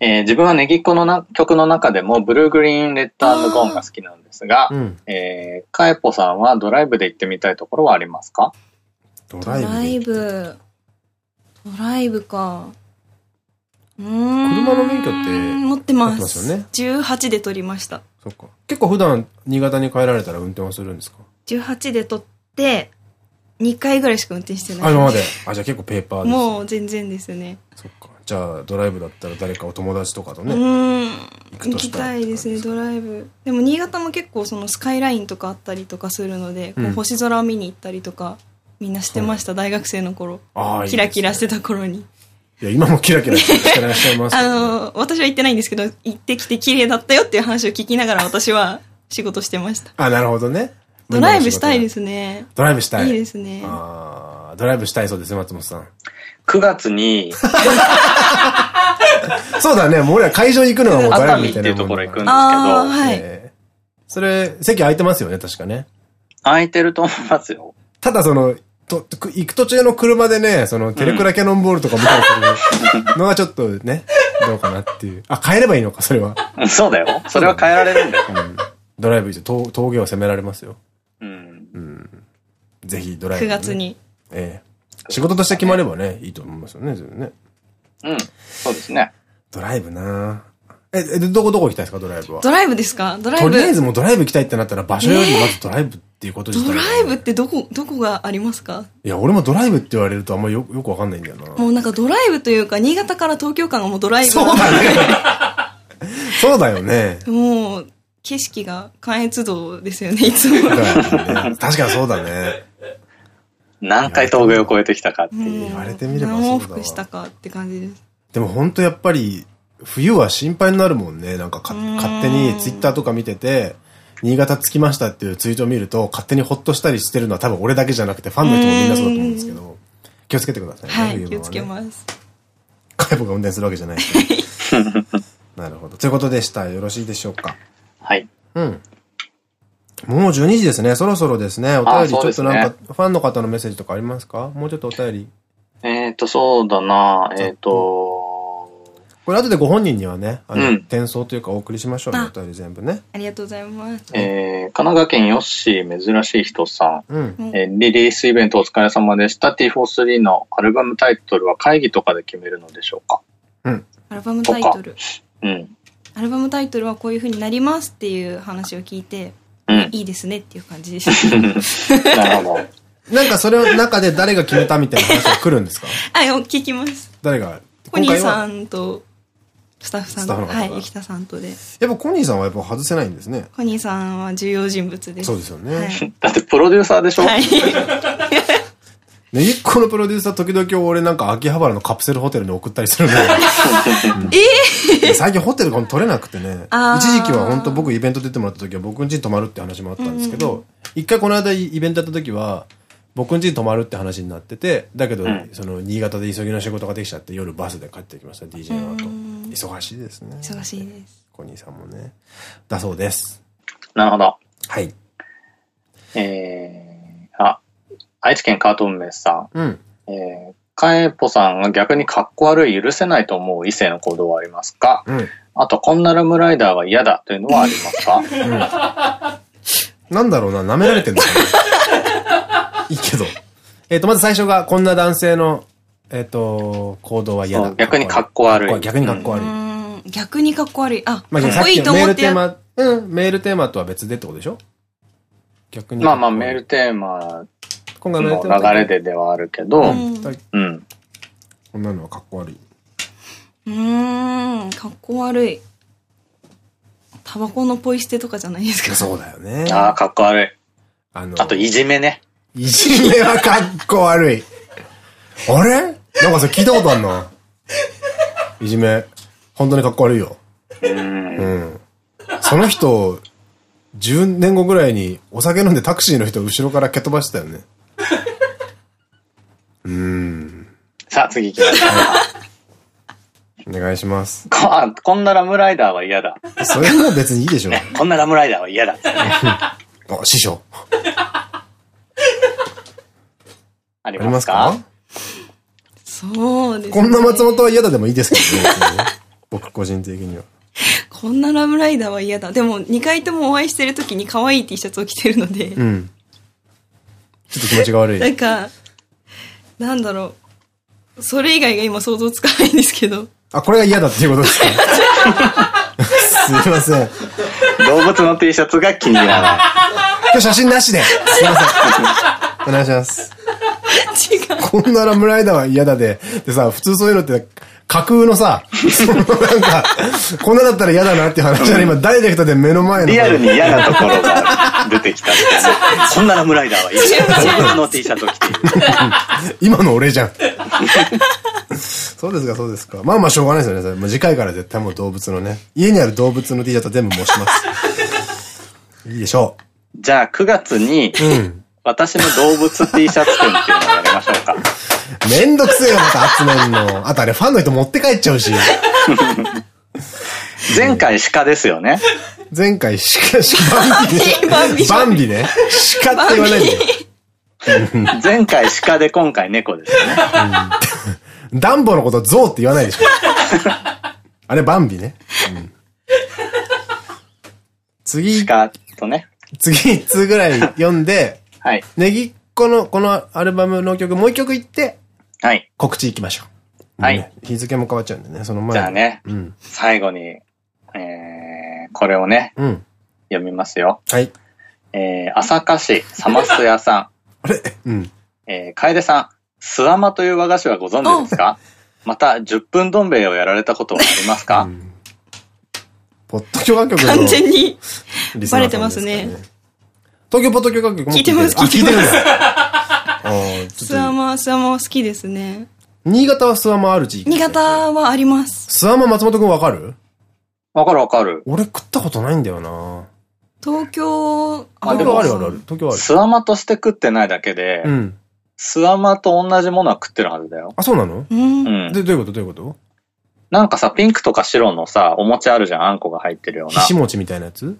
えー、自分はネギっ子のな曲の中でも、ブルーグリーン、レッドゴーンが好きなんですが、うん、えー、カエポさんはドライブで行ってみたいところはありますか？ドライブ。ドライブか。うん。車の免許って持ってます。ますよね。18で取りました。そっか。結構普段新潟に帰られたら運転はするんですか ?18 で取って、2回ぐらいしか運転してない。あ、今まで。あ、じゃあ結構ペーパーです、もう全然ですね。そっか。じゃあドライブだったら誰かお友達とかとね。うん。行きたいですね、ドライブ。でも新潟も結構そのスカイラインとかあったりとかするので、こう星空を見に行ったりとか、みんなしてました、大学生の頃。キラキラしてた頃に。いや、今もキラキラしてらっしゃいます、あの、私は行ってないんですけど、行ってきて綺麗だったよっていう話を聞きながら私は 仕事してました。あ、なるほどね。ドライブしたいですね。ドライブしたい。いいですね。あドライブしたいそうですね、松本さん。9月に、そうだね、もう俺ら会場に行くのはもうドライブみたいな。っていうところ行くんですけど、はい。それ、席空いてますよね、確かね。空いてると思いますよ。ただその、と、行く途中の車でね、その、テレクラキャノンボールとか見たりするのがちょっとね、どうかなっていう。あ、変えればいいのか、それは。そうだよ。それは変えられるんだよ。うん、ドライブして峠を攻められますよ。うん。うん。ぜひドライブ、ね。9月に。ええ。仕事として決まればね、いいと思いますよね、全然ね。うん。そうですね。ドライブなえ、え、どこどこ行きたいですか、ドライブは？ドライブですか？ドライブ。とりあえずもうドライブ行きたいってなったら場所よりまずドライブっていうこと自体、ドライブってどこ、どこがありますか？いや、俺もドライブって言われるとあんまよよくわかんないんだよな。もうなんかドライブというか、新潟から東京間がもうドライブ。そうだね。そうだよね。もう、景色が関越道ですよね、いつも。ね、確かにそうだね。何回峠を越えてきたかって言われてみればそうだ何往復したかって感じです。でも本当やっぱり、冬は心配になるもんね。なんか勝手にツイッターとか見てて、新潟着きましたっていうツイートを見ると、勝手にほっとしたりしてるのは多分俺だけじゃなくて、ファンの人もみんなそうだと思うんですけど、気をつけてくださいね、はい、気をつけます。カイポが運転するわけじゃない。なるほど。ということでした。よろしいでしょうか。はい。うん。もう12時ですね。そろそろですね。お便りちょっとなんか、ファンの方のメッセージとかありますか？もうちょっとお便り。えっと、そうだなえっ、と、これ後でご本人にはね、あの、転送というかお送りしましょうね、お便り全部ね。ありがとうございます。えー、神奈川県ヨッシー珍しい人さん。うん、えー、リリースイベントお疲れ様でした。T43 のアルバムタイトルは会議とかで決めるのでしょうか？うん。アルバムタイトル。うん。アルバムタイトルはこういう風になりますっていう話を聞いて、うん、いいですねっていう感じでした。なるほど。なんかそれの中で誰が決めたみたいな話が来るんですか？あ、聞きます。誰がコニーさんと、スタッフさんと、はい、雪田さんとで。やっぱコニーさんはやっぱ外せないんですね。コニーさんは重要人物です。そうですよね。はい、だってプロデューサーでしょ？はい。ねぎっこのプロデューサー時々俺なんか秋葉原のカプセルホテルに送ったりする んだえ最近ホテルが取れなくてね。一時期は本当僕イベント出てもらった時は僕ん家に泊まるって話もあったんですけど、一回この間イベントやった時は、僕ん家に泊まるって話になってて、だけど、その、新潟で急ぎの仕事ができちゃって、夜バスで帰ってきました、DJ の後。忙しいですね。忙しいです。コニーさんもね。だそうです。なるほど。はい。えー、あ、愛知県カートンメスさん。うん。えー、カエポさんが逆にかっこ悪い、許せないと思う異性の行動はありますか？うん。あと、こんなラムライダーは嫌だというのはありますか？うん。なんだろうな、舐められてんのかな いいけど。えっと、まず最初が、こんな男性の、えっ、と、行動は嫌だ。逆にかっこ悪い。逆にかっこ悪い。逆にかっこ悪い。あ、まあ、かっこいいと思ってメールテーマ、うん、メールテーマとは別でってことでしょ？逆に。まあまあ、メールテーマの流れでではあるけど、うん。こんなのはかっこ悪い。うん、かっこ悪い。タバコのポイ捨てとかじゃないですか。そうだよね。ああ、かっこ悪い。あの、あと、いじめね。いじめはかっこ悪い。あれ？なんかそれ聞いたことあんな。いじめ。本当にかっこ悪いよ。うん。うん。その人、10年後ぐらいにお酒飲んでタクシーの人後ろから蹴飛ばしたよね。うん。さあ、次行きましょう。お願いします。こ、あ、こんなラムライダーは嫌だ。それも別にいいでしょ。こんなラムライダーは嫌だ。あ、師匠。ありますか？そうですね。こんな松本は嫌だでもいいですけどね。僕個人的には。こんなラムライダーは嫌だ。でも、2回ともお会いしてる時に可愛い T シャツを着てるので。うん。ちょっと気持ちが悪い。なんか、なんだろう。それ以外が今想像つかないんですけど。あ、これが嫌だっていうことですか？すいません。動物の T シャツが気に入らない。今日写真なしで。すいません。お願いします。違う。こんなラムライダーは嫌だで。でさ、普通そういうのって、架空のさ、そのなんか、こんなだったら嫌だなっていう話は今ダイレクトで目の前の。リアルに嫌なところが出てきた こんなラムライダーは嫌だ。の T シャツを着て。今の俺じゃん。そうですか、そうですか。まあまあしょうがないですよね。もう次回から絶対もう動物のね。家にある動物の T シャツは全部申します。いいでしょう。じゃあ9月に、うん、私の動物 T シャツ展っていうのをやりましょうか。めんどくせえよ、また集めんの。あとあれファンの人持って帰っちゃうし。前回鹿ですよね。前回鹿、鹿、バンビね。バンビね。鹿って言わないで。前回鹿で今回猫ですよね。ダンボのことゾウって言わないでしょ。あれバンビね。次。鹿とね。次1通ぐらい読んで、はい。ネギっ子のこのアルバムの曲もう一曲いって、はい。告知いきましょう。はい。日付も変わっちゃうんでね、その前じゃあね、うん、最後に、えー、これをね、うん、読みますよ。はい。えー、朝霞市サマス屋さん。あれ？うん。えー、楓さん、スワマという和菓子はご存知ですか？また、10分どん兵衛をやられたことはありますか、うんポッド許可局完全にバレてますね。東京ポッド許可局も聞いてます、聞いてるんだ。スワマ、スワマは好きですね。新潟はスワマある地域新潟はあります。スワマ松本くんわかる？わかるわかる。俺食ったことないんだよな東京、東京あるあるある。東京ある。スワマとして食ってないだけで、うん。スワマと同じものは食ってるはずだよ。あ、そうなの？うん。で、どういうこと？どういうこと？なんかさ、ピンクとか白のさ、お餅あるじゃん、あんこが入ってるような。ひし餅みたいなやつ？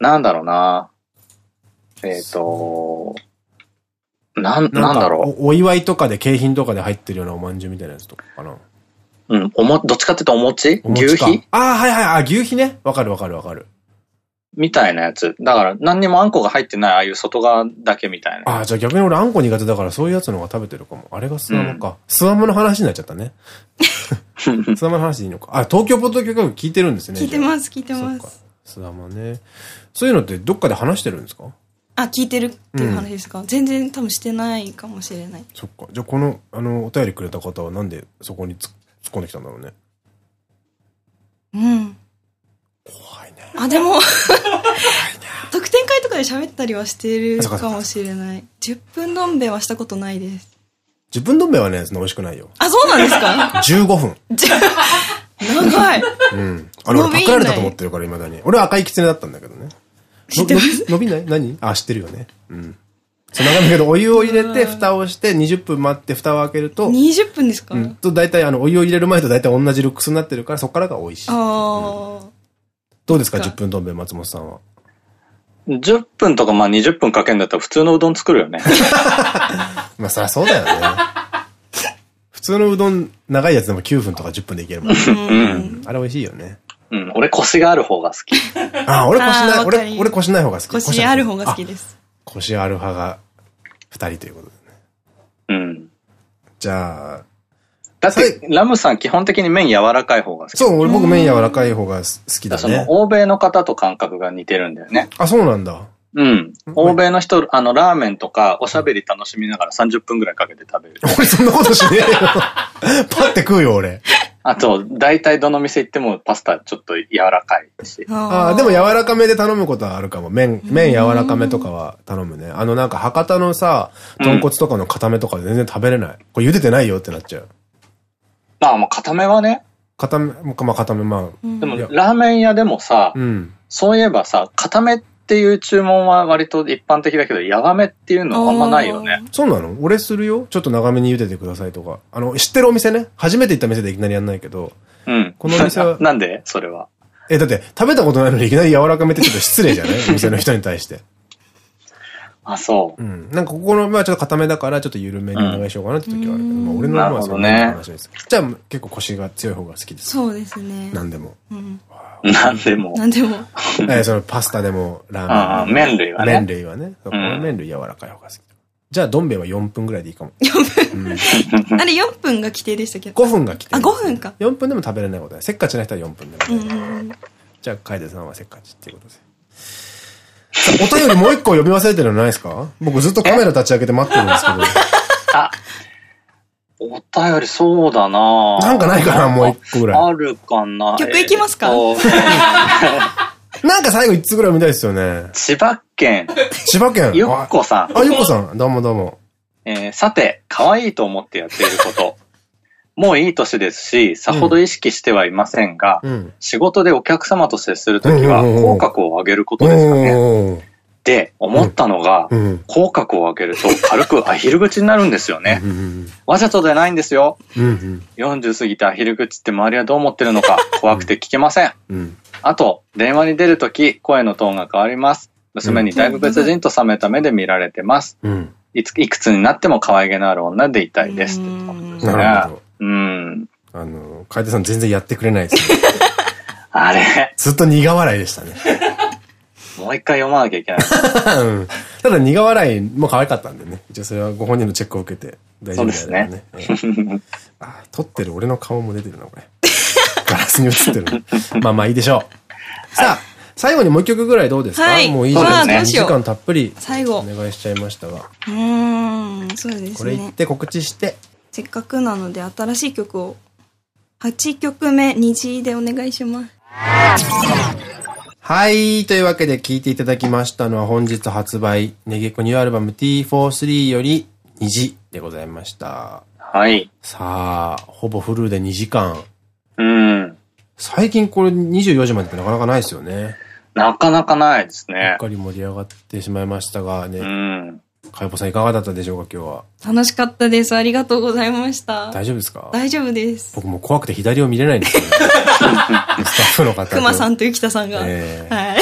なんだろうな。えっ、ー、と、なん、なんだろうお。お祝いとかで景品とかで入ってるようなおまんじゅうみたいなやつとかかな。うん、おも、どっちかっていうとお餅？牛皮？ああ、はいはい、あ、牛皮ね。わかるわかるわかる。みたいなやつ。だから何にもあんこが入ってない、ああいう外側だけみたいな。ああ、じゃあ逆に俺あんこ苦手だからそういうやつの方が食べてるかも。あれがスワモか。うん、スワモの話になっちゃったね。スワモの話でいいのか。あ、東京ポッド許可聞いてるんですね。聞いてます、聞いてます。スワモね。そういうのってどっかで話してるんですか？あ、聞いてるっていう話ですか、うん、全然多分してないかもしれない。そっか。じゃあこの、あの、お便りくれた方はなんでそこに突っ込んできたんだろうね。うん。怖いね。あ、でも 特典会とかで喋ったりはしてるかもしれない。10分どん兵衛はしたことないです。10分どん兵衛はね、そんな美味しくないよ。あ、そうなんですか ?15 分。長い。うん。あの、パクられたと思ってるから、未だに。俺は赤い狐だったんだけどね。伸びない？何？あ、知ってるよね。うん。そう、長いけど、お湯を入れて、蓋をして、20分待って、蓋を開けると。20分ですか？うん。と、大体、あの、お湯を入れる前と大体同じルックスになってるから、そこからが美味しい。ああ。どうですか、10分どん兵衛、松本さんは。10分とかまあ20分かけんだったら普通のうどん作るよね。まあそりゃそうだよね。普通のうどん長いやつでも9分とか10分でいけるもんね。うん、あれ美味しいよね。うん、俺腰がある方が好き。あ、俺腰ない、俺、俺腰ない方が好き。腰ある方が好きです。腰ある派が2人ということでね。うん。じゃあ、だって、ラムさん基本的に麺柔らかい方が好き。そう、俺僕麺柔らかい方が好きだね。その、欧米の方と感覚が似てるんだよね。あ、そうなんだ。うん。欧米の人、あの、ラーメンとか、おしゃべり楽しみながら30分くらいかけて食べる。俺そんなことしねえよ。パって食うよ、俺。あと、大体どの店行ってもパスタちょっと柔らかいし。ああ、でも柔らかめで頼むことはあるかも。麺、麺柔らかめとかは頼むね。あのなんか博多のさ、豚骨とかの固めとか全然食べれない。これ茹でてないよってなっちゃう。まあ、まあ、固めはね。固め、まあ、固め、まあ。でも、ラーメン屋でもさ、うん、そういえばさ、固めっていう注文は割と一般的だけど、やがめっていうのはあんまないよね。そうなの？俺するよ？ちょっと長めに茹でてくださいとか。あの、知ってるお店ね？初めて行った店でいきなりやんないけど。うん。このお店は。なんで？それは。え、だって食べたことないのにいきなり柔らかめってちょっと失礼じゃない？お 店の人に対して。あ、そう。うん。なんかここの、まあちょっと固めだから、ちょっと緩めにお願いしようかなって時はあるけど、まあ俺のまあそ話です。じゃあ結構腰が強い方が好きです。そうですね。何でも。うん。何でも。何でも。え、そのパスタでも、ラーメン。ああ、麺類はね。麺類はね。この麺類柔らかい方が好き。じゃあ、どん兵衛は4分ぐらいでいいかも。4分あれ4分が規定でしたっけ ?5 分が規定。あ、5分か。4分でも食べれないことだせっかちな人は4分でも。じゃあ、楓さんはせっかちっていうことで。お便りもう一個読み忘れてるのないですか？僕ずっとカメラ立ち上げて待ってるんですけど。あ、お便りそうだななんかないかなもう一個ぐらい。あるかな曲いきますか？なんか最後一つぐらい見たいですよね。千葉県。千葉県？ゆっこさん。あ、ゆっこさん。どうもどうも。えー、さて、可愛いと思ってやっていること。もういい年ですし、さほど意識してはいませんが、うん、仕事でお客様と接するときは、口角を上げることですかね。で、思ったのが、うん、口角を上げると 軽くアヒル口になるんですよね。わざとでないんですよ。40過ぎてアヒル口って周りはどう思ってるのか怖くて聞けません。あと、電話に出るとき声のトーンが変わります。娘にだいぶ別人と冷めた目で見られてます。いついくつになっても可愛げのある女でいたいです。なるほど。うん。あの、楓さん全然やってくれないですね。あれずっと苦笑いでしたね。もう一回読まなきゃいけない。うん、ただ苦笑いも可愛かったんでね。一応それはご本人のチェックを受けて大丈夫ですね。そうですね。あ、撮ってる俺の顔も出てるな、これ。ガラスに映ってる。まあまあいいでしょう。さあ、最後にもう一曲ぐらいどうですか、はい、もういいじゃないですか。2時間たっぷり。最後。お願いしちゃいましたが。うん、そうですね。これ言って告知して。せっかくなので新しい曲を8曲目虹でお願いします。はい。というわけで聴いていただきましたのは本日発売、ネゲコニューアルバム T43 より虹でございました。はい。さあ、ほぼフルで2時間。うん。最近これ24時までってなかなかないですよね。なかなかないですね。うっかり盛り上がってしまいましたがね。うん。かよぽさんいかがだったでしょうか、今日は。楽しかったです。ありがとうございました。大丈夫ですか？大丈夫です。僕も怖くて左を見れないんですよ、ね。スタッフの方と。熊さんとゆきたさんが。えー、は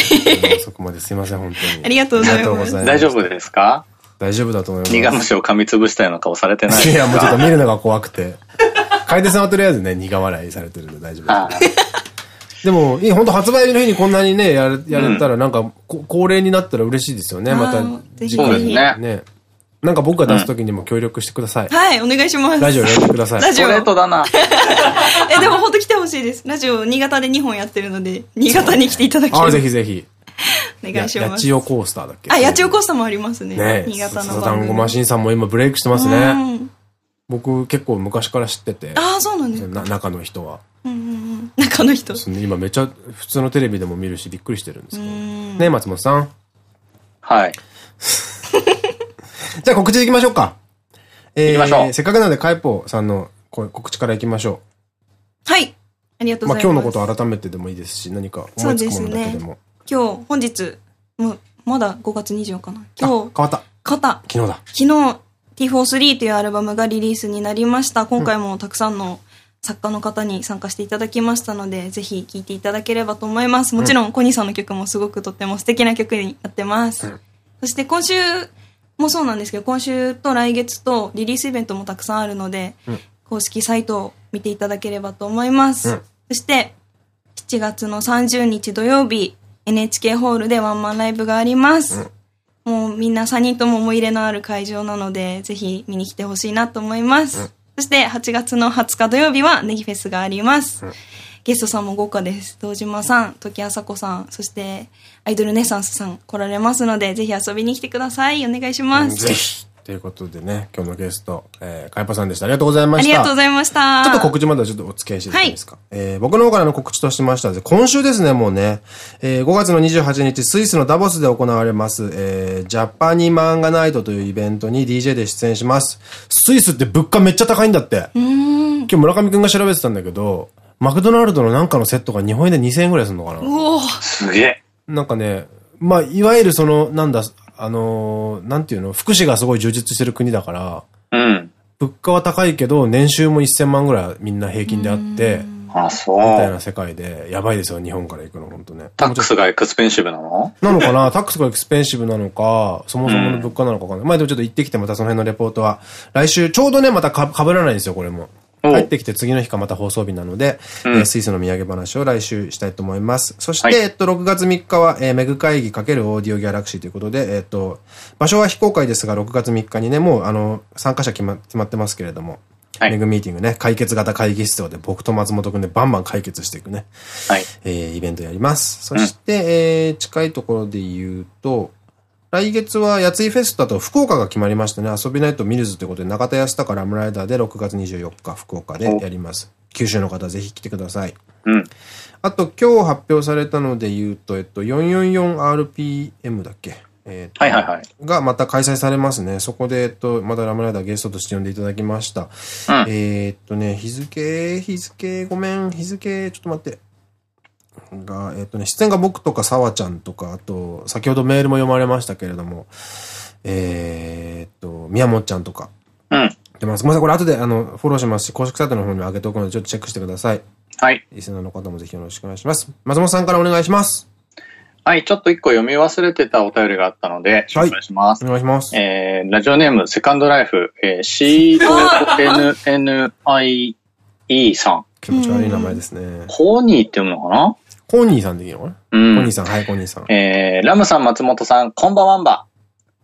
い。そこまですいません、本当に。ありがとうございます。大丈夫ですか？大丈夫だと思います。苦虫を噛みつぶしたような顔されてないいや、もうちょっと見るのが怖くて。楓さんはとりあえずね、苦笑いされてるんで大丈夫です。でも、いい、本当発売日の日にこんなにね、やれ、やれたら、なんか、恒例になったら嬉しいですよね、また。次回にね。なんか僕が出すときにも協力してください。はい、お願いします。ラジオやってください。ラジオ。レートだな。え、でも本当来てほしいです。ラジオ、新潟で2本やってるので、新潟に来ていただきたい。あ、ぜひぜひ。お願いします。八千代コースターだっけ？あ、八千代コースターもありますね。ね新潟の。サザンゴマシンさんも今ブレイクしてますね。僕結構昔から知ってて。ああ、そうなんですか。中の人は。中の人。今めっちゃ普通のテレビでも見るしびっくりしてるんですけど。ね松本さん。はい。じゃあ告知いきましょうか。えー、せっかくなので、カイポさんの告知からいきましょう。はい。ありがとうございます。まあ今日のこと改めてでもいいですし、何か思いつくものだけでも。今日、本日、もう、まだ5月24かな。今日。変わった。変わった。昨日だ。昨日、T43 というアルバムがリリースになりました。今回もたくさんの作家の方に参加していただきましたので、ぜひ聴いていただければと思います。もちろん、コニーさんの曲もすごくとっても素敵な曲になってます。うん、そして今週もそうなんですけど、今週と来月とリリースイベントもたくさんあるので、うん、公式サイトを見ていただければと思います。うん、そして、7月の30日土曜日、NHK ホールでワンマンライブがあります。うん、もうみんな3人とも思い入れのある会場なので、ぜひ見に来てほしいなと思います。うん、そして8月の20日土曜日はネギフェスがあります。うん、ゲストさんも豪華です。堂島さん、時あさこさん、そしてアイドルネサンスさん来られますので、ぜひ遊びに来てください。お願いします。ぜひ。ということでね、今日のゲスト、えー、かいぱさんでした。ありがとうございました。ありがとうございました。ちょっと告知まではちょっとお付き合いしていいですか？はい、えー、僕の方からの告知としましては、今週ですね、もうね、えー、5月の28日、スイスのダボスで行われます、えー、ジャパニマンガナイトというイベントに DJ で出演します。スイスって物価めっちゃ高いんだって。今日村上くんが調べてたんだけど、マクドナルドのなんかのセットが日本円で2000円ぐらいするのかな？うおすげえ。なんかね、まあ、いわゆるその、なんだ、あのー、なんていうの、福祉がすごい充実してる国だから、うん。物価は高いけど、年収も1000万ぐらいみんな平均であって、あ、そう。みたいな世界で、やばいですよ、日本から行くの、本当ね。タックスがエクスペンシブなの？なのかな？タックスがエクスペンシブなのか、そもそもの物価なのかわかんない。うん、まあでもちょっと行ってきてまたその辺のレポートは、来週、ちょうどね、またか被らないんですよ、これも。帰ってきて次の日かまた放送日なので、うん、スイスの土産話を来週したいと思います。そして、はい、えっと、6月3日は、えー、メグ会議×オーディオギャラクシーということで、えっと、場所は非公開ですが、6月3日にね、もう、あの、参加者決ま決まってますけれども、はい、メグミーティングね、解決型会議室で僕と松本くんでバンバン解決していくね、はい、えー、イベントやります。そして、うん、えー、近いところで言うと、来月はやついフェスだと福岡が決まりましたね。遊びないとミルズということで、中田康隆ラムライダーで6月24日福岡でやります。九州の方ぜひ来てください。うん。あと今日発表されたので言うと、えっと、444RPM だっけ？えはいはいはい。がまた開催されますね。そこで、えっと、またラムライダーゲストとして呼んでいただきました。うん、えっとね、日付、日付、ごめん、日付、ちょっと待って。が、えっ、とね、出演が僕とか沢ちゃんとか、あと、先ほどメールも読まれましたけれども、えっと、宮本ちゃんとか。うん。で、まあ、すみません、これ後で、あの、フォローしますし、公式サイトの方に上げておくので、ちょっとチェックしてください。はい。リスナーの方もぜひよろしくお願いします。松本さんからお願いします。はい、ちょっと一個読み忘れてたお便りがあったので、紹介します。はい、お願いします。えー、ラジオネーム、セカンドライフ、えー、CONNIE さん。気持ち悪い名前ですね。コーニーって読むのかな？コーニーさんでいいのかな？うん。コーニーさん、はい、コーニーさん。えー、ラムさん、松本さん、こんばんわんば。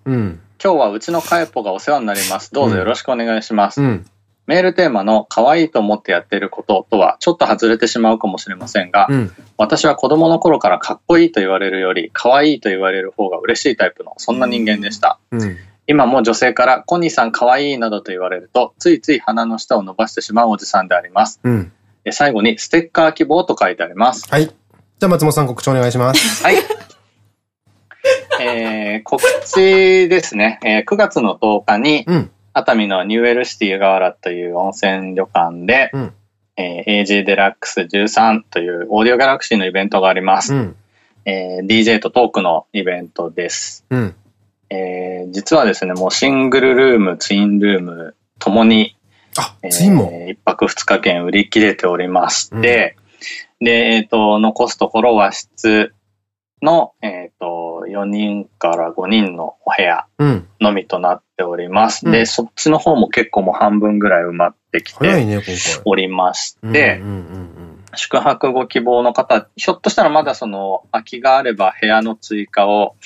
うん。今日はうちのカエポがお世話になります。どうぞよろしくお願いします。うん。メールテーマの可愛いと思ってやってることとはちょっと外れてしまうかもしれませんが、うん、私は子供の頃からかっこいいと言われるより可愛いと言われる方が嬉しいタイプのそんな人間でした。うん、今も女性からコニーさん可愛いなどと言われるとついつい鼻の下を伸ばしてしまうおじさんであります。うん、最後にステッカー希望と書いてあります。はい。じゃあ松本さん告知お願いします。はい。えー、告知ですね。えー、9月の10日に、うん、熱海のニューエルシティ湯河原という温泉旅館で、うん、えー、AG デラックス13というオーディオギャラクシーのイベントがあります。うん、えー、DJ とトークのイベントです。うん、えー、実はですね、もうシングルルーム、ツインルームともに、あ、ツインも、えー、一泊二日券売り切れておりまして、うん、で、えっ、ー、と、残すところ和室の、えっ、ー、と、4人から5人のお部屋のみとなっております。うん、で、そっちの方も結構もう半分ぐらい埋まってきておりまして、宿泊ご希望の方、ひょっとしたらまだその空きがあれば部屋の追加を、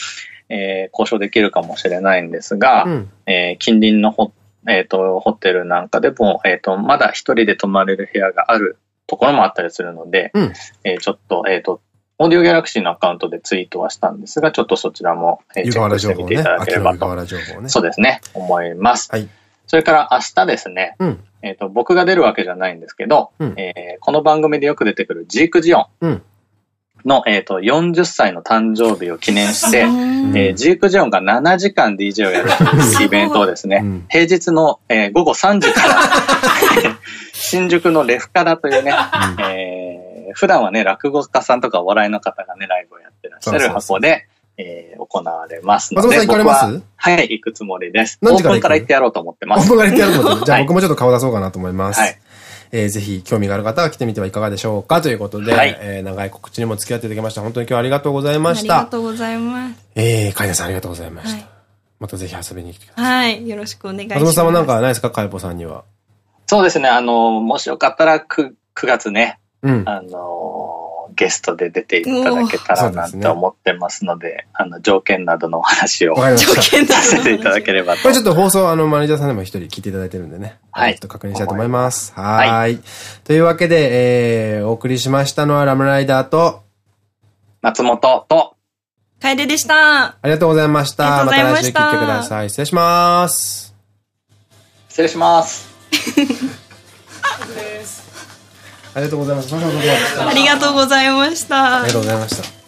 えー、交渉できるかもしれないんですが、うん、えー、近隣のホ,、えーと、ホテルなんかでも、えーと、まだ一人で泊まれる部屋があるところもあったりするので、うん、えー、ちょっと、えっ、ー、と、オーディオギャラクシーのアカウントでツイートはしたんですが、ちょっとそちらも、えー、チェックしてみていただければと、ね。ね、そうですね、思います。はい、それから明日ですね、うん、えっと、僕が出るわけじゃないんですけど、うん、えー、この番組でよく出てくるジークジオンの、えっと、40歳の誕生日を記念して、えー、ジークジオンが7時間 DJ をやるというイベントをですね、平日の、えー、午後3時から 新宿のレフカダというね、えー普段はね、落語家さんとかお笑いの方がね、ライブをやってらっしゃる箱で、えー、行われますので。松本さん行かれます？はい、行くつもりです。何時からオープンから行ってやろうと思ってます。オープンから行ってやろうと思ってます。じゃあ僕もちょっと顔出そうかなと思います。はい。えー、ぜひ興味がある方は来てみてはいかがでしょうか？ということで、はい、えー、長い告知にも付き合っていただきました。本当に今日はありがとうございました。ありがとうございます。えー、カイナさんありがとうございました。はい、またぜひ遊びに来てください。はい、よろしくお願いします。松本さんは何かないですか？カイポさんには。そうですね、あの、もしよかったら 9, 9月ね、うん、あの、ゲストで出ていただけたらなって思ってますので、でね、あの、条件などのお話をさせていただければと。これちょっと放送、あの、マネージャーさんでも一人聞いていただいてるんでね。はい。ちょっと確認したいと思います。はい。というわけで、えー、お送りしましたのはラムライダーと、松本と、楓でした。ありがとうございました。また来週聞いてください。失礼します。失礼します。ありがとうございました。ありがとうございました。ありがとうございました。